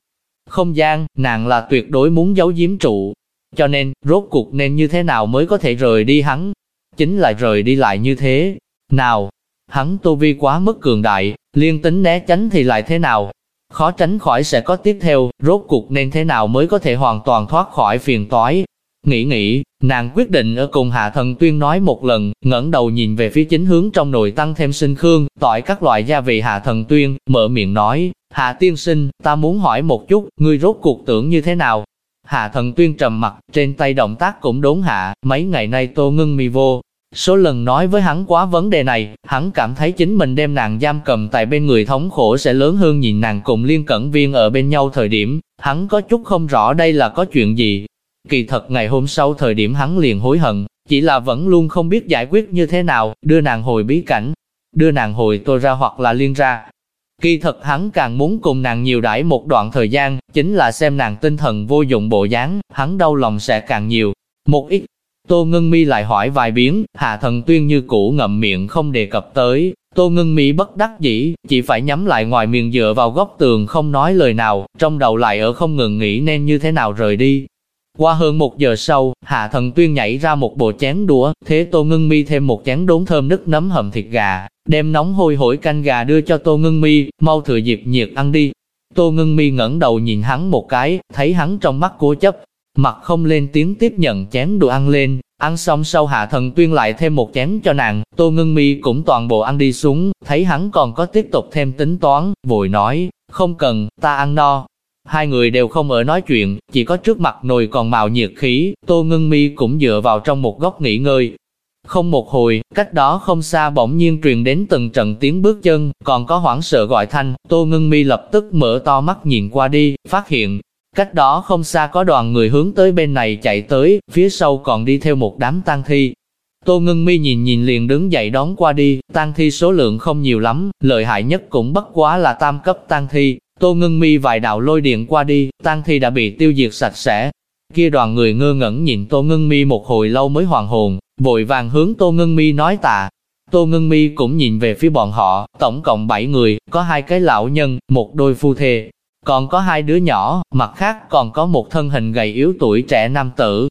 Không gian, nàng là tuyệt đối muốn giấu giếm trụ, cho nên, rốt cuộc nên như thế nào mới có thể rời đi hắn? Chính là rời đi lại như thế. Nào, hắn tu vi quá mức cường đại, liên tính né tránh thì lại thế nào? Khó tránh khỏi sẽ có tiếp theo, rốt cuộc nên thế nào mới có thể hoàn toàn thoát khỏi phiền toái. Nghĩ nghĩ, nàng quyết định ở cùng Hạ Thần Tuyên nói một lần, ngẩng đầu nhìn về phía chính hướng trong nồi tăng thêm sinh khương, tỏi các loại gia vị Hạ Thần Tuyên, mở miệng nói, Hạ Tiên Sinh, ta muốn hỏi một chút, ngươi rốt cuộc tưởng như thế nào? Hạ thần tuyên trầm mặt, trên tay động tác cũng đốn hạ, mấy ngày nay tô ngưng mi vô. Số lần nói với hắn quá vấn đề này, hắn cảm thấy chính mình đem nàng giam cầm tại bên người thống khổ sẽ lớn hơn nhìn nàng cùng liên cẩn viên ở bên nhau thời điểm, hắn có chút không rõ đây là có chuyện gì. Kỳ thật ngày hôm sau thời điểm hắn liền hối hận, chỉ là vẫn luôn không biết giải quyết như thế nào, đưa nàng hồi bí cảnh, đưa nàng hồi tôi ra hoặc là liên ra, Kỳ thật hắn càng muốn cùng nàng nhiều đãi một đoạn thời gian, chính là xem nàng tinh thần vô dụng bộ dáng, hắn đau lòng sẽ càng nhiều. Một ít, Tô Ngân Mi lại hỏi vài biến, Hạ Thần Tuyên như cũ ngậm miệng không đề cập tới. Tô Ngân Mi bất đắc dĩ, chỉ phải nhắm lại ngoài miệng dựa vào góc tường không nói lời nào, trong đầu lại ở không ngừng nghĩ nên như thế nào rời đi. Qua hơn một giờ sau, Hạ Thần Tuyên nhảy ra một bộ chén đũa, thế Tô Ngân Mi thêm một chén đốn thơm nức nấm hầm thịt gà, đem nóng hôi hổi canh gà đưa cho Tô Ngân Mi, mau thừa dịp nhiệt ăn đi. Tô Ngân Mi ngẩng đầu nhìn hắn một cái, thấy hắn trong mắt cố chấp, mặt không lên tiếng tiếp nhận chén đồ ăn lên, ăn xong sau Hạ Thần Tuyên lại thêm một chén cho nàng, Tô Ngân Mi cũng toàn bộ ăn đi xuống, thấy hắn còn có tiếp tục thêm tính toán, vội nói, không cần, ta ăn no, Hai người đều không ở nói chuyện, chỉ có trước mặt nồi còn mạo nhiệt khí, Tô Ngân Mi cũng dựa vào trong một góc nghỉ ngơi. Không một hồi, cách đó không xa bỗng nhiên truyền đến từng trận tiếng bước chân, còn có hoảng sợ gọi thanh, Tô Ngân Mi lập tức mở to mắt nhìn qua đi, phát hiện, cách đó không xa có đoàn người hướng tới bên này chạy tới, phía sau còn đi theo một đám tang thi. Tô Ngân Mi nhìn nhìn liền đứng dậy đón qua đi, tang thi số lượng không nhiều lắm, lợi hại nhất cũng bất quá là tam cấp tang thi, Tô Ngân Mi vài đạo lôi điện qua đi, tang thi đã bị tiêu diệt sạch sẽ. Kia đoàn người ngơ ngẩn nhìn Tô Ngân Mi một hồi lâu mới hoàn hồn, vội vàng hướng Tô Ngân Mi nói tạ. Tô Ngân Mi cũng nhìn về phía bọn họ, tổng cộng 7 người, có hai cái lão nhân, một đôi phu thê, còn có hai đứa nhỏ, mặt khác còn có một thân hình gầy yếu tuổi trẻ nam tử.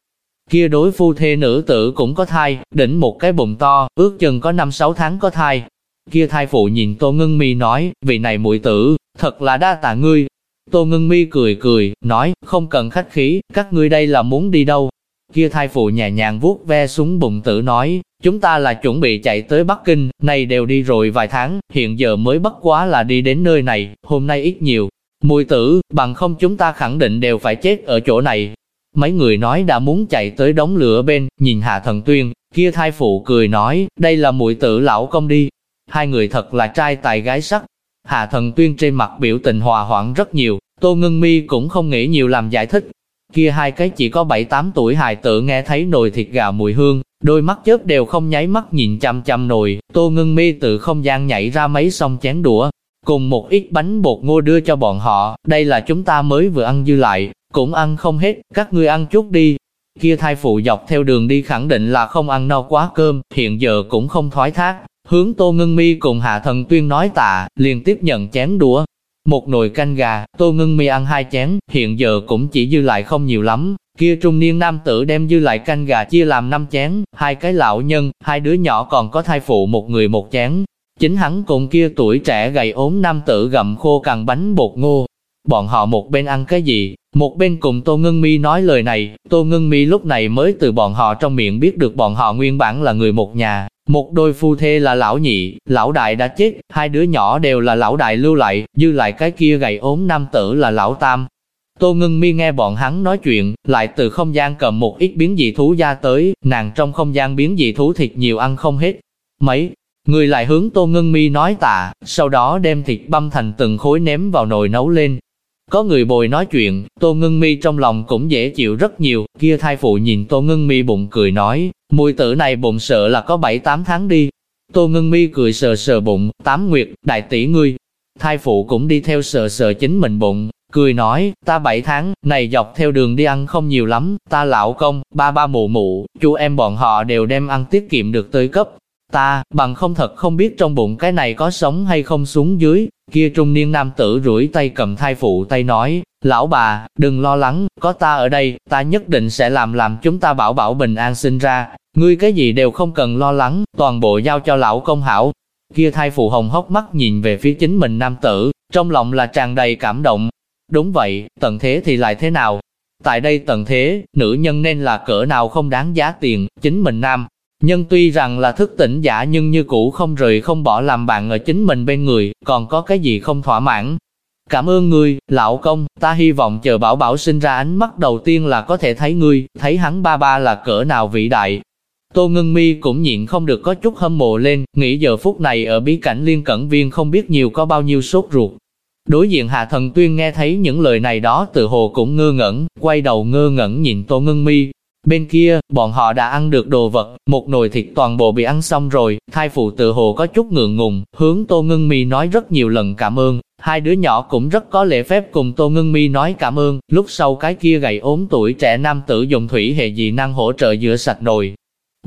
Kia đối phu thê nữ tử cũng có thai, đỉnh một cái bụng to, ước chừng có 5-6 tháng có thai. Kia thai phụ nhìn Tô Ngân Mi nói, vị này muội tử, thật là đa tạ ngươi. Tô Ngân Mi cười cười, nói, không cần khách khí, các ngươi đây là muốn đi đâu. Kia thai phụ nhẹ nhàng vuốt ve súng bụng tử nói, chúng ta là chuẩn bị chạy tới Bắc Kinh, này đều đi rồi vài tháng, hiện giờ mới bất quá là đi đến nơi này, hôm nay ít nhiều. Mùi tử, bằng không chúng ta khẳng định đều phải chết ở chỗ này. Mấy người nói đã muốn chạy tới đống lửa bên, nhìn Hạ Thần Tuyên, kia thai phụ cười nói, đây là mùi tử lão công đi. Hai người thật là trai tài gái sắc, Hạ thần tuyên trên mặt biểu tình hòa hoãn rất nhiều, Tô Ngân Mi cũng không nghĩ nhiều làm giải thích. Kia hai cái chỉ có 7-8 tuổi hài tử nghe thấy nồi thịt gà mùi hương, đôi mắt chớp đều không nháy mắt nhìn chăm chăm nồi, Tô Ngân Mi từ không gian nhảy ra mấy song chén đũa, cùng một ít bánh bột ngô đưa cho bọn họ, đây là chúng ta mới vừa ăn dư lại, cũng ăn không hết, các ngươi ăn chút đi. Kia thai phụ dọc theo đường đi khẳng định là không ăn no quá cơm, hiện giờ cũng không thoái thác, Hướng Tô Ngân Mi cùng Hạ Thần Tuyên nói tạ, liền tiếp nhận chén đũa. Một nồi canh gà, Tô Ngân Mi ăn hai chén, hiện giờ cũng chỉ dư lại không nhiều lắm. Kia trung niên nam tử đem dư lại canh gà chia làm năm chén, hai cái lão nhân, hai đứa nhỏ còn có thai phụ một người một chén. Chính hắn cùng kia tuổi trẻ gầy ốm nam tử gặm khô càng bánh bột ngô. Bọn họ một bên ăn cái gì, một bên cùng Tô Ngân Mi nói lời này, Tô Ngân Mi lúc này mới từ bọn họ trong miệng biết được bọn họ nguyên bản là người một nhà, một đôi phu thê là lão nhị, lão đại đã chết, hai đứa nhỏ đều là lão đại lưu lại, dư lại cái kia gầy ốm nam tử là lão tam. Tô ngân mi nghe bọn hắn nói chuyện, lại từ không gian cầm một ít biến dị thú ra tới, nàng trong không gian biến dị thú thịt nhiều ăn không hết. Mấy Người lại hướng Tô Ngân Mi nói tạ, sau đó đem thịt băm thành từng khối ném vào nồi nấu lên. Có người bồi nói chuyện, Tô Ngân Mi trong lòng cũng dễ chịu rất nhiều, kia thai phụ nhìn Tô Ngân Mi bụng cười nói, mùi tử này bụng sợ là có 7-8 tháng đi. Tô Ngân Mi cười sờ sờ bụng, tám nguyệt, đại tỷ ngươi. Thai phụ cũng đi theo sờ sờ chính mình bụng, cười nói, ta 7 tháng, này dọc theo đường đi ăn không nhiều lắm, ta lão công, ba ba mụ mụ, chú em bọn họ đều đem ăn tiết kiệm được tới cấp. Ta, bằng không thật không biết trong bụng cái này có sống hay không xuống dưới, kia trung niên nam tử rủi tay cầm thai phụ tay nói, lão bà, đừng lo lắng, có ta ở đây, ta nhất định sẽ làm làm chúng ta bảo bảo bình an sinh ra, ngươi cái gì đều không cần lo lắng, toàn bộ giao cho lão công hảo. Kia thai phụ hồng hốc mắt nhìn về phía chính mình nam tử, trong lòng là tràn đầy cảm động, Đúng vậy, tận thế thì lại thế nào? Tại đây tận thế, nữ nhân nên là cỡ nào không đáng giá tiền, chính mình nam. Nhân tuy rằng là thức tỉnh giả nhưng như cũ không rời không bỏ làm bạn ở chính mình bên người, còn có cái gì không thỏa mãn. Cảm ơn ngươi, lão công, ta hy vọng chờ bảo bảo sinh ra ánh mắt đầu tiên là có thể thấy ngươi, thấy hắn ba ba là cỡ nào vĩ đại. Tô Ngân Mi cũng nhịn không được có chút hâm mộ lên, nghĩ giờ phút này ở bí cảnh liên cẩn viên không biết nhiều có bao nhiêu sốt ruột, Đối diện Hạ Thần Tuyên nghe thấy những lời này đó tự hồ cũng ngơ ngẩn, quay đầu ngơ ngẩn nhìn Tô Ngân Mi. Bên kia, bọn họ đã ăn được đồ vật, một nồi thịt toàn bộ bị ăn xong rồi, thai phụ tự hồ có chút ngượng ngùng, hướng Tô Ngân Mi nói rất nhiều lần cảm ơn, hai đứa nhỏ cũng rất có lễ phép cùng Tô Ngân Mi nói cảm ơn, lúc sau cái kia gầy ốm tuổi trẻ nam tử dùng thủy hệ dị năng hỗ trợ rửa sạch nồi.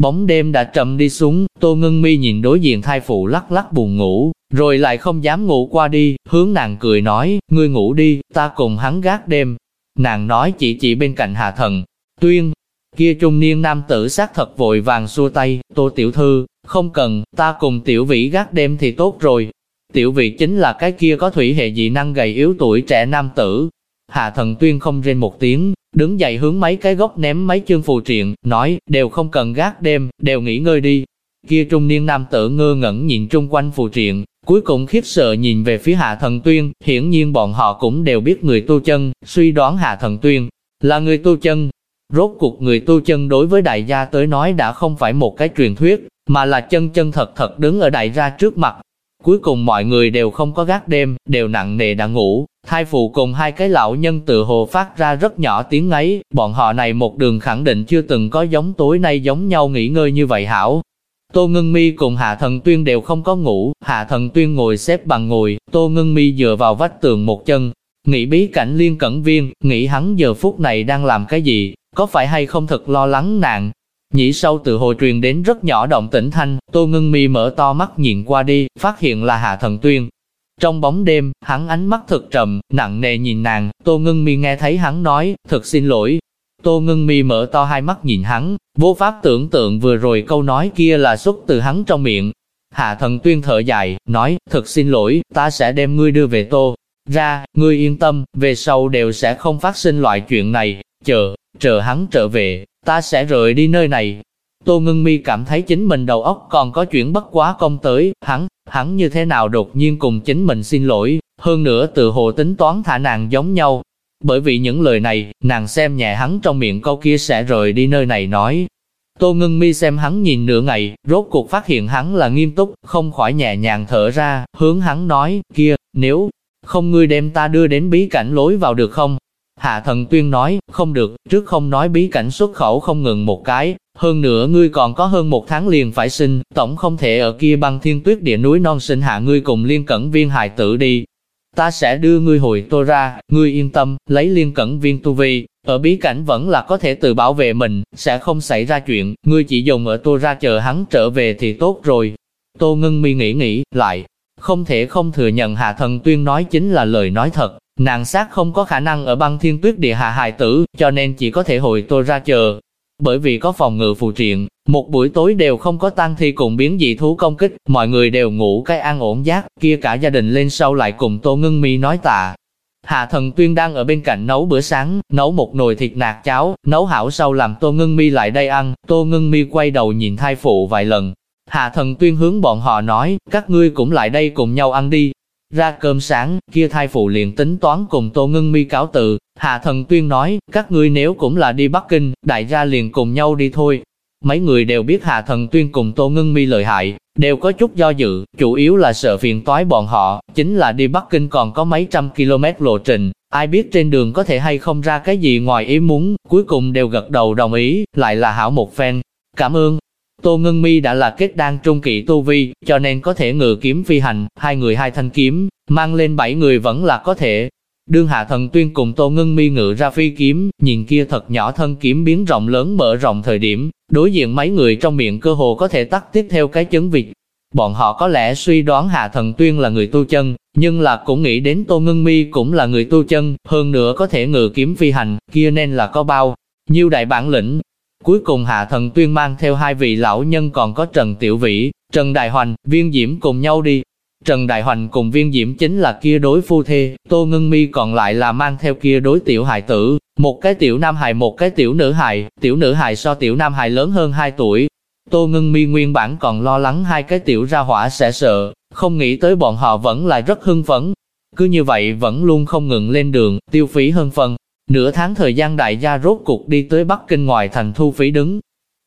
Bóng đêm đã trầm đi xuống, Tô Ngân Mi nhìn đối diện thai phụ lắc lắc buồn ngủ, rồi lại không dám ngủ qua đi, hướng nàng cười nói, ngươi ngủ đi, ta cùng hắn gác đêm. Nàng nói chỉ chỉ bên cạnh Hà Thần, tuyên, kia trung niên nam tử sát thật vội vàng xua tay, tô tiểu thư, không cần, ta cùng tiểu vĩ gác đêm thì tốt rồi. Tiểu vị chính là cái kia có thủy hệ dị năng gầy yếu tuổi trẻ nam tử. Hạ thần tuyên không rên một tiếng, đứng dậy hướng mấy cái gốc ném mấy chương phù triện, nói, đều không cần gác đêm, đều nghỉ ngơi đi. Kia trung niên nam tử ngơ ngẩn nhìn trung quanh phù triện, Cuối cùng khiếp sợ nhìn về phía Hạ Thần Tuyên, hiển nhiên bọn họ cũng đều biết người tu chân, suy đoán Hạ Thần Tuyên là người tu chân. Rốt cuộc người tu chân đối với đại gia tới nói đã không phải một cái truyền thuyết, mà là chân chân thật thật đứng ở đại gia trước mặt. Cuối cùng mọi người đều không có gác đêm, đều nặng nề đã ngủ, thai phụ cùng hai cái lão nhân tự hồ phát ra rất nhỏ tiếng ấy, bọn họ này một đường khẳng định chưa từng có giống tối nay giống nhau nghỉ ngơi như vậy hảo, Tô Ngân Mi cùng Hạ Thần Tuyên đều không có ngủ, Hạ Thần Tuyên ngồi xếp bằng ngồi, Tô Ngân Mi dựa vào vách tường một chân, nghĩ bí cảnh liên cẩn viên, nghĩ hắn giờ phút này đang làm cái gì, có phải hay không thật lo lắng nạn. Nhĩ sâu từ hồi truyền đến rất nhỏ động tĩnh thanh, Tô Ngân Mi mở to mắt nhìn qua đi, phát hiện là Hạ Thần Tuyên. Trong bóng đêm, hắn ánh mắt thực trầm, nặng nề nhìn nàng, Tô Ngân Mi nghe thấy hắn nói, thật xin lỗi, Tô Ngân Mi mở to hai mắt nhìn hắn, vô pháp tưởng tượng vừa rồi câu nói kia là xuất từ hắn trong miệng. Hạ thần tuyên thở dài, nói, thật xin lỗi, ta sẽ đem ngươi đưa về Tô. Ra, ngươi yên tâm, về sau đều sẽ không phát sinh loại chuyện này, chờ, chờ hắn trở về, ta sẽ rời đi nơi này. Tô Ngân Mi cảm thấy chính mình đầu óc còn có chuyện bất quá công tới, hắn, hắn như thế nào đột nhiên cùng chính mình xin lỗi, hơn nữa tự hồ tính toán thả nàng giống nhau, bởi vì những lời này, nàng xem nhẹ hắn trong miệng câu kia sẽ rời đi nơi này nói. Tô ngưng mi xem hắn nhìn nửa ngày, rốt cuộc phát hiện hắn là nghiêm túc, không khỏi nhẹ nhàng thở ra, hướng hắn nói, kia, nếu không ngươi đem ta đưa đến bí cảnh lối vào được không? Hạ thần tuyên nói, không được, trước không nói bí cảnh xuất khẩu không ngừng một cái, hơn nữa ngươi còn có hơn một tháng liền phải sinh, tổng không thể ở kia băng thiên tuyết địa núi non sinh hạ ngươi cùng liên cẩn viên hài tử đi, ta sẽ đưa ngươi hồi tô ra, ngươi yên tâm, lấy liên cẩn viên tu vi, ở bí cảnh vẫn là có thể tự bảo vệ mình, sẽ không xảy ra chuyện, ngươi chỉ dùng ở tô ra chờ hắn trở về thì tốt rồi. Tô ngưng mi nghĩ nghĩ, lại, không thể không thừa nhận Hạ Thần Tuyên nói chính là lời nói thật, nàng sát không có khả năng ở băng thiên tuyết địa hạ hài tử, cho nên chỉ có thể hồi tôi ra chờ, bởi vì có phòng ngự phù triện, một buổi tối đều không có tăng thi cùng biến dị thú công kích, mọi người đều ngủ cái an ổn giác, kia cả gia đình lên sau lại cùng Tô Ngân Mi nói tạ. Hạ thần tuyên đang ở bên cạnh nấu bữa sáng, nấu một nồi thịt nạc cháo, nấu hảo sau làm Tô Ngân Mi lại đây ăn, Tô Ngân Mi quay đầu nhìn thai phụ vài lần. Hạ thần tuyên hướng bọn họ nói, các ngươi cũng lại đây cùng nhau ăn đi, ra cơm sáng, kia thai phụ liền tính toán cùng Tô Ngân Mi cáo từ, Hạ Thần Tuyên nói, các ngươi nếu cũng là đi Bắc Kinh, đại gia liền cùng nhau đi thôi. Mấy người đều biết Hạ Thần Tuyên cùng Tô Ngân Mi lợi hại, đều có chút do dự, chủ yếu là sợ phiền toái bọn họ, chính là đi Bắc Kinh còn có mấy trăm km lộ trình, ai biết trên đường có thể hay không ra cái gì ngoài ý muốn, cuối cùng đều gật đầu đồng ý, lại là hảo một phen. Cảm ơn. Tô Ngân Mi đã là kết đan trung kỵ tu vi, cho nên có thể ngự kiếm phi hành, hai người hai thanh kiếm, mang lên bảy người vẫn là có thể. Đương hạ thần tuyên cùng Tô Ngân Mi ngự ra phi kiếm, nhìn kia thật nhỏ thân kiếm biến rộng lớn mở rộng thời điểm, đối diện mấy người trong miệng cơ hồ có thể tắt tiếp theo cái chấn vịt. Bọn họ có lẽ suy đoán Hạ Thần Tuyên là người tu chân, nhưng là cũng nghĩ đến Tô Ngân Mi cũng là người tu chân, hơn nữa có thể ngự kiếm phi hành, kia nên là có bao nhiêu đại bản lĩnh. Cuối cùng Hạ Thần Tuyên mang theo hai vị lão nhân còn có Trần Tiểu Vĩ, Trần Đại Hoành, Viên Diễm cùng nhau đi. Trần Đại Hoành cùng Viên Diễm chính là kia đối phu thê, Tô Ngân Mi còn lại là mang theo kia đối tiểu hài tử, một cái tiểu nam hài một cái tiểu nữ hài, tiểu nữ hài so tiểu nam hài lớn hơn 2 tuổi. Tô Ngân Mi nguyên bản còn lo lắng hai cái tiểu ra hỏa sẽ sợ, không nghĩ tới bọn họ vẫn là rất hưng phấn. Cứ như vậy vẫn luôn không ngừng lên đường, tiêu phí hơn phần. Nửa tháng thời gian đại gia rốt cuộc đi tới Bắc Kinh ngoài thành thu phí đứng.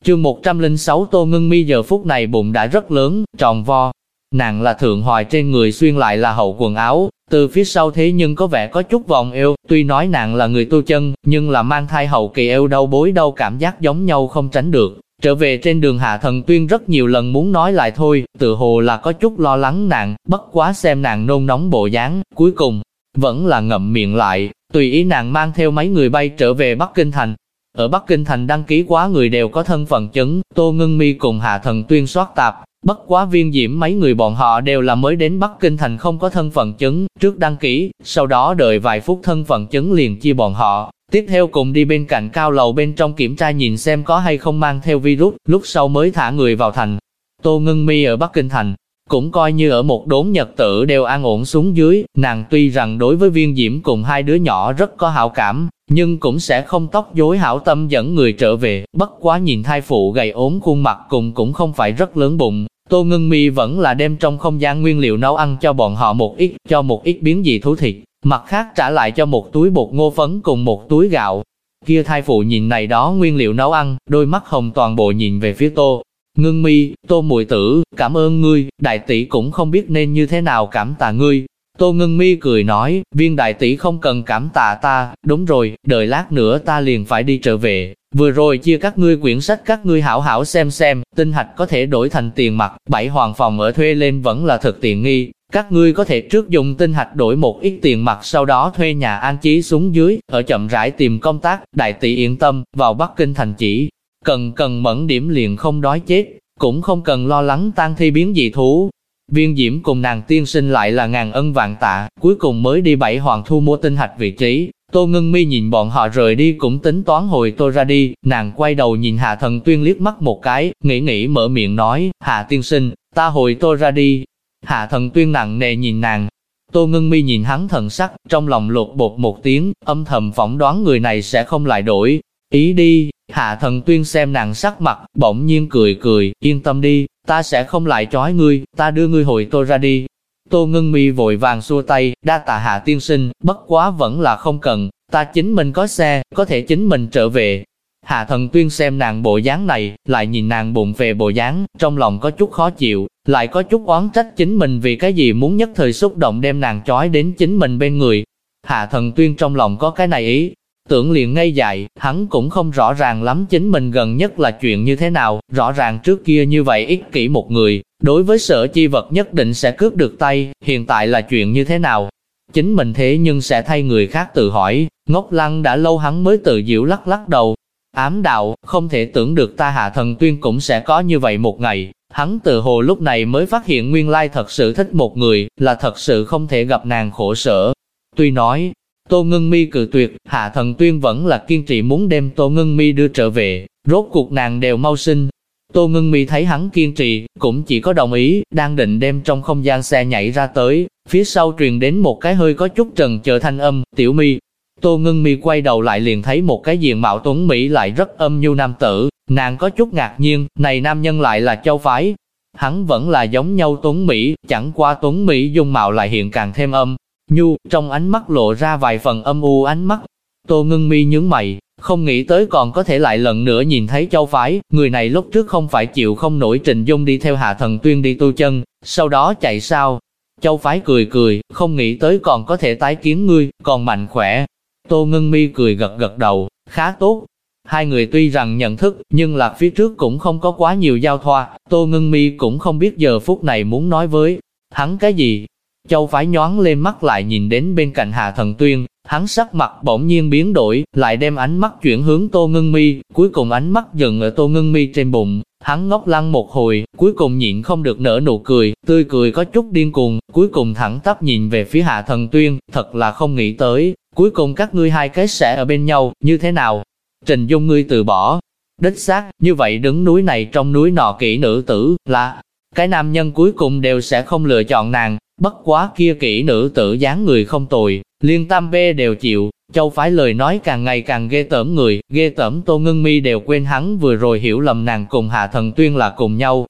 Chương 106 Tô ngưng Mi giờ phút này bụng đã rất lớn, tròn vo. Nàng là thượng hoài trên người xuyên lại là hậu quần áo, từ phía sau thế nhưng có vẻ có chút vòng eo, tuy nói nàng là người tu chân, nhưng là mang thai hậu kỳ eo đau bối đau cảm giác giống nhau không tránh được. Trở về trên đường Hạ Thần Tuyên rất nhiều lần muốn nói lại thôi, tự hồ là có chút lo lắng nàng, bất quá xem nàng nôn nóng bộ dáng, cuối cùng, vẫn là ngậm miệng lại, tùy ý nàng mang theo mấy người bay trở về Bắc Kinh Thành. Ở Bắc Kinh Thành đăng ký quá người đều có thân phận chứng, Tô Ngân Mi cùng Hạ Thần Tuyên soát tạp, bất quá viên diễm mấy người bọn họ đều là mới đến Bắc Kinh Thành không có thân phận chứng, trước đăng ký, sau đó đợi vài phút thân phận chứng liền chia bọn họ, Tiếp theo cùng đi bên cạnh cao lầu bên trong kiểm tra nhìn xem có hay không mang theo virus, lúc sau mới thả người vào thành. Tô Ngân Mi ở Bắc Kinh Thành, cũng coi như ở một đốn nhật tử đều an ổn xuống dưới, nàng tuy rằng đối với viên diễm cùng hai đứa nhỏ rất có hảo cảm, nhưng cũng sẽ không tóc dối hảo tâm dẫn người trở về, bất quá nhìn thai phụ gầy ốm khuôn mặt cùng cũng không phải rất lớn bụng. Tô Ngân Mi vẫn là đem trong không gian nguyên liệu nấu ăn cho bọn họ một ít, cho một ít biến dị thú thịt, mặt khác trả lại cho một túi bột ngô phấn cùng một túi gạo. Kia thai phụ nhìn này đó nguyên liệu nấu ăn, đôi mắt hồng toàn bộ nhìn về phía tô. Ngưng mi, tô mùi tử, cảm ơn ngươi, đại tỷ cũng không biết nên như thế nào cảm tạ ngươi. Tô ngưng mi cười nói, viên đại tỷ không cần cảm tạ ta, đúng rồi, đợi lát nữa ta liền phải đi trở về. Vừa rồi chia các ngươi quyển sách các ngươi hảo hảo xem xem, tinh hạch có thể đổi thành tiền mặt, bảy hoàng phòng ở thuê lên vẫn là thực tiện nghi, các ngươi có thể trước dùng tinh hạch đổi một ít tiền mặt sau đó thuê nhà an trí xuống dưới, ở chậm rãi tìm công tác, đại tỷ yên tâm, vào Bắc Kinh thành chỉ. Cần cần mẫn điểm liền không đói chết, cũng không cần lo lắng tan thi biến dị thú. Viên diễm cùng nàng tiên sinh lại là ngàn ân vạn tạ, cuối cùng mới đi bảy hoàng thu mua tinh hạch vị trí. Tô Ngân Mi nhìn bọn họ rời đi cũng tính toán hồi tôi ra đi, nàng quay đầu nhìn Hạ Thần Tuyên liếc mắt một cái, nghĩ nghĩ mở miệng nói, Hạ tiên sinh, ta hồi tôi ra đi, Hạ thần tuyên nặng nề nhìn nàng. Tô ngưng mi nhìn hắn thần sắc, trong lòng lột bột một tiếng, âm thầm phỏng đoán người này sẽ không lại đổi. Ý đi, hạ thần tuyên xem nàng sắc mặt, bỗng nhiên cười cười, yên tâm đi, ta sẽ không lại trói ngươi, ta đưa ngươi hồi tôi ra đi. Tô ngưng mi vội vàng xua tay, đa tạ hạ tiên sinh, bất quá vẫn là không cần, ta chính mình có xe, có thể chính mình trở về. Hạ thần tuyên xem nàng bộ dáng này, lại nhìn nàng bụng về bộ dáng, trong lòng có chút khó chịu, lại có chút oán trách chính mình vì cái gì muốn nhất thời xúc động đem nàng trói đến chính mình bên người. Hạ thần tuyên trong lòng có cái này ý, tưởng liền ngây dại, hắn cũng không rõ ràng lắm chính mình gần nhất là chuyện như thế nào, rõ ràng trước kia như vậy ích kỷ một người, đối với sở chi vật nhất định sẽ cướp được tay, hiện tại là chuyện như thế nào. Chính mình thế nhưng sẽ thay người khác tự hỏi, ngốc lăng đã lâu hắn mới tự diễu lắc lắc đầu. Ám đạo, không thể tưởng được ta hạ thần tuyên cũng sẽ có như vậy một ngày, Hắn tự hồ lúc này mới phát hiện nguyên lai thật sự thích một người, là thật sự không thể gặp nàng khổ sở. Tuy nói, Tô Ngân Mi cự tuyệt, Hạ Thần Tuyên vẫn là kiên trì muốn đem Tô Ngân Mi đưa trở về, rốt cuộc nàng đều mau sinh. Tô Ngân Mi thấy hắn kiên trì, cũng chỉ có đồng ý, đang định đem trong không gian xe nhảy ra tới, phía sau truyền đến một cái hơi có chút trần chờ thanh âm, tiểu mi. Tô Ngân Mi quay đầu lại liền thấy một cái diện mạo tuấn Mỹ lại rất âm nhu nam tử, Nàng có chút ngạc nhiên, này nam nhân lại là châu phái. Hắn vẫn là giống nhau Tuấn Mỹ, chẳng qua Tuấn Mỹ dung mạo lại hiện càng thêm âm. Nhu, trong ánh mắt lộ ra vài phần âm u ánh mắt. Tô ngưng mi nhướng mày, không nghĩ tới còn có thể lại lần nữa nhìn thấy châu phái, người này lúc trước không phải chịu không nổi Trình Dung đi theo Hạ Thần Tuyên đi tu chân, sau đó chạy sao. Châu phái cười cười, không nghĩ tới còn có thể tái kiến ngươi, còn mạnh khỏe. Tô Ngưng Mi cười gật gật đầu, khá tốt. Hai người tuy rằng nhận thức, nhưng là phía trước cũng không có quá nhiều giao thoa, Tô Ngân Mi cũng không biết giờ phút này muốn nói với hắn cái gì. Châu phái nhoáng lên mắt lại nhìn đến bên cạnh Hạ Thần Tuyên, Hắn sắc mặt bỗng nhiên biến đổi, lại đem ánh mắt chuyển hướng Tô Ngân Mi, cuối cùng ánh mắt dừng ở Tô Ngân Mi trên bụng. Hắn ngốc lăng một hồi, cuối cùng nhịn không được nở nụ cười, tươi cười có chút điên cuồng, cuối cùng thẳng tắp nhìn về phía Hạ Thần Tuyên, thật là không nghĩ tới, cuối cùng các ngươi hai cái sẽ ở bên nhau, như thế nào? Trình Dung ngươi từ bỏ. Đích xác, như vậy đứng núi này trong núi nọ kỹ nữ tử, là cái nam nhân cuối cùng đều sẽ không lựa chọn nàng, bất quá kia kỹ nữ tử dáng người không tồi, liên tam bê đều chịu, châu phái lời nói càng ngày càng ghê tởm người, ghê tởm Tô Ngân Mi đều quên hắn vừa rồi hiểu lầm nàng cùng Hạ Thần Tuyên là cùng nhau.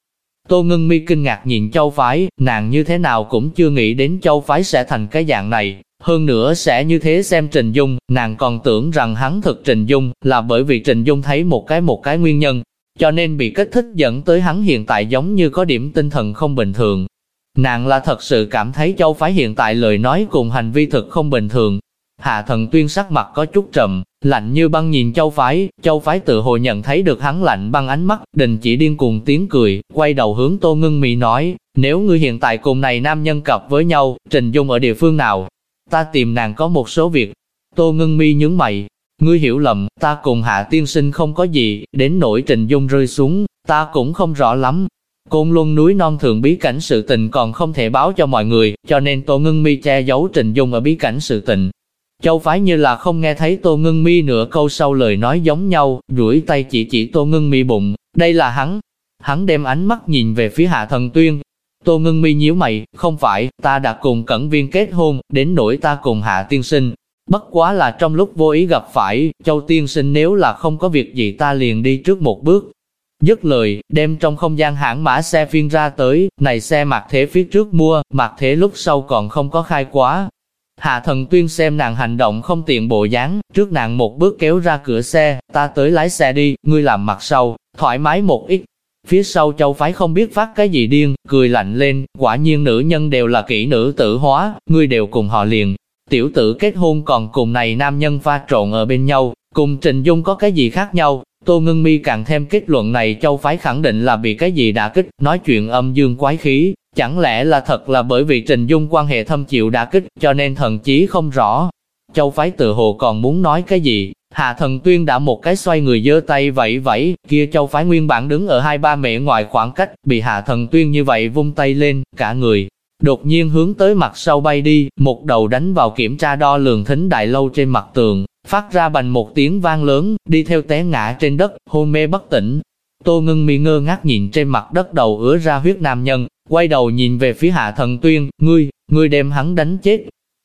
Tô Ngân Mi kinh ngạc nhìn châu phái, nàng như thế nào cũng chưa nghĩ đến châu phái sẽ thành cái dạng này, hơn nữa sẽ như thế xem Trình Dung, nàng còn tưởng rằng hắn thực Trình Dung, là bởi vì Trình Dung thấy một cái một cái nguyên nhân, cho nên bị kích thích dẫn tới hắn hiện tại giống như có điểm tinh thần không bình thường, Nàng là thật sự cảm thấy châu phái hiện tại lời nói cùng hành vi thực không bình thường. Hạ thần tuyên sắc mặt có chút trầm, lạnh như băng nhìn châu phái, châu phái tự hồ nhận thấy được hắn lạnh băng ánh mắt, đình chỉ điên cuồng tiếng cười, quay đầu hướng tô ngưng mỹ nói, nếu ngươi hiện tại cùng này nam nhân cặp với nhau, Trình Dung ở địa phương nào? Ta tìm nàng có một số việc. Tô ngưng mi nhướng mày, ngươi hiểu lầm, ta cùng hạ tiên sinh không có gì, đến nỗi Trình Dung rơi xuống, ta cũng không rõ lắm, Côn Luân núi non thường bí cảnh sự tình còn không thể báo cho mọi người, cho nên Tô Ngân Mi che giấu Trình Dung ở bí cảnh sự tình. Châu phái như là không nghe thấy Tô Ngân Mi nửa câu sau lời nói giống nhau, duỗi tay chỉ chỉ Tô Ngân Mi bụng, đây là hắn. Hắn đem ánh mắt nhìn về phía Hạ Thần Tuyên. Tô Ngân Mi nhíu mày, không phải, ta đã cùng Cẩn Viên kết hôn, đến nỗi ta cùng Hạ Tiên Sinh. Bất quá là trong lúc vô ý gặp phải, Châu Tiên Sinh nếu là không có việc gì ta liền đi trước một bước, Dứt lời, đem trong không gian hãng mã xe phiên ra tới, này xe mặt thế phía trước mua, mặt thế lúc sau còn không có khai quá. Hạ thần tuyên xem nàng hành động không tiện bộ dáng, trước nàng một bước kéo ra cửa xe, ta tới lái xe đi, ngươi làm mặt sau, thoải mái một ít. Phía sau châu phái không biết phát cái gì điên, cười lạnh lên, quả nhiên nữ nhân đều là kỹ nữ tử hóa, ngươi đều cùng họ liền. Tiểu tử kết hôn còn cùng này nam nhân pha trộn ở bên nhau, cùng Trình Dung có cái gì khác nhau, Tô Ngân Mi càng thêm kết luận này châu phái khẳng định là bị cái gì đả kích, nói chuyện âm dương quái khí, chẳng lẽ là thật là bởi vì Trình Dung quan hệ thâm chịu đả kích, cho nên thần chí không rõ. Châu phái tự hồ còn muốn nói cái gì, Hạ thần tuyên đã một cái xoay người giơ tay vẫy vẫy, kia châu phái nguyên bản đứng ở hai ba mẹ ngoài khoảng cách, bị hạ thần tuyên như vậy vung tay lên, cả người, đột nhiên hướng tới mặt sau bay đi, một đầu đánh vào kiểm tra đo lường thính đại lâu trên mặt tường, phát ra bành một tiếng vang lớn, đi theo té ngã trên đất, hôn mê bất tỉnh. Tô ngưng mi ngơ ngác nhìn trên mặt đất đầu ứa ra huyết nam nhân, quay đầu nhìn về phía hạ thần tuyên, ngươi, ngươi đem hắn đánh chết.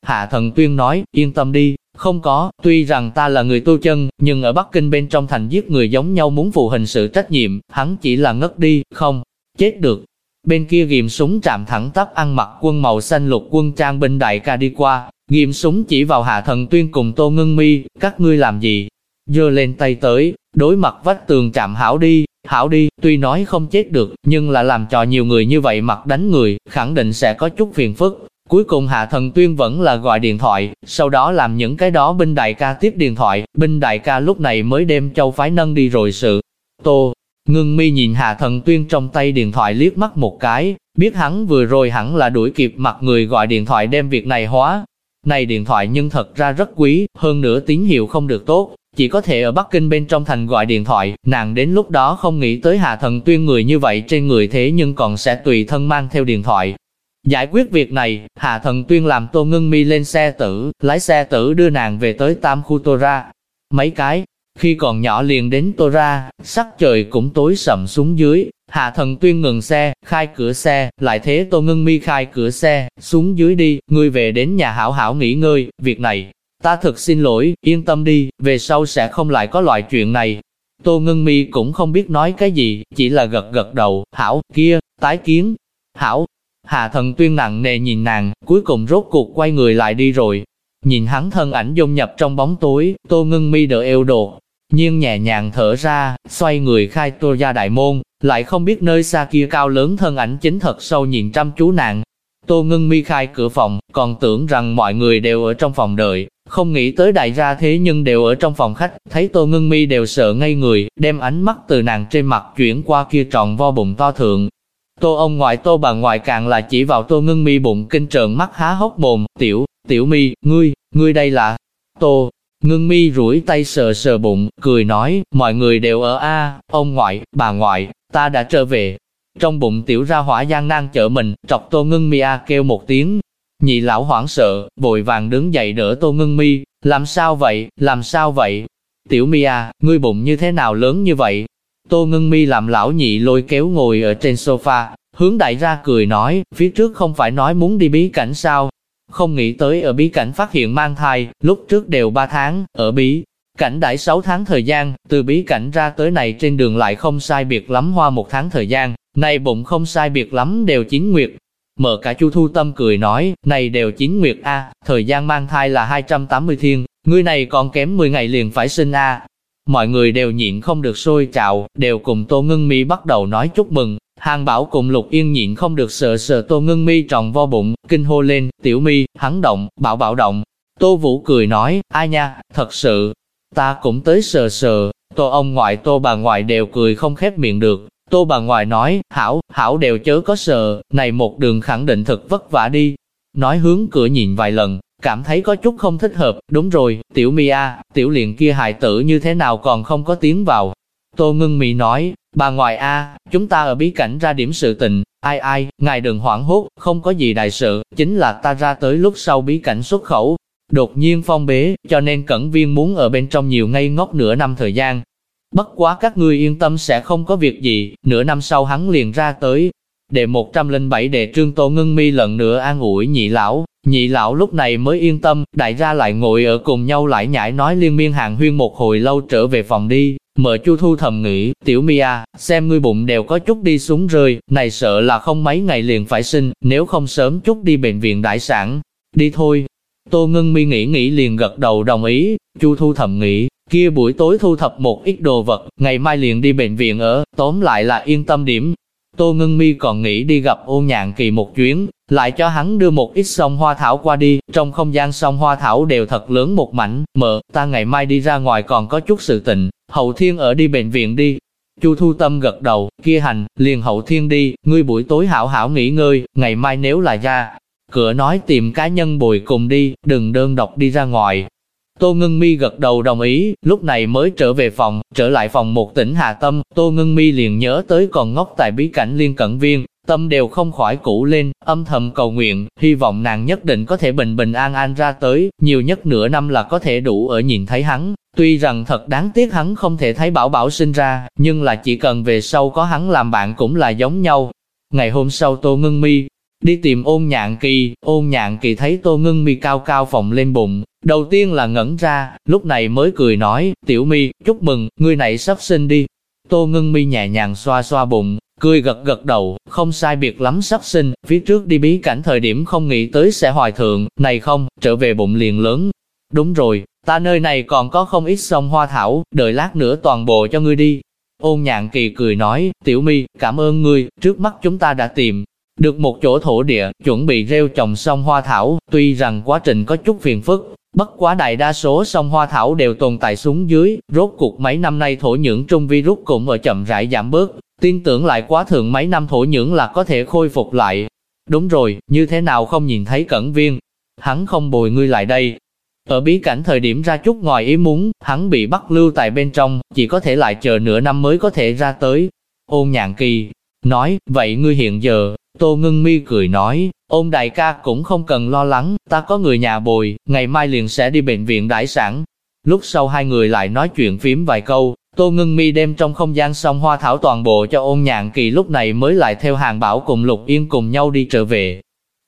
Hạ thần tuyên nói, yên tâm đi, không có, tuy rằng ta là người tu chân, nhưng ở Bắc Kinh bên trong thành giết người giống nhau muốn phụ hình sự trách nhiệm, hắn chỉ là ngất đi, không, chết được. Bên kia ghim súng chạm thẳng tắp ăn mặc quân màu xanh lục quân trang binh đại ca đi qua, Nghiêm súng chỉ vào hạ thần tuyên cùng tô ngưng mi, các ngươi làm gì? Dơ lên tay tới, đối mặt vách tường chạm hảo đi, hảo đi, tuy nói không chết được, nhưng là làm cho nhiều người như vậy mặt đánh người, khẳng định sẽ có chút phiền phức. Cuối cùng Hạ Thần Tuyên vẫn là gọi điện thoại, sau đó làm những cái đó binh đại ca tiếp điện thoại, binh đại ca lúc này mới đem châu phái nâng đi rồi sự. Tô, ngưng mi nhìn Hạ Thần Tuyên trong tay điện thoại liếc mắt một cái, biết hắn vừa rồi hẳn là đuổi kịp mặt người gọi điện thoại đem việc này hóa, này điện thoại nhưng thật ra rất quý, hơn nữa tín hiệu không được tốt, chỉ có thể ở Bắc Kinh bên trong thành gọi điện thoại, nàng đến lúc đó không nghĩ tới hạ thần tuyên người như vậy trên người thế nhưng còn sẽ tùy thân mang theo điện thoại. Giải quyết việc này, Hạ Thần Tuyên làm Tô Ngân Mi lên xe tử, lái xe tử đưa nàng về tới Tam Khu Tô Ra. Mấy cái, khi còn nhỏ liền đến Tô Ra, sắc trời cũng tối sầm xuống dưới, Hạ thần tuyên ngừng xe, khai cửa xe, lại thế Tô Ngưng Mi khai cửa xe, xuống dưới đi, ngươi về đến nhà hảo hảo nghỉ ngơi, việc này, ta thực xin lỗi, yên tâm đi, về sau sẽ không lại có loại chuyện này. Tô Ngưng Mi cũng không biết nói cái gì, chỉ là gật gật đầu, hảo, kia, tái kiến, hảo. Hạ thần tuyên nặng nề nhìn nàng, cuối cùng rốt cuộc quay người lại đi rồi. Nhìn hắn thân ảnh dung nhập trong bóng tối, Tô Ngưng Mi đỡ eo đồ, nhiên nhẹ nhàng thở ra, xoay người khai tô ra đại môn, lại không biết nơi xa kia cao lớn thân ảnh chính thật sâu nhìn chăm chú nàng. Tô ngưng mi khai cửa phòng, còn tưởng rằng mọi người đều ở trong phòng đợi, không nghĩ tới đại gia thế nhưng đều ở trong phòng khách, thấy tô ngưng mi đều sợ ngây người, đem ánh mắt từ nàng trên mặt chuyển qua kia tròn vo bụng to thượng. Tô ông ngoại tô bà ngoại càng là chỉ vào tô ngưng mi bụng kinh trợn mắt há hốc mồm, tiểu, tiểu mi, ngươi, ngươi đây là, tô, Ngưng mi rủi tay sờ sờ bụng, cười nói, mọi người đều ở A, ông ngoại, bà ngoại, ta đã trở về. Trong bụng tiểu ra hỏa gian nan chở mình, trọc tô ngưng mi A kêu một tiếng. Nhị lão hoảng sợ, vội vàng đứng dậy đỡ tô ngưng mi, làm sao vậy, làm sao vậy? Tiểu mi A, ngươi bụng như thế nào lớn như vậy? Tô ngưng mi làm lão nhị lôi kéo ngồi ở trên sofa, hướng đại ra cười nói, phía trước không phải nói muốn đi bí cảnh sao, không nghĩ tới ở bí cảnh phát hiện mang thai, lúc trước đều 3 tháng, ở bí cảnh đãi 6 tháng thời gian, từ bí cảnh ra tới này trên đường lại không sai biệt lắm hoa một tháng thời gian, này bụng không sai biệt lắm đều chín nguyệt. Mở cả Chu Thu Tâm cười nói, này đều chín nguyệt A, thời gian mang thai là 280 thiên, người này còn kém 10 ngày liền phải sinh A. Mọi người đều nhịn không được sôi trào, đều cùng Tô Ngưng Mi bắt đầu nói chúc mừng, Hàng Bảo cùng Lục Yên nhịn không được sợ sợ Tô Ngưng Mi tròn vo bụng, kinh hô lên, "Tiểu Mi, hắn động, Bảo Bảo động." Tô Vũ cười nói, "Ai nha, thật sự, ta cũng tới sờ sờ." Tô ông ngoại Tô bà ngoại đều cười không khép miệng được. Tô bà ngoại nói, "Hảo, hảo đều chớ có sờ, này một đường khẳng định thật vất vả đi." Nói hướng cửa nhìn vài lần, cảm thấy có chút không thích hợp, đúng rồi, tiểu mi a, tiểu liền kia hài tử như thế nào còn không có tiếng vào. Tô ngưng mi nói, Bà ngoại A, chúng ta ở bí cảnh ra điểm sự tình, ai ai, ngài đừng hoảng hốt, không có gì đại sự, chính là ta ra tới lúc sau bí cảnh xuất khẩu. Đột nhiên phong bế, cho nên cẩn viên muốn ở bên trong nhiều ngây ngốc nửa năm thời gian. Bất quá các ngươi yên tâm sẽ không có việc gì, nửa năm sau hắn liền ra tới. Đệ 107 đệ trương tô ngưng mi lần nữa an ủi nhị lão, nhị lão lúc này mới yên tâm, đại gia lại ngồi ở cùng nhau lại nhảy nói liên miên hàng huyên một hồi lâu trở về phòng đi, Mở Chu Thu thầm nghĩ, tiểu mia xem ngươi bụng đều có chút đi xuống rơi, này sợ là không mấy ngày liền phải sinh, nếu không sớm chút đi bệnh viện đại sản. Đi thôi. Tô Ngân mi nghĩ nghĩ liền gật đầu đồng ý, Chu Thu thầm nghĩ, kia buổi tối thu thập một ít đồ vật, ngày mai liền đi bệnh viện ở, tóm lại là yên tâm điểm. Tô Ngân Mi còn nghĩ đi gặp ô nhạn kỳ một chuyến, lại cho hắn đưa một ít sông hoa thảo qua đi, trong không gian sông hoa thảo đều thật lớn một mảnh, mợ, ta ngày mai đi ra ngoài còn có chút sự tình, hậu thiên ở đi bệnh viện đi. Chu Thu Tâm gật đầu, kia hành, liền hậu thiên đi, ngươi buổi tối hảo hảo nghỉ ngơi, ngày mai nếu là ra, cửa nói tìm cá nhân bồi cùng đi, đừng đơn độc đi ra ngoài. Tô Ngân Mi gật đầu đồng ý, lúc này mới trở về phòng, trở lại phòng một tỉnh Hà Tâm, Tô Ngân Mi liền nhớ tới còn ngốc tại bí cảnh liên cận viên, tâm đều không khỏi cũ lên, âm thầm cầu nguyện, hy vọng nàng nhất định có thể bình bình an an ra tới, nhiều nhất nửa năm là có thể đủ ở nhìn thấy hắn. Tuy rằng thật đáng tiếc hắn không thể thấy bảo bảo sinh ra, nhưng là chỉ cần về sau có hắn làm bạn cũng là giống nhau. Ngày hôm sau Tô Ngân Mi đi tìm ôn nhạn kỳ, ôn nhạn kỳ thấy Tô Ngân Mi cao cao phòng lên bụng, đầu tiên là ngẩn ra, lúc này mới cười nói, tiểu mi, chúc mừng, ngươi này sắp sinh đi. Tô Ngân Mi nhẹ nhàng xoa xoa bụng, cười gật gật đầu, không sai biệt lắm sắp sinh, phía trước đi bí cảnh thời điểm không nghĩ tới sẽ hoài thượng, này không, trở về bụng liền lớn. Đúng rồi, ta nơi này còn có không ít sông hoa thảo, đợi lát nữa toàn bộ cho ngươi đi. Ôn nhạn kỳ cười nói, tiểu mi, cảm ơn ngươi, trước mắt chúng ta đã tìm được một chỗ thổ địa, chuẩn bị rêu trồng sông hoa thảo, tuy rằng quá trình có chút phiền phức, bất quá đại đa số sông hoa thảo đều tồn tại xuống dưới, rốt cuộc mấy năm nay thổ nhưỡng trung virus cũng ở chậm rãi giảm bớt, tin tưởng lại quá thượng mấy năm thổ nhưỡng là có thể khôi phục lại. Đúng rồi, như thế nào không nhìn thấy cẩn viên? Hắn không bồi ngươi lại đây. Ở bí cảnh thời điểm ra chút ngoài ý muốn, hắn bị bắt lưu tại bên trong, chỉ có thể lại chờ nửa năm mới có thể ra tới. Ôn nhạn kỳ, nói, vậy ngươi hiện giờ, Tô Ngân Mi cười nói, ôn đại ca cũng không cần lo lắng, ta có người nhà bồi, ngày mai liền sẽ đi bệnh viện đại sản. Lúc sau hai người lại nói chuyện phím vài câu, Tô Ngân Mi đem trong không gian xong hoa thảo toàn bộ cho ôn nhạn kỳ lúc này mới lại theo hàng bảo cùng Lục Yên cùng nhau đi trở về.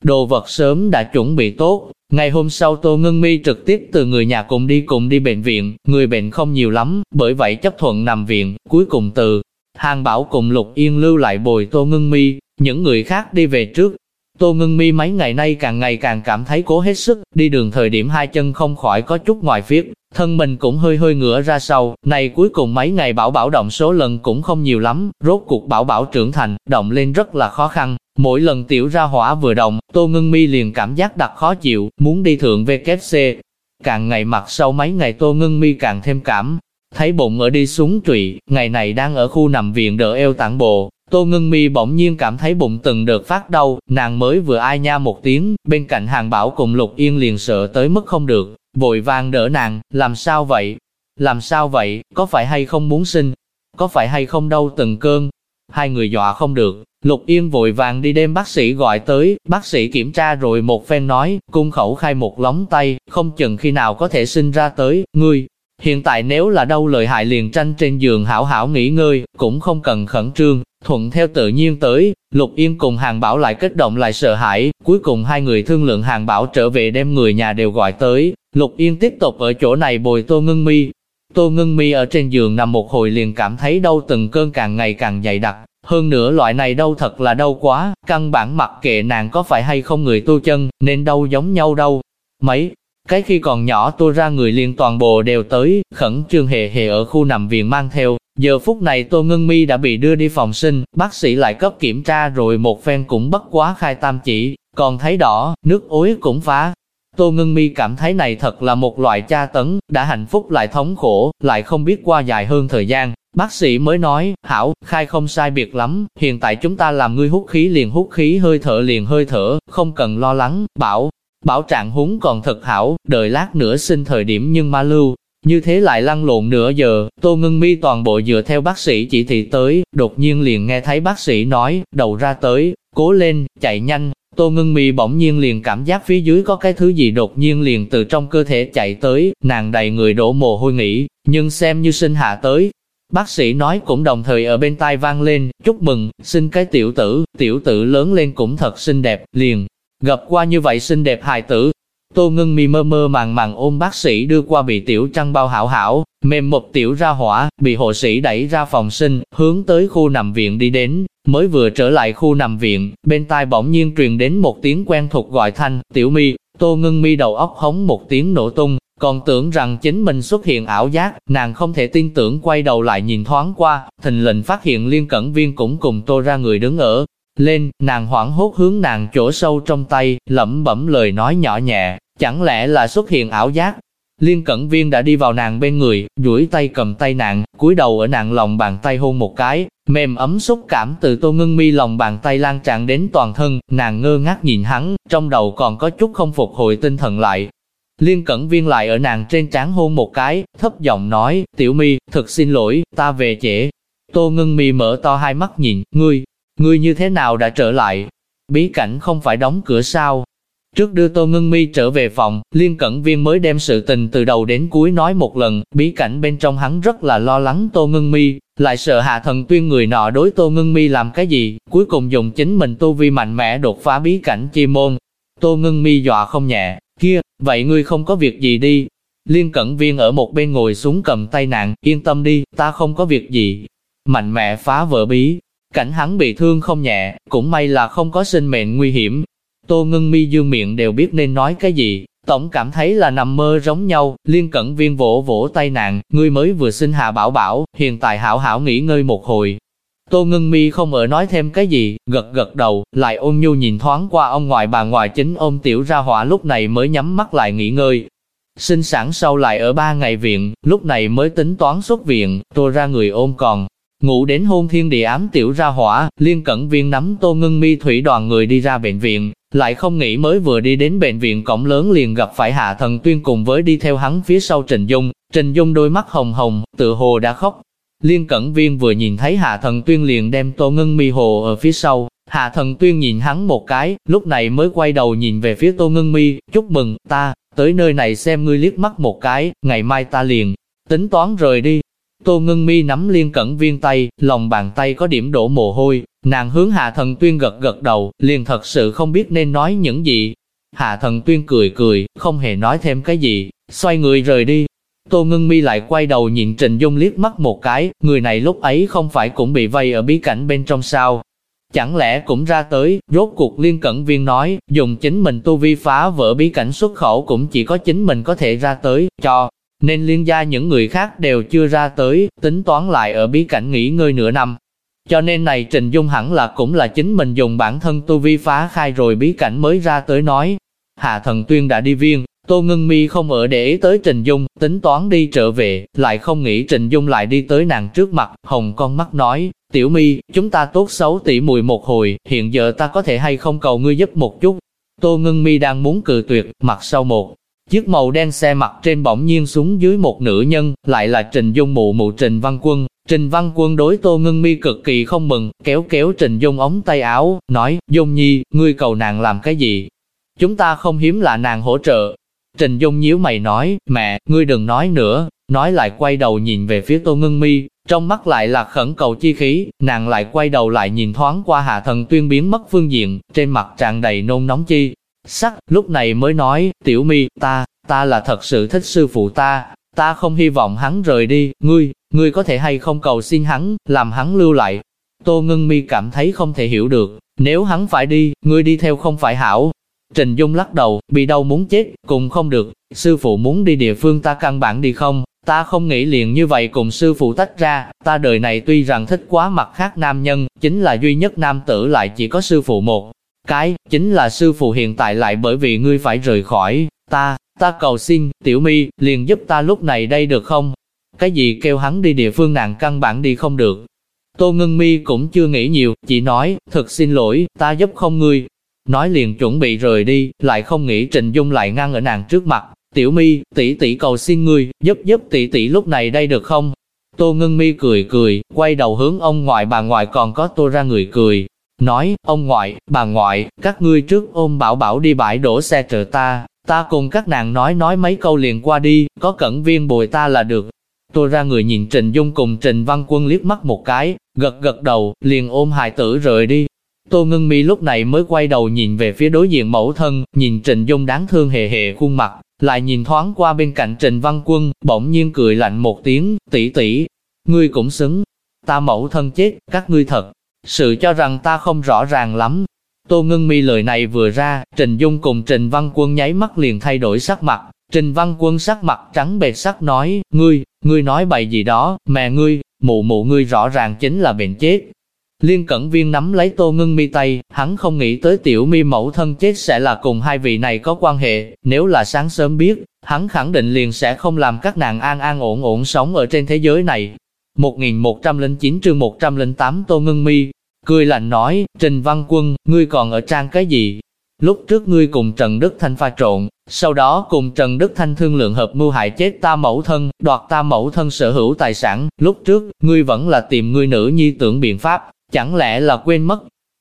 Đồ vật sớm đã chuẩn bị tốt, ngày hôm sau Tô Ngân Mi trực tiếp từ người nhà cùng đi cùng đi bệnh viện, người bệnh không nhiều lắm, bởi vậy chấp thuận nằm viện, cuối cùng từ Hàng Bảo cùng Lục Yên lưu lại bồi Tô Ngân Mi, những người khác đi về trước. Tô Ngân Mi mấy ngày nay càng ngày càng cảm thấy cố hết sức, đi đường thời điểm hai chân không khỏi có chút ngoài phiết, thân mình cũng hơi hơi ngửa ra sau, này cuối cùng mấy ngày bảo bảo động số lần cũng không nhiều lắm, rốt cuộc bảo bảo trưởng thành, động lên rất là khó khăn, mỗi lần tiểu ra hỏa vừa động, Tô Ngân Mi liền cảm giác đặc khó chịu, muốn đi thượng VKC. Càng ngày mặt sau mấy ngày Tô Ngân Mi càng thêm cảm, thấy bụng ở đi xuống trụy, ngày này đang ở khu nằm viện đỡ eo tản bộ, Tô Ngân Mi bỗng nhiên cảm thấy bụng từng đợt phát đau, nàng mới vừa ai nha một tiếng, bên cạnh hàng bảo cùng Lục Yên liền sợ tới mức không được, vội vàng đỡ nàng, làm sao vậy? Làm sao vậy, có phải hay không muốn sinh? Có phải hay không đau từng cơn? Hai người dọa không được, Lục Yên vội vàng đi đem bác sĩ gọi tới, bác sĩ kiểm tra rồi một phen nói, cung khẩu khai một lóng tay, không chừng khi nào có thể sinh ra tới, ngươi. Hiện tại nếu là đau lợi hại liền tranh trên giường hảo hảo nghỉ ngơi, cũng không cần khẩn trương, thuận theo tự nhiên tới, Lục Yên cùng Hàng Bảo lại kích động lại sợ hãi, cuối cùng hai người thương lượng Hàng Bảo trở về đem người nhà đều gọi tới, Lục Yên tiếp tục ở chỗ này bồi Tô Ngân Mi. Tô Ngân Mi ở trên giường nằm một hồi liền cảm thấy đau từng cơn càng ngày càng dày đặc, hơn nữa loại này đau thật là đau quá, căn bản mặc kệ nàng có phải hay không người tu chân, nên đau giống nhau đâu. Mấy, cái khi còn nhỏ tôi ra người liền toàn bộ đều tới, khẩn trương hề hề ở khu nằm viện mang theo, Giờ phút này Tô Ngân Mi đã bị đưa đi phòng sinh, bác sĩ lại cấp kiểm tra rồi một phen cũng bất quá khai tam chỉ, còn thấy đỏ, nước ối cũng phá. Tô Ngân Mi cảm thấy này thật là một loại tra tấn, đã hạnh phúc lại thống khổ, lại không biết qua dài hơn thời gian. Bác sĩ mới nói, hảo, khai không sai biệt lắm, hiện tại chúng ta làm ngươi hút khí liền hút khí hơi thở liền hơi thở, không cần lo lắng, bảo, bảo trạng húng còn thật hảo, đợi lát nữa sinh thời điểm nhưng ma lưu, như thế lại lăn lộn nửa giờ, Tô Ngưng Mi toàn bộ dựa theo bác sĩ chỉ thị tới, đột nhiên liền nghe thấy bác sĩ nói, đầu ra tới, cố lên, chạy nhanh. Tô Ngưng Mi bỗng nhiên liền cảm giác phía dưới có cái thứ gì đột nhiên liền từ trong cơ thể chạy tới, nàng đầy người đổ mồ hôi nghĩ, nhưng xem như sinh hạ tới. Bác sĩ nói cũng đồng thời ở bên tai vang lên, chúc mừng, sinh cái tiểu tử, tiểu tử lớn lên cũng thật xinh đẹp, liền, gặp qua như vậy xinh đẹp hài tử, Tô Ngân Mi mơ mơ màng màng ôm bác sĩ đưa qua bị tiểu trăng bao hảo hảo, mềm một tiểu ra hỏa, bị hộ sĩ đẩy ra phòng sinh, hướng tới khu nằm viện đi đến, mới vừa trở lại khu nằm viện, bên tai bỗng nhiên truyền đến một tiếng quen thuộc gọi thanh, tiểu mi, Tô Ngân Mi đầu óc hống một tiếng nổ tung, còn tưởng rằng chính mình xuất hiện ảo giác, nàng không thể tin tưởng quay đầu lại nhìn thoáng qua, thình lình phát hiện liên cẩn viên cũng cùng tô ra người đứng ở. Lên, nàng hoảng hốt hướng nàng chỗ sâu trong tay, lẩm bẩm lời nói nhỏ nhẹ, Chẳng lẽ là xuất hiện ảo giác? Liên Cẩn Viên đã đi vào nàng bên người, duỗi tay cầm tay nàng, cúi đầu ở nàng lòng bàn tay hôn một cái, mềm ấm xúc cảm từ Tô Ngân Mi lòng bàn tay lan tràn đến toàn thân, nàng ngơ ngác nhìn hắn, trong đầu còn có chút không phục hồi tinh thần lại. Liên Cẩn Viên lại ở nàng trên trán hôn một cái, thấp giọng nói, "Tiểu Mi, thật xin lỗi, ta về trễ." Tô Ngân Mi mở to hai mắt nhìn, "Ngươi, ngươi như thế nào đã trở lại? Bí cảnh không phải đóng cửa sao?" Trước đưa Tô Ngân Mi trở về phòng, Liên Cẩn Viên mới đem sự tình từ đầu đến cuối nói một lần, bí cảnh bên trong hắn rất là lo lắng Tô Ngân Mi, lại sợ hạ thần tuyên người nọ đối Tô Ngân Mi làm cái gì, cuối cùng dùng chính mình tu vi mạnh mẽ đột phá bí cảnh chi môn. Tô Ngân Mi dọa không nhẹ, kia, vậy ngươi không có việc gì đi. Liên Cẩn Viên ở một bên ngồi xuống cầm tay nạn, yên tâm đi, ta không có việc gì. Mạnh mẽ phá vỡ bí, cảnh hắn bị thương không nhẹ, cũng may là không có sinh mệnh nguy hiểm, Tô Ngưng Mi dương miệng đều biết nên nói cái gì, tổng cảm thấy là nằm mơ giống nhau, liên cẩn viên vỗ vỗ tay nàng, ngươi mới vừa sinh hạ bảo bảo, hiện tại hảo hảo nghỉ ngơi một hồi. Tô Ngưng Mi không ở nói thêm cái gì, gật gật đầu, lại ôn nhu nhìn thoáng qua ông ngoại bà ngoại chính ôm tiểu ra hỏa lúc này mới nhắm mắt lại nghỉ ngơi. Sinh sản sau lại ở ba ngày viện, lúc này mới tính toán xuất viện, tô ra người ôm còn, Ngủ đến hôn thiên địa ám tiểu ra hỏa, liên cẩn viên nắm tô ngưng mi thủy đoàn người đi ra bệnh viện, lại không nghĩ mới vừa đi đến bệnh viện cổng lớn liền gặp phải hạ thần tuyên cùng với đi theo hắn phía sau Trình Dung, Trình Dung đôi mắt hồng hồng, tự hồ đã khóc. Liên cẩn viên vừa nhìn thấy hạ thần tuyên liền đem tô ngưng mi hồ ở phía sau, hạ thần tuyên nhìn hắn một cái, lúc này mới quay đầu nhìn về phía tô ngưng mi, chúc mừng, ta, tới nơi này xem ngươi liếc mắt một cái, ngày mai ta liền, tính toán rời đi, Tô Ngân Mi nắm liên cẩn viên tay, lòng bàn tay có điểm đổ mồ hôi, nàng hướng Hạ Thần Tuyên gật gật đầu, liền thật sự không biết nên nói những gì. Hạ Thần Tuyên cười cười, không hề nói thêm cái gì, xoay người rời đi. Tô Ngân Mi lại quay đầu nhìn Trình Dung liếc mắt một cái, người này lúc ấy không phải cũng bị vây ở bí cảnh bên trong sao. chẳng lẽ cũng ra tới, rốt cuộc liên cẩn viên nói, dùng chính mình tu vi phá vỡ bí cảnh xuất khẩu cũng chỉ có chính mình có thể ra tới, cho nên liên gia những người khác đều chưa ra tới, tính toán lại ở bí cảnh nghỉ ngơi nửa năm. Cho nên này Trình Dung hẳn là cũng là chính mình dùng bản thân tu vi phá khai rồi bí cảnh mới ra tới nói. Hạ thần tuyên đã đi viên, Tô Ngân Mi không ở để ý tới Trình Dung, tính toán đi trở về, lại không nghĩ Trình Dung lại đi tới nàng trước mặt, hồng con mắt nói, Tiểu Mi, chúng ta tốt xấu tỉ mùi một hồi, hiện giờ ta có thể hay không cầu ngươi giúp một chút. Tô Ngân Mi đang muốn cự tuyệt, mặt sau một Chiếc màu đen xe mặt trên bỗng nhiên xuống dưới một nữ nhân, lại là Trình Dung mụ mụ Trình Văn Quân. Trình Văn Quân đối Tô Ngân Mi cực kỳ không mừng, kéo kéo Trình Dung ống tay áo, nói, Dung Nhi, ngươi cầu nàng làm cái gì? Chúng ta không hiếm là nàng hỗ trợ. Trình Dung nhíu mày nói, mẹ, ngươi đừng nói nữa, nói lại quay đầu nhìn về phía Tô Ngân Mi, trong mắt lại là khẩn cầu chi khí, nàng lại quay đầu lại nhìn thoáng qua hạ thần tuyên biến mất phương diện, trên mặt tràn đầy nôn nóng chi, sắc, lúc này mới nói, tiểu mi, ta, ta là thật sự thích sư phụ ta, ta không hy vọng hắn rời đi, ngươi, ngươi có thể hay không cầu xin hắn, làm hắn lưu lại. Tô Ngưng Mi cảm thấy không thể hiểu được, nếu hắn phải đi, ngươi đi theo không phải hảo. Trình Dung lắc đầu, bị đau muốn chết, cùng không được, sư phụ muốn đi địa phương ta căn bản đi không, ta không nghĩ liền như vậy cùng sư phụ tách ra, ta đời này tuy rằng thích quá mặt khác nam nhân, chính là duy nhất nam tử lại chỉ có sư phụ một, cái, chính là sư phụ hiện tại lại bởi vì ngươi phải rời khỏi, ta, ta cầu xin, tiểu mi, liền giúp ta lúc này đây được không? Cái gì kêu hắn đi địa phương nàng căn bản đi không được. Tô Ngân Mi cũng chưa nghĩ nhiều, chỉ nói, thật xin lỗi, ta giúp không ngươi. Nói liền chuẩn bị rời đi, lại không nghĩ Trình Dung lại ngăn ở nàng trước mặt. Tiểu Mi, tỷ tỷ cầu xin ngươi, giúp giúp tỷ tỷ lúc này đây được không? Tô Ngân Mi cười cười, quay đầu hướng ông ngoại bà ngoại còn có tô ra người cười, nói, ông ngoại, bà ngoại, các ngươi trước ôm bảo bảo đi bãi đổ xe chờ ta, ta cùng các nàng nói nói mấy câu liền qua đi, có cẩn viên bồi ta là được. Tôi ra người nhìn Trình Dung cùng Trình Văn Quân liếc mắt một cái, gật gật đầu, liền ôm hài tử rời đi. Tô Ngân Mi lúc này mới quay đầu nhìn về phía đối diện mẫu thân, nhìn Trình Dung đáng thương hề hề khuôn mặt, lại nhìn thoáng qua bên cạnh Trình Văn Quân, bỗng nhiên cười lạnh một tiếng, tỷ tỷ, ngươi cũng xứng, ta mẫu thân chết, các ngươi thật sự cho rằng ta không rõ ràng lắm. Tô Ngân Mi lời này vừa ra, Trình Dung cùng Trình Văn Quân nháy mắt liền thay đổi sắc mặt. Trình Văn Quân sắc mặt trắng bệt sắc nói, ngươi, ngươi nói bậy gì đó, mẹ ngươi, mụ mụ ngươi rõ ràng chính là bệnh chết. Liên Cẩn Viên nắm lấy Tô Ngân Mi tay, hắn không nghĩ tới tiểu mi mẫu thân chết sẽ là cùng hai vị này có quan hệ, nếu là sáng sớm biết, hắn khẳng định liền sẽ không làm các nàng an an ổn ổn sống ở trên thế giới này. 1109 chương 108 Tô Ngân Mi, cười lạnh nói, Trình Văn Quân, ngươi còn ở trang cái gì? Lúc trước ngươi cùng Trần Đức Thanh pha trộn, sau đó cùng Trần Đức Thanh thương lượng hợp mưu hại chết ta mẫu thân, đoạt ta mẫu thân sở hữu tài sản, lúc trước, ngươi vẫn là tìm ngươi nữ nhi tưởng biện pháp, chẳng lẽ là quên mất?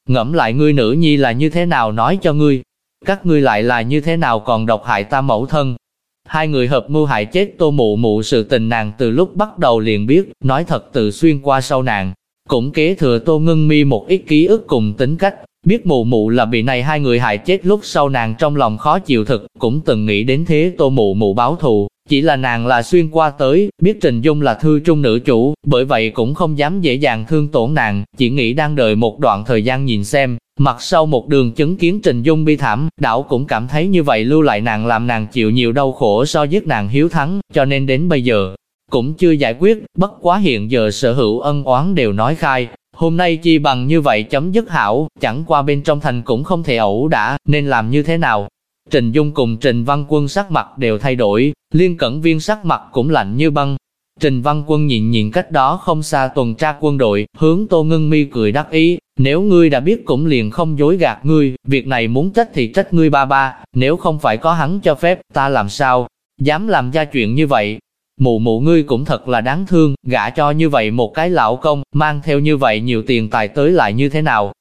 Ngẫm lại ngươi nữ nhi là như thế nào nói cho ngươi? Các ngươi lại là như thế nào còn độc hại ta mẫu thân? Hai người hợp mưu hại chết tô mụ mụ sự tình nàng từ lúc bắt đầu liền biết, nói thật từ xuyên qua sau nàng. Cũng kế thừa tô ngưng mi một ít ký ức cùng tính cách, biết mụ mụ là bị này hai người hại chết lúc sau nàng trong lòng khó chịu thực, cũng từng nghĩ đến thế tô mụ mụ báo thù, chỉ là nàng là xuyên qua tới, biết Trình Dung là thư trung nữ chủ, bởi vậy cũng không dám dễ dàng thương tổn nàng, chỉ nghĩ đang đợi một đoạn thời gian nhìn xem, Mặt sau một đường chứng kiến Trình Dung bi thảm, đảo cũng cảm thấy như vậy lưu lại nàng làm nàng chịu nhiều đau khổ so với nàng hiếu thắng, cho nên đến bây giờ, cũng chưa giải quyết, bất quá hiện giờ sở hữu ân oán đều nói khai. Hôm nay chi bằng như vậy chấm dứt hảo, chẳng qua bên trong thành cũng không thể ẩu đã, nên làm như thế nào? Trình Dung cùng Trình Văn Quân sắc mặt đều thay đổi, liên cẩn viên sắc mặt cũng lạnh như băng, Trình Văn Quân nhìn nhìn cách đó không xa tuần tra quân đội, hướng Tô Ngân Mi cười đắc ý, nếu ngươi đã biết cũng liền không dối gạt ngươi, việc này muốn trách thì trách ngươi ba ba, nếu không phải có hắn cho phép, ta làm sao, dám làm ra chuyện như vậy. Mụ mụ ngươi cũng thật là đáng thương, gả cho như vậy một cái lão công, mang theo như vậy nhiều tiền tài tới lại như thế nào.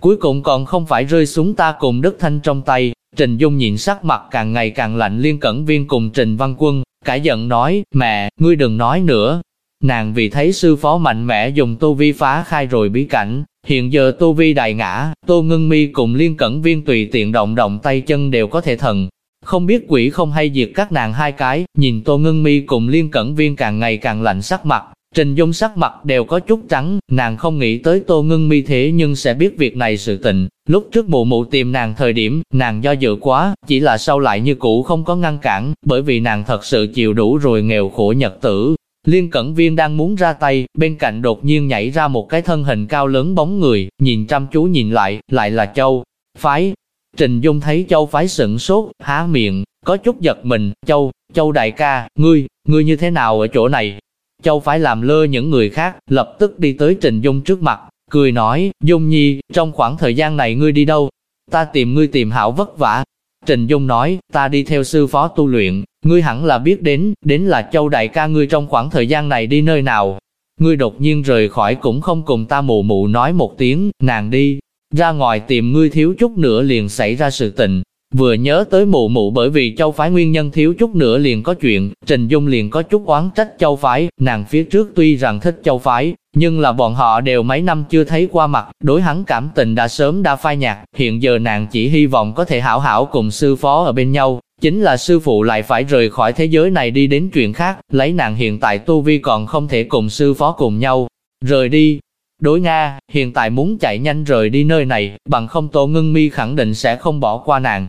Cuối cùng còn không phải rơi xuống ta cùng Đức Thanh trong tay, Trình Dung nhìn sắc mặt càng ngày càng lạnh liên cẩn viên cùng Trình Văn Quân, cả giận nói, mẹ, ngươi đừng nói nữa. Nàng vì thấy sư phó mạnh mẽ dùng tu vi phá khai rồi bí cảnh, hiện giờ tu vi đại ngã, tô ngưng mi cùng liên cẩn viên tùy tiện động động tay chân đều có thể thần. Không biết quỷ không hay diệt các nàng hai cái, nhìn tô ngưng mi cùng liên cẩn viên càng ngày càng lạnh sắc mặt, Trình Dung sắc mặt đều có chút trắng, nàng không nghĩ tới Tô Ngưng Mi thế nhưng sẽ biết việc này sự tình. Lúc trước mụ mụ tìm nàng thời điểm, nàng do dự quá, chỉ là sau lại như cũ không có ngăn cản, bởi vì nàng thật sự chịu đủ rồi nghèo khổ nhật tử. Liên Cẩn Viên đang muốn ra tay, bên cạnh đột nhiên nhảy ra một cái thân hình cao lớn bóng người, nhìn chăm chú nhìn lại, lại là Châu. Phái, Trình Dung thấy Châu Phái sửng sốt, há miệng, có chút giật mình, Châu, Châu đại ca, ngươi, ngươi như thế nào ở chỗ này? Châu Phái làm lơ những người khác, lập tức đi tới Trình Dung trước mặt, cười nói, Dung Nhi, trong khoảng thời gian này ngươi đi đâu? Ta tìm ngươi tìm hảo vất vả. Trình Dung nói, ta đi theo sư phó tu luyện, ngươi hẳn là biết đến, đến là Châu đại ca ngươi trong khoảng thời gian này đi nơi nào. Ngươi đột nhiên rời khỏi cũng không cùng ta mụ mụ nói một tiếng, nàng đi, ra ngoài tìm ngươi thiếu chút nữa liền xảy ra sự tình, Vừa nhớ tới mụ mụ bởi vì châu phái nguyên nhân thiếu chút nữa liền có chuyện, Trình Dung liền có chút oán trách châu phái, nàng phía trước tuy rằng thích châu phái, nhưng là bọn họ đều mấy năm chưa thấy qua mặt, đối hắn cảm tình đã sớm đã phai nhạt, hiện giờ nàng chỉ hy vọng có thể hảo hảo cùng sư phó ở bên nhau, chính là sư phụ lại phải rời khỏi thế giới này đi đến chuyện khác, lấy nàng hiện tại tu vi còn không thể cùng sư phó cùng nhau, rời đi. Đối Nga, hiện tại muốn chạy nhanh rời đi nơi này, bằng không Tô Ngưng Mi khẳng định sẽ không bỏ qua nàng,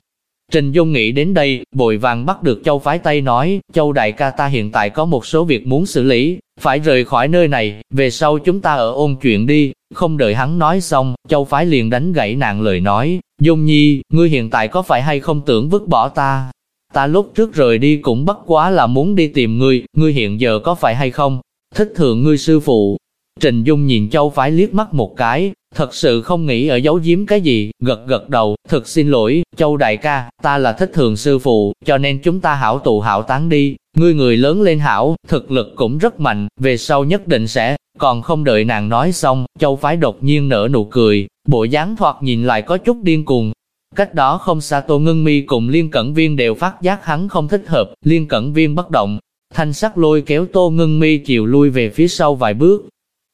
Trình Dung nghĩ đến đây, bồi vàng bắt được Châu phái Tây nói, Châu đại ca ta hiện tại có một số việc muốn xử lý, phải rời khỏi nơi này, về sau chúng ta ở ôn chuyện đi, không đợi hắn nói xong, Châu phái liền đánh gãy nàng lời nói, Dung Nhi, ngươi hiện tại có phải hay không tưởng vứt bỏ ta? Ta lúc trước rời đi cũng bất quá là muốn đi tìm ngươi, ngươi hiện giờ có phải hay không? Thích thượng ngươi sư phụ. Trình Dung nhìn Châu phái liếc mắt một cái, Thật sự không nghĩ ở giấu giếm cái gì, gật gật đầu, thật xin lỗi, châu đại ca, ta là thích thường sư phụ, cho nên chúng ta hảo tụ hảo tán đi, ngươi người lớn lên hảo, thực lực cũng rất mạnh, về sau nhất định sẽ, còn không đợi nàng nói xong, châu phái đột nhiên nở nụ cười, bộ dáng thoạt nhìn lại có chút điên cuồng. Cách đó không xa Tô Ngân Mi cùng Liên Cẩn Viên đều phát giác hắn không thích hợp, Liên Cẩn Viên bất động, thanh sắc lôi kéo Tô Ngân Mi chiều lui về phía sau vài bước,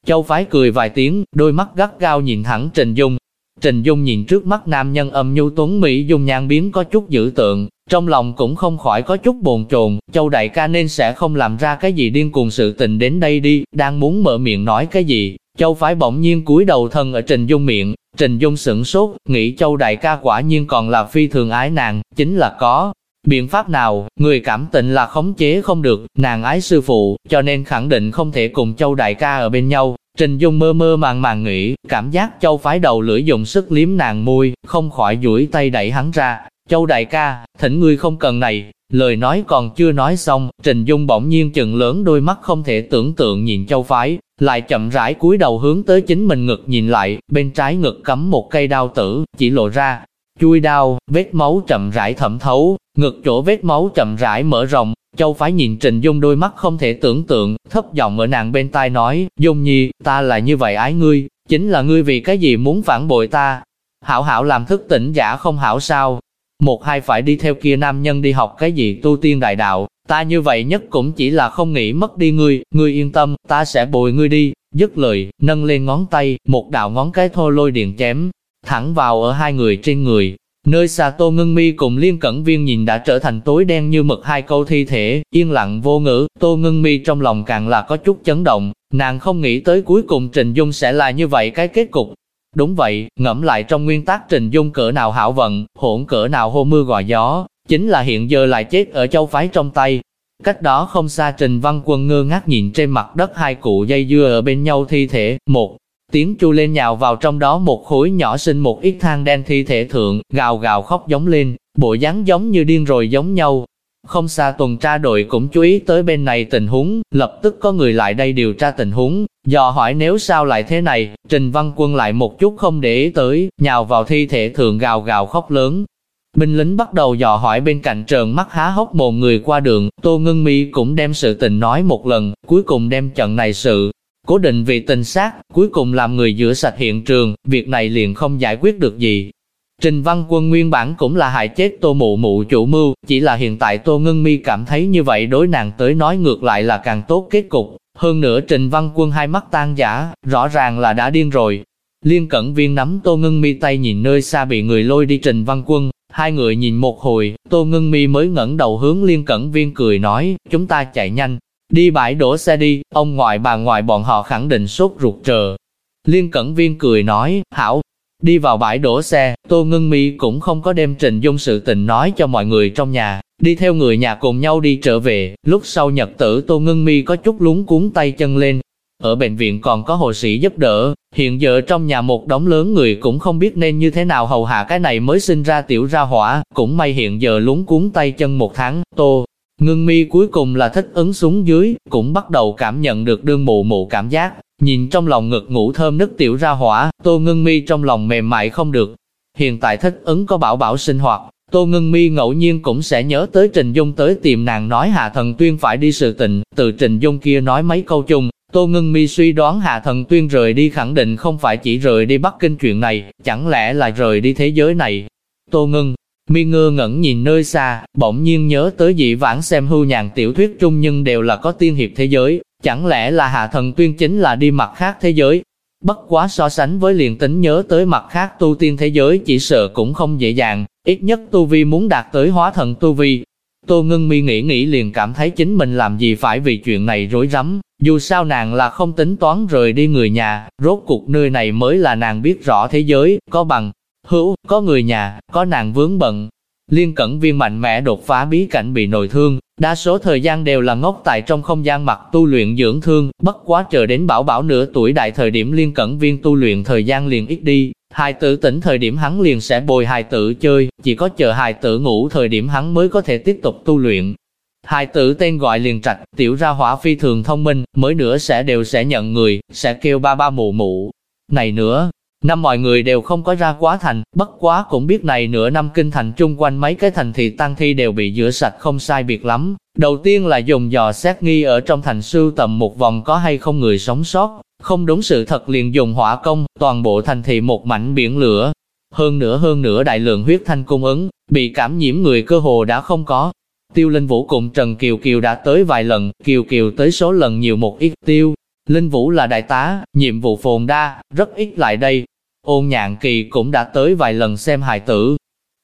Châu Phái cười vài tiếng, đôi mắt gắt gao nhìn thẳng Trình Dung. Trình Dung nhìn trước mắt nam nhân âm nhu tuấn Mỹ Dung nhan biến có chút dữ tượng, trong lòng cũng không khỏi có chút bồn chồn, Châu Đại ca nên sẽ không làm ra cái gì điên cuồng sự tình đến đây đi, đang muốn mở miệng nói cái gì. Châu Phái bỗng nhiên cúi đầu thân ở Trình Dung miệng, Trình Dung sửng sốt, nghĩ Châu Đại ca quả nhiên còn là phi thường ái nàng, chính là có, Biện pháp nào, người cảm tình là khống chế không được, nàng ái sư phụ, cho nên khẳng định không thể cùng châu đại ca ở bên nhau. Trình Dung mơ mơ màng màng nghĩ, cảm giác châu phái đầu lưỡi dùng sức liếm nàng môi, không khỏi duỗi tay đẩy hắn ra. Châu đại ca, thỉnh ngươi không cần này, lời nói còn chưa nói xong, Trình Dung bỗng nhiên chừng lớn đôi mắt không thể tưởng tượng nhìn châu phái, lại chậm rãi cúi đầu hướng tới chính mình ngực nhìn lại, bên trái ngực cắm một cây đao tử, chỉ lộ ra, chui đao, vết máu chậm rãi thẩm thấu, ngực chỗ vết máu chậm rãi mở rộng, Châu Phái nhìn Trình Dung đôi mắt không thể tưởng tượng, thấp giọng ở nàng bên tai nói, Dung Nhi, ta là như vậy ái ngươi, chính là ngươi vì cái gì muốn phản bội ta. Hảo hảo làm thức tỉnh giả không hảo sao. Một hai phải đi theo kia nam nhân đi học cái gì tu tiên đại đạo, ta như vậy nhất cũng chỉ là không nghĩ mất đi ngươi, ngươi yên tâm, ta sẽ bồi ngươi đi. Dứt lời, nâng lên ngón tay, một đạo ngón cái thô lôi điện chém, thẳng vào ở hai người trên người. Nơi xa Tô Ngân Mi cùng Liên Cẩn Viên nhìn đã trở thành tối đen như mực hai câu thi thể, yên lặng vô ngữ, Tô Ngân Mi trong lòng càng là có chút chấn động, nàng không nghĩ tới cuối cùng Trình Dung sẽ là như vậy cái kết cục. Đúng vậy, ngẫm lại trong nguyên tắc Trình Dung cỡ nào hảo vận, hỗn cỡ nào hô mưa gọi gió, chính là hiện giờ lại chết ở châu phái trong tay. Cách đó không xa Trình Văn Quân ngơ ngác nhìn trên mặt đất hai cụ dây dưa ở bên nhau thi thể, một tiếng chu lên nhào vào trong đó một khối nhỏ sinh một ít than đen thi thể thượng, gào gào khóc giống lên, bộ dáng giống như điên rồi giống nhau. Không xa tuần tra đội cũng chú ý tới bên này tình huống, lập tức có người lại đây điều tra tình huống, dò hỏi nếu sao lại thế này, Trình Văn Quân lại một chút không để ý tới, nhào vào thi thể thượng gào gào khóc lớn. Binh lính bắt đầu dò hỏi bên cạnh trợn mắt há hốc một người qua đường, Tô Ngân Mi cũng đem sự tình nói một lần, cuối cùng đem trận này sự, Cố định vì tình sát, cuối cùng làm người rửa sạch hiện trường, việc này liền không giải quyết được gì. Trình Văn Quân nguyên bản cũng là hại chết Tô Mụ Mụ chủ mưu, chỉ là hiện tại Tô Ngân Mi cảm thấy như vậy đối nàng tới nói ngược lại là càng tốt kết cục. Hơn nữa Trình Văn Quân hai mắt tan giả, rõ ràng là đã điên rồi. Liên Cẩn Viên nắm Tô Ngân Mi tay nhìn nơi xa bị người lôi đi Trình Văn Quân, hai người nhìn một hồi, Tô Ngân Mi mới ngẩng đầu hướng Liên Cẩn Viên cười nói, chúng ta chạy nhanh, Đi bãi đổ xe đi, ông ngoại bà ngoại bọn họ khẳng định sốt ruột chờ. Liên Cẩn Viên cười nói, hảo, đi vào bãi đổ xe, Tô Ngân Mi cũng không có đem Trình Dung sự tình nói cho mọi người trong nhà, đi theo người nhà cùng nhau đi trở về, lúc sau nhật tử Tô Ngân Mi có chút lúng cuốn tay chân lên. Ở bệnh viện còn có hồ sĩ giúp đỡ, hiện giờ trong nhà một đống lớn người cũng không biết nên như thế nào hầu hạ cái này mới sinh ra tiểu ra hỏa, cũng may hiện giờ lúng cuốn tay chân một tháng, Tô. Ngưng mi cuối cùng là thích ứng xuống dưới, cũng bắt đầu cảm nhận được đương mụ mụ cảm giác, nhìn trong lòng ngực ngủ thơm nứt tiểu ra hỏa, tô ngưng mi trong lòng mềm mại không được. Hiện tại thích ứng có bảo bảo sinh hoạt, tô ngưng mi ngẫu nhiên cũng sẽ nhớ tới Trình Dung tới tìm nàng nói Hạ Thần Tuyên phải đi sự tình, từ Trình Dung kia nói mấy câu chung, Tô Ngưng Mi suy đoán Hạ Thần Tuyên rời đi khẳng định không phải chỉ rời đi Bắc Kinh chuyện này, chẳng lẽ là rời đi thế giới này. Tô Ngưng Mi ngơ ngẩn nhìn nơi xa, bỗng nhiên nhớ tới dị vãng xem hưu nhàn tiểu thuyết trung nhưng đều là có tiên hiệp thế giới, chẳng lẽ là hạ thần tuyên chính là đi mặt khác thế giới. Bất quá so sánh với liền tính nhớ tới mặt khác tu tiên thế giới chỉ sợ cũng không dễ dàng, ít nhất tu vi muốn đạt tới hóa thần tu vi. Tô ngưng mi nghĩ nghĩ liền cảm thấy chính mình làm gì phải vì chuyện này rối rắm, dù sao nàng là không tính toán rời đi người nhà, rốt cuộc nơi này mới là nàng biết rõ thế giới, có bằng, hữu, có người nhà, có nàng vướng bận. Liên cẩn viên mạnh mẽ đột phá bí cảnh bị nội thương, đa số thời gian đều là ngốc tại trong không gian mặt tu luyện dưỡng thương, bất quá chờ đến bảo bảo nửa tuổi đại thời điểm liên cẩn viên tu luyện thời gian liền ít đi, hài tử tỉnh thời điểm hắn liền sẽ bồi hài tử chơi, chỉ có chờ hài tử ngủ thời điểm hắn mới có thể tiếp tục tu luyện. Hài tử tên gọi liền trạch, tiểu ra hỏa phi thường thông minh, mới nữa sẽ đều sẽ nhận người, sẽ kêu ba ba mụ mụ. Này nữa, Năm mọi người đều không có ra quá thành, bất quá cũng biết này nửa năm kinh thành chung quanh mấy cái thành thị tăng thi đều bị rửa sạch không sai biệt lắm. Đầu tiên là dùng dò xét nghi ở trong thành sưu tầm một vòng có hay không người sống sót, không đúng sự thật liền dùng hỏa công, toàn bộ thành thị một mảnh biển lửa. Hơn nữa hơn nữa đại lượng huyết thanh cung ứng, bị cảm nhiễm người cơ hồ đã không có. Tiêu Linh Vũ cùng Trần Kiều Kiều đã tới vài lần, Kiều Kiều tới số lần nhiều một ít tiêu. Linh Vũ là đại tá, nhiệm vụ phồn đa, rất ít lại đây, Ôn nhạn kỳ cũng đã tới vài lần xem hài tử.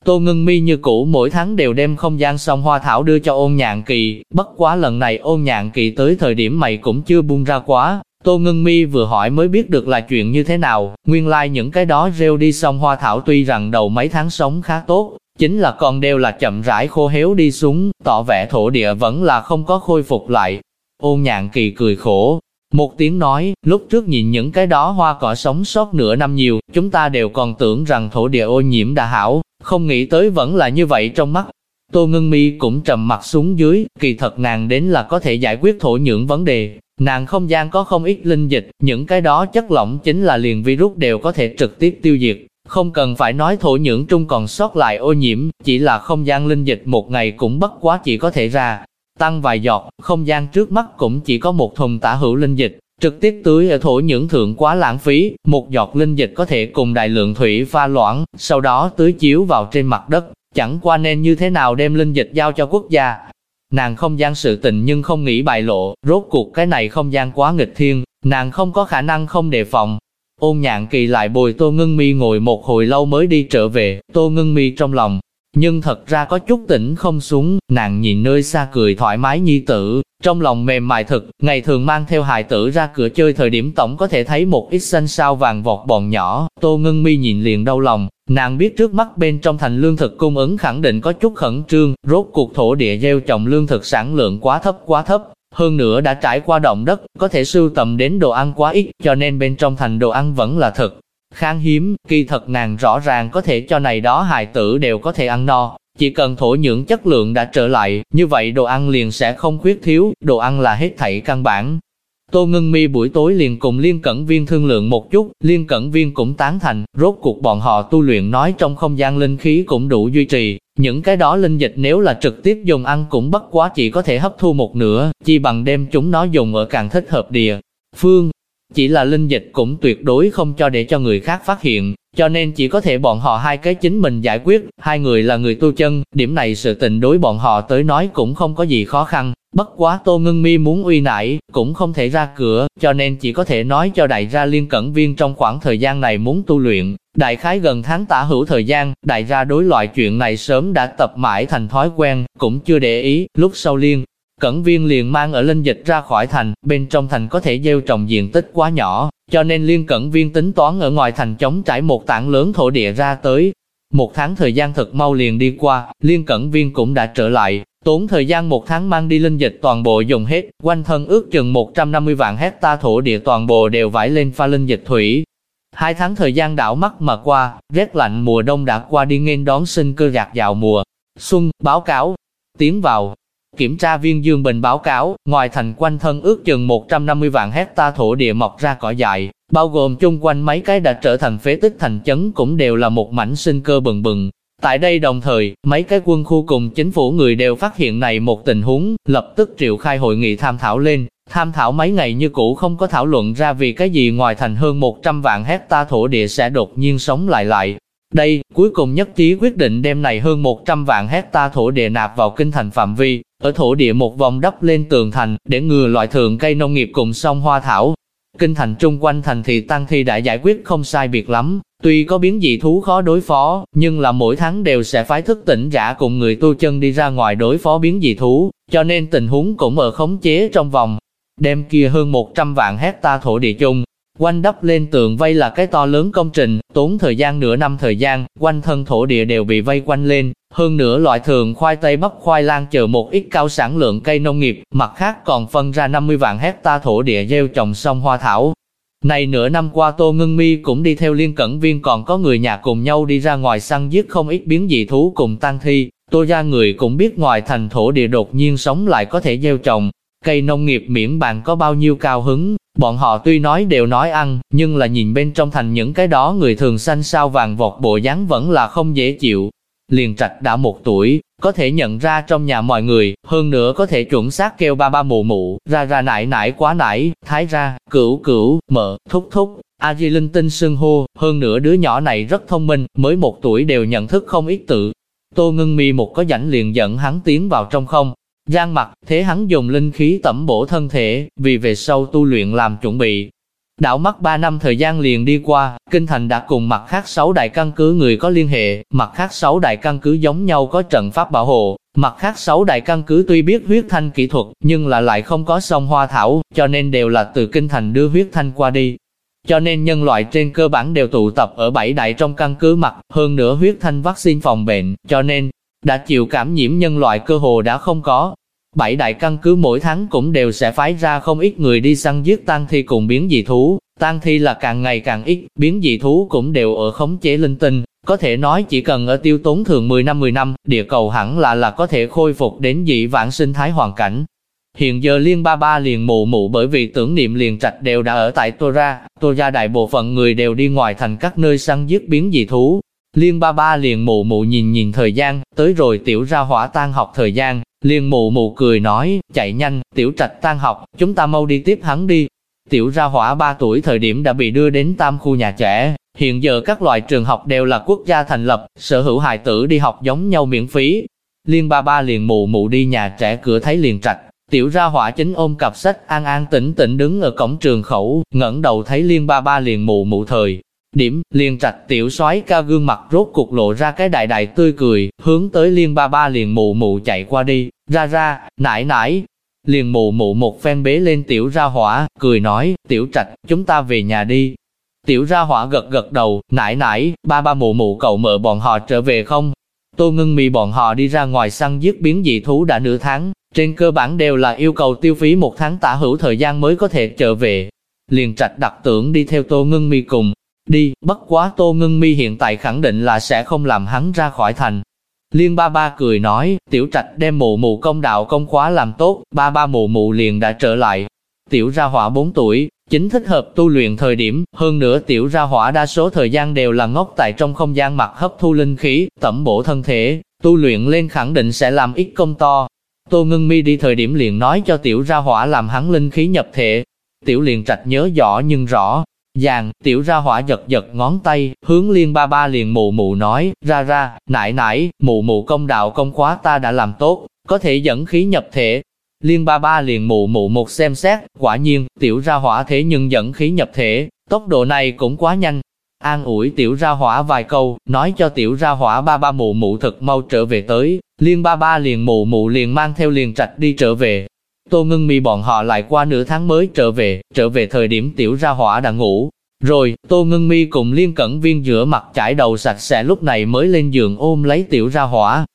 Tô ngưng mi như cũ mỗi tháng đều đem không gian song hoa thảo đưa cho ôn nhạn kỳ, bất quá lần này ôn nhạn kỳ tới thời điểm mày cũng chưa buông ra quá. Tô ngưng mi vừa hỏi mới biết được là chuyện như thế nào, nguyên lai like những cái đó rêu đi song hoa thảo tuy rằng đầu mấy tháng sống khá tốt, chính là còn đều là chậm rãi khô héo đi xuống, tỏ vẻ thổ địa vẫn là không có khôi phục lại. Ôn nhạn kỳ cười khổ, một tiếng nói, lúc trước nhìn những cái đó hoa cỏ sống sót nửa năm nhiều, chúng ta đều còn tưởng rằng thổ địa ô nhiễm đã hảo, không nghĩ tới vẫn là như vậy trong mắt. Tô Ngân Mi cũng trầm mặt xuống dưới, kỳ thật nàng đến là có thể giải quyết thổ nhưỡng vấn đề. Nàng không gian có không ít linh dịch, những cái đó chất lỏng chính là liền virus đều có thể trực tiếp tiêu diệt. Không cần phải nói thổ nhưỡng trung còn sót lại ô nhiễm, chỉ là không gian linh dịch một ngày cũng bất quá chỉ có thể ra, tăng vài giọt, không gian trước mắt cũng chỉ có một thùng tả hữu linh dịch, trực tiếp tưới ở thổ nhưỡng thượng quá lãng phí, một giọt linh dịch có thể cùng đại lượng thủy pha loãng, sau đó tưới chiếu vào trên mặt đất, chẳng qua nên như thế nào đem linh dịch giao cho quốc gia. Nàng không gian sự tình nhưng không nghĩ bại lộ, rốt cuộc cái này không gian quá nghịch thiên, nàng không có khả năng không đề phòng. Ôn nhạn kỳ lại bồi Tô Ngân Mi ngồi một hồi lâu mới đi trở về, Tô Ngân Mi trong lòng, nhưng thật ra có chút tỉnh không xuống, nàng nhìn nơi xa cười thoải mái nhi tử, trong lòng mềm mại thực, ngày thường mang theo hài tử ra cửa chơi thời điểm tổng có thể thấy một ít xanh sao vàng vọt bòn nhỏ, tô ngân mi nhìn liền đau lòng, nàng biết trước mắt bên trong thành lương thực cung ứng khẳng định có chút khẩn trương, rốt cuộc thổ địa gieo trồng lương thực sản lượng quá thấp quá thấp, hơn nữa đã trải qua động đất, có thể sưu tầm đến đồ ăn quá ít, cho nên bên trong thành đồ ăn vẫn là thực, Kháng hiếm, kỳ thật nàng rõ ràng có thể cho này đó hài tử đều có thể ăn no, chỉ cần thổ nhưỡng chất lượng đã trở lại, như vậy đồ ăn liền sẽ không khuyết thiếu, đồ ăn là hết thảy căn bản. Tô Ngân Mi buổi tối liền cùng Liên Cẩn Viên thương lượng một chút, Liên Cẩn Viên cũng tán thành, rốt cuộc bọn họ tu luyện nói trong không gian linh khí cũng đủ duy trì, những cái đó linh dịch nếu là trực tiếp dùng ăn cũng bất quá chỉ có thể hấp thu một nửa, chi bằng đem chúng nó dùng ở càng thích hợp địa. Phương, chỉ là linh dịch cũng tuyệt đối không cho để cho người khác phát hiện, cho nên chỉ có thể bọn họ hai cái chính mình giải quyết, hai người là người tu chân, điểm này sự tình đối bọn họ tới nói cũng không có gì khó khăn. Bất quá Tô Ngân Mi muốn uy nải, cũng không thể ra cửa, cho nên chỉ có thể nói cho đại gia liên cẩn viên trong khoảng thời gian này muốn tu luyện. Đại khái gần tháng tả hữu thời gian, đại gia đối loại chuyện này sớm đã tập mãi thành thói quen, cũng chưa để ý, lúc sau liên. Cẩn viên liền mang ở linh dịch ra khỏi thành, bên trong thành có thể gieo trồng diện tích quá nhỏ, cho nên liên cẩn viên tính toán ở ngoài thành chống trải một tảng lớn thổ địa ra tới. Một tháng thời gian thật mau liền đi qua, liên cẩn viên cũng đã trở lại, tốn thời gian một tháng mang đi linh dịch toàn bộ dùng hết, quanh thân ước chừng 150 vạn hecta thổ địa toàn bộ đều vải lên pha linh dịch thủy. Hai tháng thời gian đảo mắt mà qua, rét lạnh mùa đông đã qua đi nghênh đón sinh cơ gạt dạo mùa. Xuân, báo cáo, tiến vào, Kiểm tra viên Dương Bình báo cáo, ngoài thành quanh thân ước chừng 150 vạn hecta thổ địa mọc ra cỏ dại, bao gồm chung quanh mấy cái đã trở thành phế tích thành chấn cũng đều là một mảnh sinh cơ bừng bừng. Tại đây đồng thời, mấy cái quân khu cùng chính phủ người đều phát hiện này một tình huống, lập tức triệu khai hội nghị tham thảo lên, tham thảo mấy ngày như cũ không có thảo luận ra vì cái gì ngoài thành hơn 100 vạn hecta thổ địa sẽ đột nhiên sống lại lại, đây, cuối cùng nhất trí quyết định đem này hơn 100 vạn hecta thổ địa nạp vào kinh thành phạm vi, ở thổ địa một vòng đắp lên tường thành, để ngừa loại thường cây nông nghiệp cùng sông hoa thảo. Kinh thành trung quanh thành thị tăng thi đã giải quyết không sai biệt lắm, tuy có biến dị thú khó đối phó, nhưng là mỗi tháng đều sẽ phái thức tỉnh giả cùng người tu chân đi ra ngoài đối phó biến dị thú, cho nên tình huống cũng ở khống chế trong vòng. Đem kia hơn 100 vạn hecta thổ địa chung, Quanh đắp lên tường vây là cái to lớn công trình, tốn thời gian nửa năm thời gian, quanh thân thổ địa đều bị vây quanh lên, hơn nữa loại thường khoai tây bắp khoai lang chờ một ít cao sản lượng cây nông nghiệp, mặt khác còn phân ra 50 vạn hecta thổ địa gieo trồng sông hoa thảo. Này nửa năm qua Tô Ngân Mi cũng đi theo liên cẩn viên còn có người nhà cùng nhau đi ra ngoài săn giết không ít biến dị thú cùng tăng thi, Tô gia người cũng biết ngoài thành thổ địa đột nhiên sống lại có thể gieo trồng, cây nông nghiệp miễn bàn có bao nhiêu cao hứng, Bọn họ tuy nói đều nói ăn, nhưng là nhìn bên trong thành những cái đó người thường xanh sao vàng vọt bộ dáng vẫn là không dễ chịu. Liền trạch đã một tuổi, có thể nhận ra trong nhà mọi người, hơn nữa có thể chuẩn xác kêu ba ba mụ mụ, ra ra nải nải quá nải, thái ra, cửu cửu, mợ, thúc thúc. A Di linh tinh sưng hô, hơn nữa đứa nhỏ này rất thông minh, mới một tuổi đều nhận thức không ít tự. Tô ngưng mi một có rảnh liền dẫn hắn tiến vào trong không, Giang mặt, thế hắn dùng linh khí tẩm bổ thân thể, vì về sau tu luyện làm chuẩn bị. Đảo mắt 3 năm thời gian liền đi qua, Kinh Thành đã cùng mặt khác 6 đại căn cứ người có liên hệ, mặt khác 6 đại căn cứ giống nhau có trận pháp bảo hộ, mặt khác 6 đại căn cứ tuy biết huyết thanh kỹ thuật, nhưng là lại không có sông hoa thảo, cho nên đều là từ Kinh Thành đưa huyết thanh qua đi. Cho nên nhân loại trên cơ bản đều tụ tập ở bảy đại trong căn cứ mặt, hơn nữa huyết thanh vaccine phòng bệnh, cho nên, đã chịu cảm nhiễm nhân loại cơ hồ đã không có. Bảy đại căn cứ mỗi tháng cũng đều sẽ phái ra không ít người đi săn giết tang thi cùng biến dị thú, tang thi là càng ngày càng ít, biến dị thú cũng đều ở khống chế linh tinh, có thể nói chỉ cần ở tiêu tốn thường 10 năm 10 năm, địa cầu hẳn là là có thể khôi phục đến dị vãng sinh thái hoàn cảnh. Hiện giờ Liên Ba Ba liền mụ mụ bởi vì tưởng niệm liền trạch đều đã ở tại Tô Ra, Tô ra đại bộ phận người đều đi ngoài thành các nơi săn giết biến dị thú, Liên ba ba liền mụ mụ nhìn nhìn thời gian, tới rồi tiểu ra hỏa tan học thời gian, liền mụ mụ cười nói, chạy nhanh, tiểu trạch tan học, chúng ta mau đi tiếp hắn đi. Tiểu ra hỏa 3 tuổi thời điểm đã bị đưa đến tam khu nhà trẻ, hiện giờ các loại trường học đều là quốc gia thành lập, sở hữu hài tử đi học giống nhau miễn phí. Liên ba ba liền mụ mụ đi nhà trẻ cửa thấy liền trạch, tiểu ra hỏa chính ôm cặp sách an an tĩnh tĩnh đứng ở cổng trường khẩu, ngẩng đầu thấy liên ba ba liền mụ mụ thời, Điểm, liền trạch tiểu soái ca gương mặt rốt cục lộ ra cái đại đại tươi cười, hướng tới liên ba ba liền mụ mụ chạy qua đi, ra ra, nải nải. Liền mụ mụ một phen bế lên tiểu ra hỏa, cười nói, tiểu trạch, chúng ta về nhà đi. Tiểu ra hỏa gật gật đầu, nải nải, ba ba mụ mụ cậu mợ bọn họ trở về không? Tô ngưng mì bọn họ đi ra ngoài săn giết biến dị thú đã nửa tháng, trên cơ bản đều là yêu cầu tiêu phí một tháng tả hữu thời gian mới có thể trở về. Liền trạch đặt tưởng đi theo tô ngưng mi cùng, Đi, bất quá Tô Ngân Mi hiện tại khẳng định là sẽ không làm hắn ra khỏi thành. Liên ba ba cười nói, tiểu trạch đem mụ mụ công đạo công khóa làm tốt, ba ba mụ mụ liền đã trở lại. Tiểu ra hỏa 4 tuổi, chính thích hợp tu luyện thời điểm, hơn nữa tiểu ra hỏa đa số thời gian đều là ngốc tại trong không gian mặt hấp thu linh khí, tẩm bổ thân thể, tu luyện lên khẳng định sẽ làm ít công to. Tô Ngân Mi đi thời điểm liền nói cho tiểu ra hỏa làm hắn linh khí nhập thể. Tiểu liền trạch nhớ rõ nhưng rõ, dàn tiểu ra hỏa giật giật ngón tay, hướng liên ba ba liền mụ mụ nói, ra ra, nải nải, mụ mụ công đạo công khóa ta đã làm tốt, có thể dẫn khí nhập thể. Liên ba ba liền mụ mụ một xem xét, quả nhiên, tiểu ra hỏa thế nhưng dẫn khí nhập thể, tốc độ này cũng quá nhanh. An ủi tiểu ra hỏa vài câu, nói cho tiểu ra hỏa ba ba mụ mụ thật mau trở về tới, liên ba ba liền mụ mụ liền mang theo liền trạch đi trở về, Tô Ngưng Mi bọn họ lại qua nửa tháng mới trở về, trở về thời điểm tiểu ra hỏa đã ngủ. Rồi, Tô Ngưng Mi cùng Liên Cẩn Viên rửa mặt chải đầu sạch sẽ lúc này mới lên giường ôm lấy tiểu ra hỏa.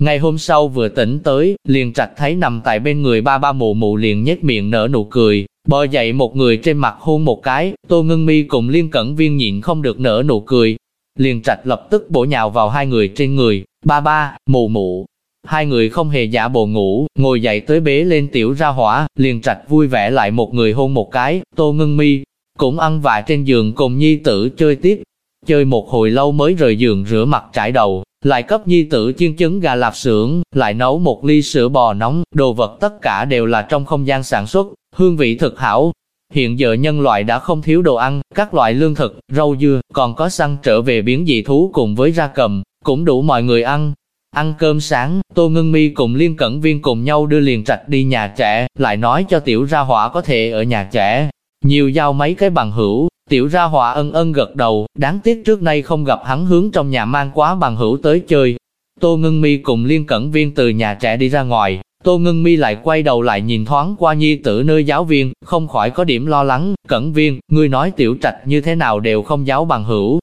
Ngày hôm sau vừa tỉnh tới, liền trạch thấy nằm tại bên người ba ba mụ mụ liền nhếch miệng nở nụ cười, bò dậy một người trên mặt hôn một cái, Tô Ngưng Mi cùng Liên Cẩn Viên nhịn không được nở nụ cười. Liền trạch lập tức bổ nhào vào hai người trên người, ba ba, mụ mụ, Hai người không hề giả bộ ngủ, ngồi dậy tới bế lên tiểu ra hỏa, liền trạch vui vẻ lại một người hôn một cái, tô ngưng mi, cũng ăn vạ trên giường cùng nhi tử chơi tiếp. Chơi một hồi lâu mới rời giường rửa mặt trải đầu, lại cấp nhi tử chiên trứng gà lạp xưởng, lại nấu một ly sữa bò nóng, đồ vật tất cả đều là trong không gian sản xuất, hương vị thực hảo. Hiện giờ nhân loại đã không thiếu đồ ăn, các loại lương thực, rau dưa, còn có săn trở về biến dị thú cùng với ra cầm, cũng đủ mọi người ăn, Ăn cơm sáng, Tô Ngân Mi cùng Liên Cẩn Viên cùng nhau đưa liền trạch đi nhà trẻ, lại nói cho tiểu ra hỏa có thể ở nhà trẻ. Nhiều giao mấy cái bằng hữu, tiểu ra hỏa ân ân gật đầu, đáng tiếc trước nay không gặp hắn hướng trong nhà mang quá bằng hữu tới chơi. Tô Ngân Mi cùng Liên Cẩn Viên từ nhà trẻ đi ra ngoài, Tô Ngân Mi lại quay đầu lại nhìn thoáng qua nhi tử nơi giáo viên, không khỏi có điểm lo lắng, Cẩn Viên, ngươi nói tiểu trạch như thế nào đều không giáo bằng hữu.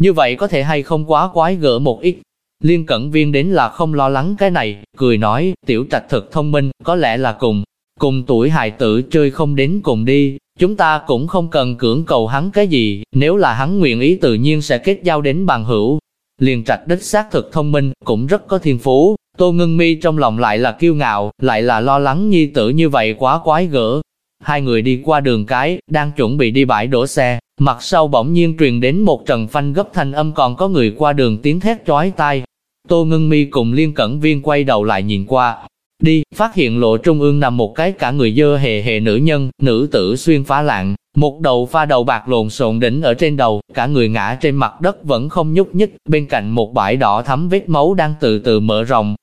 Như vậy có thể hay không quá quái gỡ một ít, Liên cẩn viên đến là không lo lắng cái này, cười nói, tiểu trạch thật thông minh, có lẽ là cùng, cùng tuổi hài tử chơi không đến cùng đi, chúng ta cũng không cần cưỡng cầu hắn cái gì, nếu là hắn nguyện ý tự nhiên sẽ kết giao đến bằng hữu. Liên trạch đích xác thực thông minh, cũng rất có thiên phú, tô ngưng mi trong lòng lại là kiêu ngạo, lại là lo lắng nhi tử như vậy quá quái gỡ. Hai người đi qua đường cái, đang chuẩn bị đi bãi đổ xe, mặt sau bỗng nhiên truyền đến một trần phanh gấp thanh âm còn có người qua đường tiếng thét chói tai, Tô Ngân Mi cùng Liên Cẩn Viên quay đầu lại nhìn qua, đi, phát hiện lộ trung ương nằm một cái cả người dơ hề hề nữ nhân, nữ tử xuyên phá lạng, một đầu pha đầu bạc lộn xộn đỉnh ở trên đầu, cả người ngã trên mặt đất vẫn không nhúc nhích, bên cạnh một bãi đỏ thắm vết máu đang từ từ mở rộng.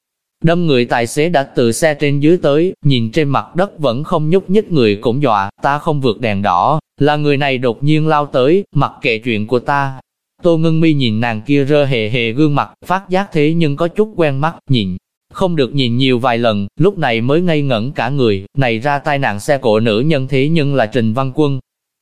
Đâm người tài xế đã từ xe trên dưới tới, nhìn trên mặt đất vẫn không nhúc nhích người cũng dọa, ta không vượt đèn đỏ, là người này đột nhiên lao tới, mặc kệ chuyện của ta, Tô Ngưng Mi nhìn nàng kia rơ hề hề gương mặt, phát giác thế nhưng có chút quen mắt, nhìn. Không được nhìn nhiều vài lần, lúc này mới ngây ngẩn cả người, này ra tai nạn xe cộ nữ nhân thế nhưng là Trình Văn Quân.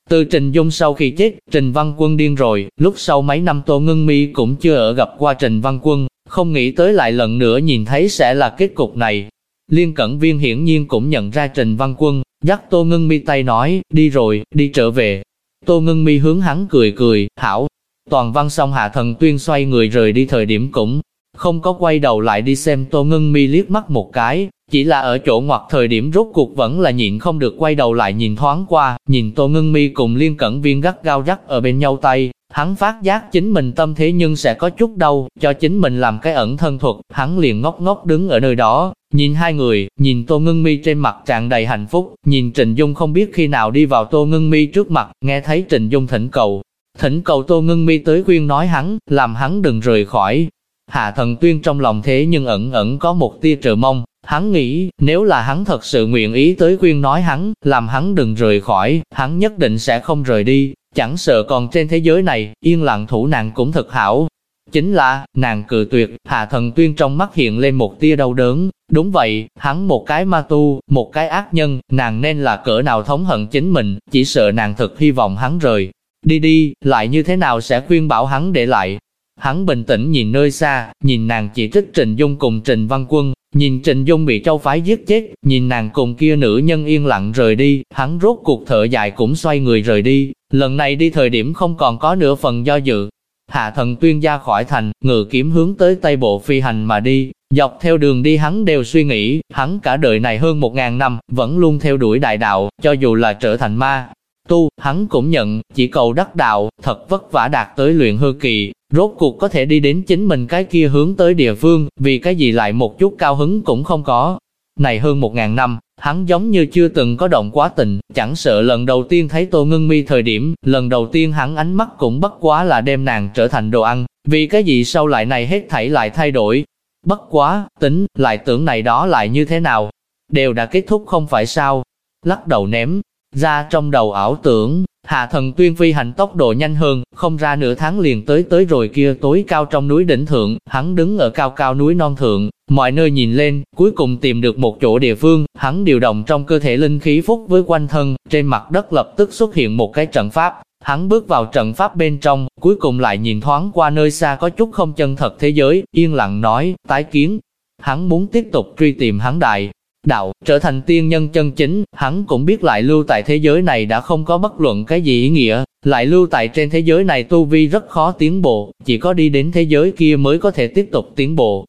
Từ Trình Dung sau khi chết, Trình Văn Quân điên rồi, lúc sau mấy năm Tô Ngân Mi cũng chưa ở gặp qua Trình Văn Quân, không nghĩ tới lại lần nữa nhìn thấy sẽ là kết cục này. Liên Cẩn Viên hiển nhiên cũng nhận ra Trình Văn Quân, dắt Tô Ngân Mi tay nói, đi rồi, đi trở về. Tô Ngân Mi hướng hắn cười cười, hảo, Toàn văn xong hạ thần tuyên xoay người rời đi thời điểm cũng không có quay đầu lại đi xem Tô Ngân Mi liếc mắt một cái, chỉ là ở chỗ ngoặt thời điểm rốt cuộc vẫn là nhịn không được quay đầu lại nhìn thoáng qua, nhìn Tô Ngân Mi cùng Liên Cẩn Viên gắt gao dắt ở bên nhau tay, hắn phát giác chính mình tâm thế nhưng sẽ có chút đau, cho chính mình làm cái ẩn thân thuật, hắn liền ngốc ngốc đứng ở nơi đó, nhìn hai người, nhìn Tô Ngân Mi trên mặt tràn đầy hạnh phúc, nhìn Trình Dung không biết khi nào đi vào Tô Ngân Mi trước mặt, nghe thấy Trình Dung thỉnh cầu, Thỉnh cầu Tô Ngân Mi tới khuyên nói hắn, làm hắn đừng rời khỏi. Hạ thần tuyên trong lòng thế nhưng ẩn ẩn có một tia trợ mong, hắn nghĩ, nếu là hắn thật sự nguyện ý tới khuyên nói hắn, làm hắn đừng rời khỏi, hắn nhất định sẽ không rời đi, chẳng sợ còn trên thế giới này, yên lặng thủ nàng cũng thật hảo. Chính là, nàng cự tuyệt, hạ thần tuyên trong mắt hiện lên một tia đau đớn, đúng vậy, hắn một cái ma tu, một cái ác nhân, nàng nên là cỡ nào thống hận chính mình, chỉ sợ nàng thực hy vọng hắn rời, Đi đi, lại như thế nào sẽ khuyên bảo hắn để lại. Hắn bình tĩnh nhìn nơi xa, nhìn nàng chỉ trích Trình Dung cùng Trình Văn Quân, nhìn Trình Dung bị châu phái giết chết, nhìn nàng cùng kia nữ nhân yên lặng rời đi, hắn rốt cuộc thở dài cũng xoay người rời đi, lần này đi thời điểm không còn có nửa phần do dự. Hạ thần tuyên ra khỏi thành, ngự kiếm hướng tới Tây Bộ phi hành mà đi, dọc theo đường đi hắn đều suy nghĩ, hắn cả đời này hơn một ngàn năm, vẫn luôn theo đuổi đại đạo, cho dù là trở thành ma, tu, hắn cũng nhận, chỉ cầu đắc đạo, thật vất vả đạt tới luyện hư kỳ, rốt cuộc có thể đi đến chính mình cái kia hướng tới địa phương, vì cái gì lại một chút cao hứng cũng không có. Này hơn một ngàn năm, hắn giống như chưa từng có động quá tình, chẳng sợ lần đầu tiên thấy Tô Ngân Mi thời điểm, lần đầu tiên hắn ánh mắt cũng bất quá là đem nàng trở thành đồ ăn, vì cái gì sau lại này hết thảy lại thay đổi. Bất quá, tính, lại tưởng này đó lại như thế nào, đều đã kết thúc không phải sao. Lắc đầu ném, ra trong đầu ảo tưởng, Hạ thần tuyên phi hành tốc độ nhanh hơn, không ra nửa tháng liền tới tới rồi kia tối cao trong núi đỉnh thượng, hắn đứng ở cao cao núi non thượng, mọi nơi nhìn lên, cuối cùng tìm được một chỗ địa phương, hắn điều động trong cơ thể linh khí phúc với quanh thân, trên mặt đất lập tức xuất hiện một cái trận pháp, hắn bước vào trận pháp bên trong, cuối cùng lại nhìn thoáng qua nơi xa có chút không chân thật thế giới, yên lặng nói, tái kiến. Hắn muốn tiếp tục truy tìm hắn đại, đạo, trở thành tiên nhân chân chính, hắn cũng biết lại lưu tại thế giới này đã không có bất luận cái gì ý nghĩa, lại lưu tại trên thế giới này tu vi rất khó tiến bộ, chỉ có đi đến thế giới kia mới có thể tiếp tục tiến bộ.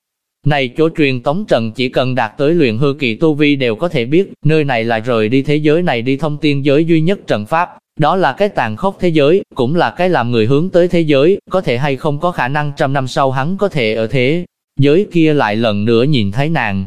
Này chỗ truyền tống trận chỉ cần đạt tới luyện hư kỳ tu vi đều có thể biết, nơi này là rời đi thế giới này đi thông tiên giới duy nhất trận pháp, đó là cái tàn khốc thế giới, cũng là cái làm người hướng tới thế giới, có thể hay không có khả năng trăm năm sau hắn có thể ở thế giới kia lại lần nữa nhìn thấy nàng,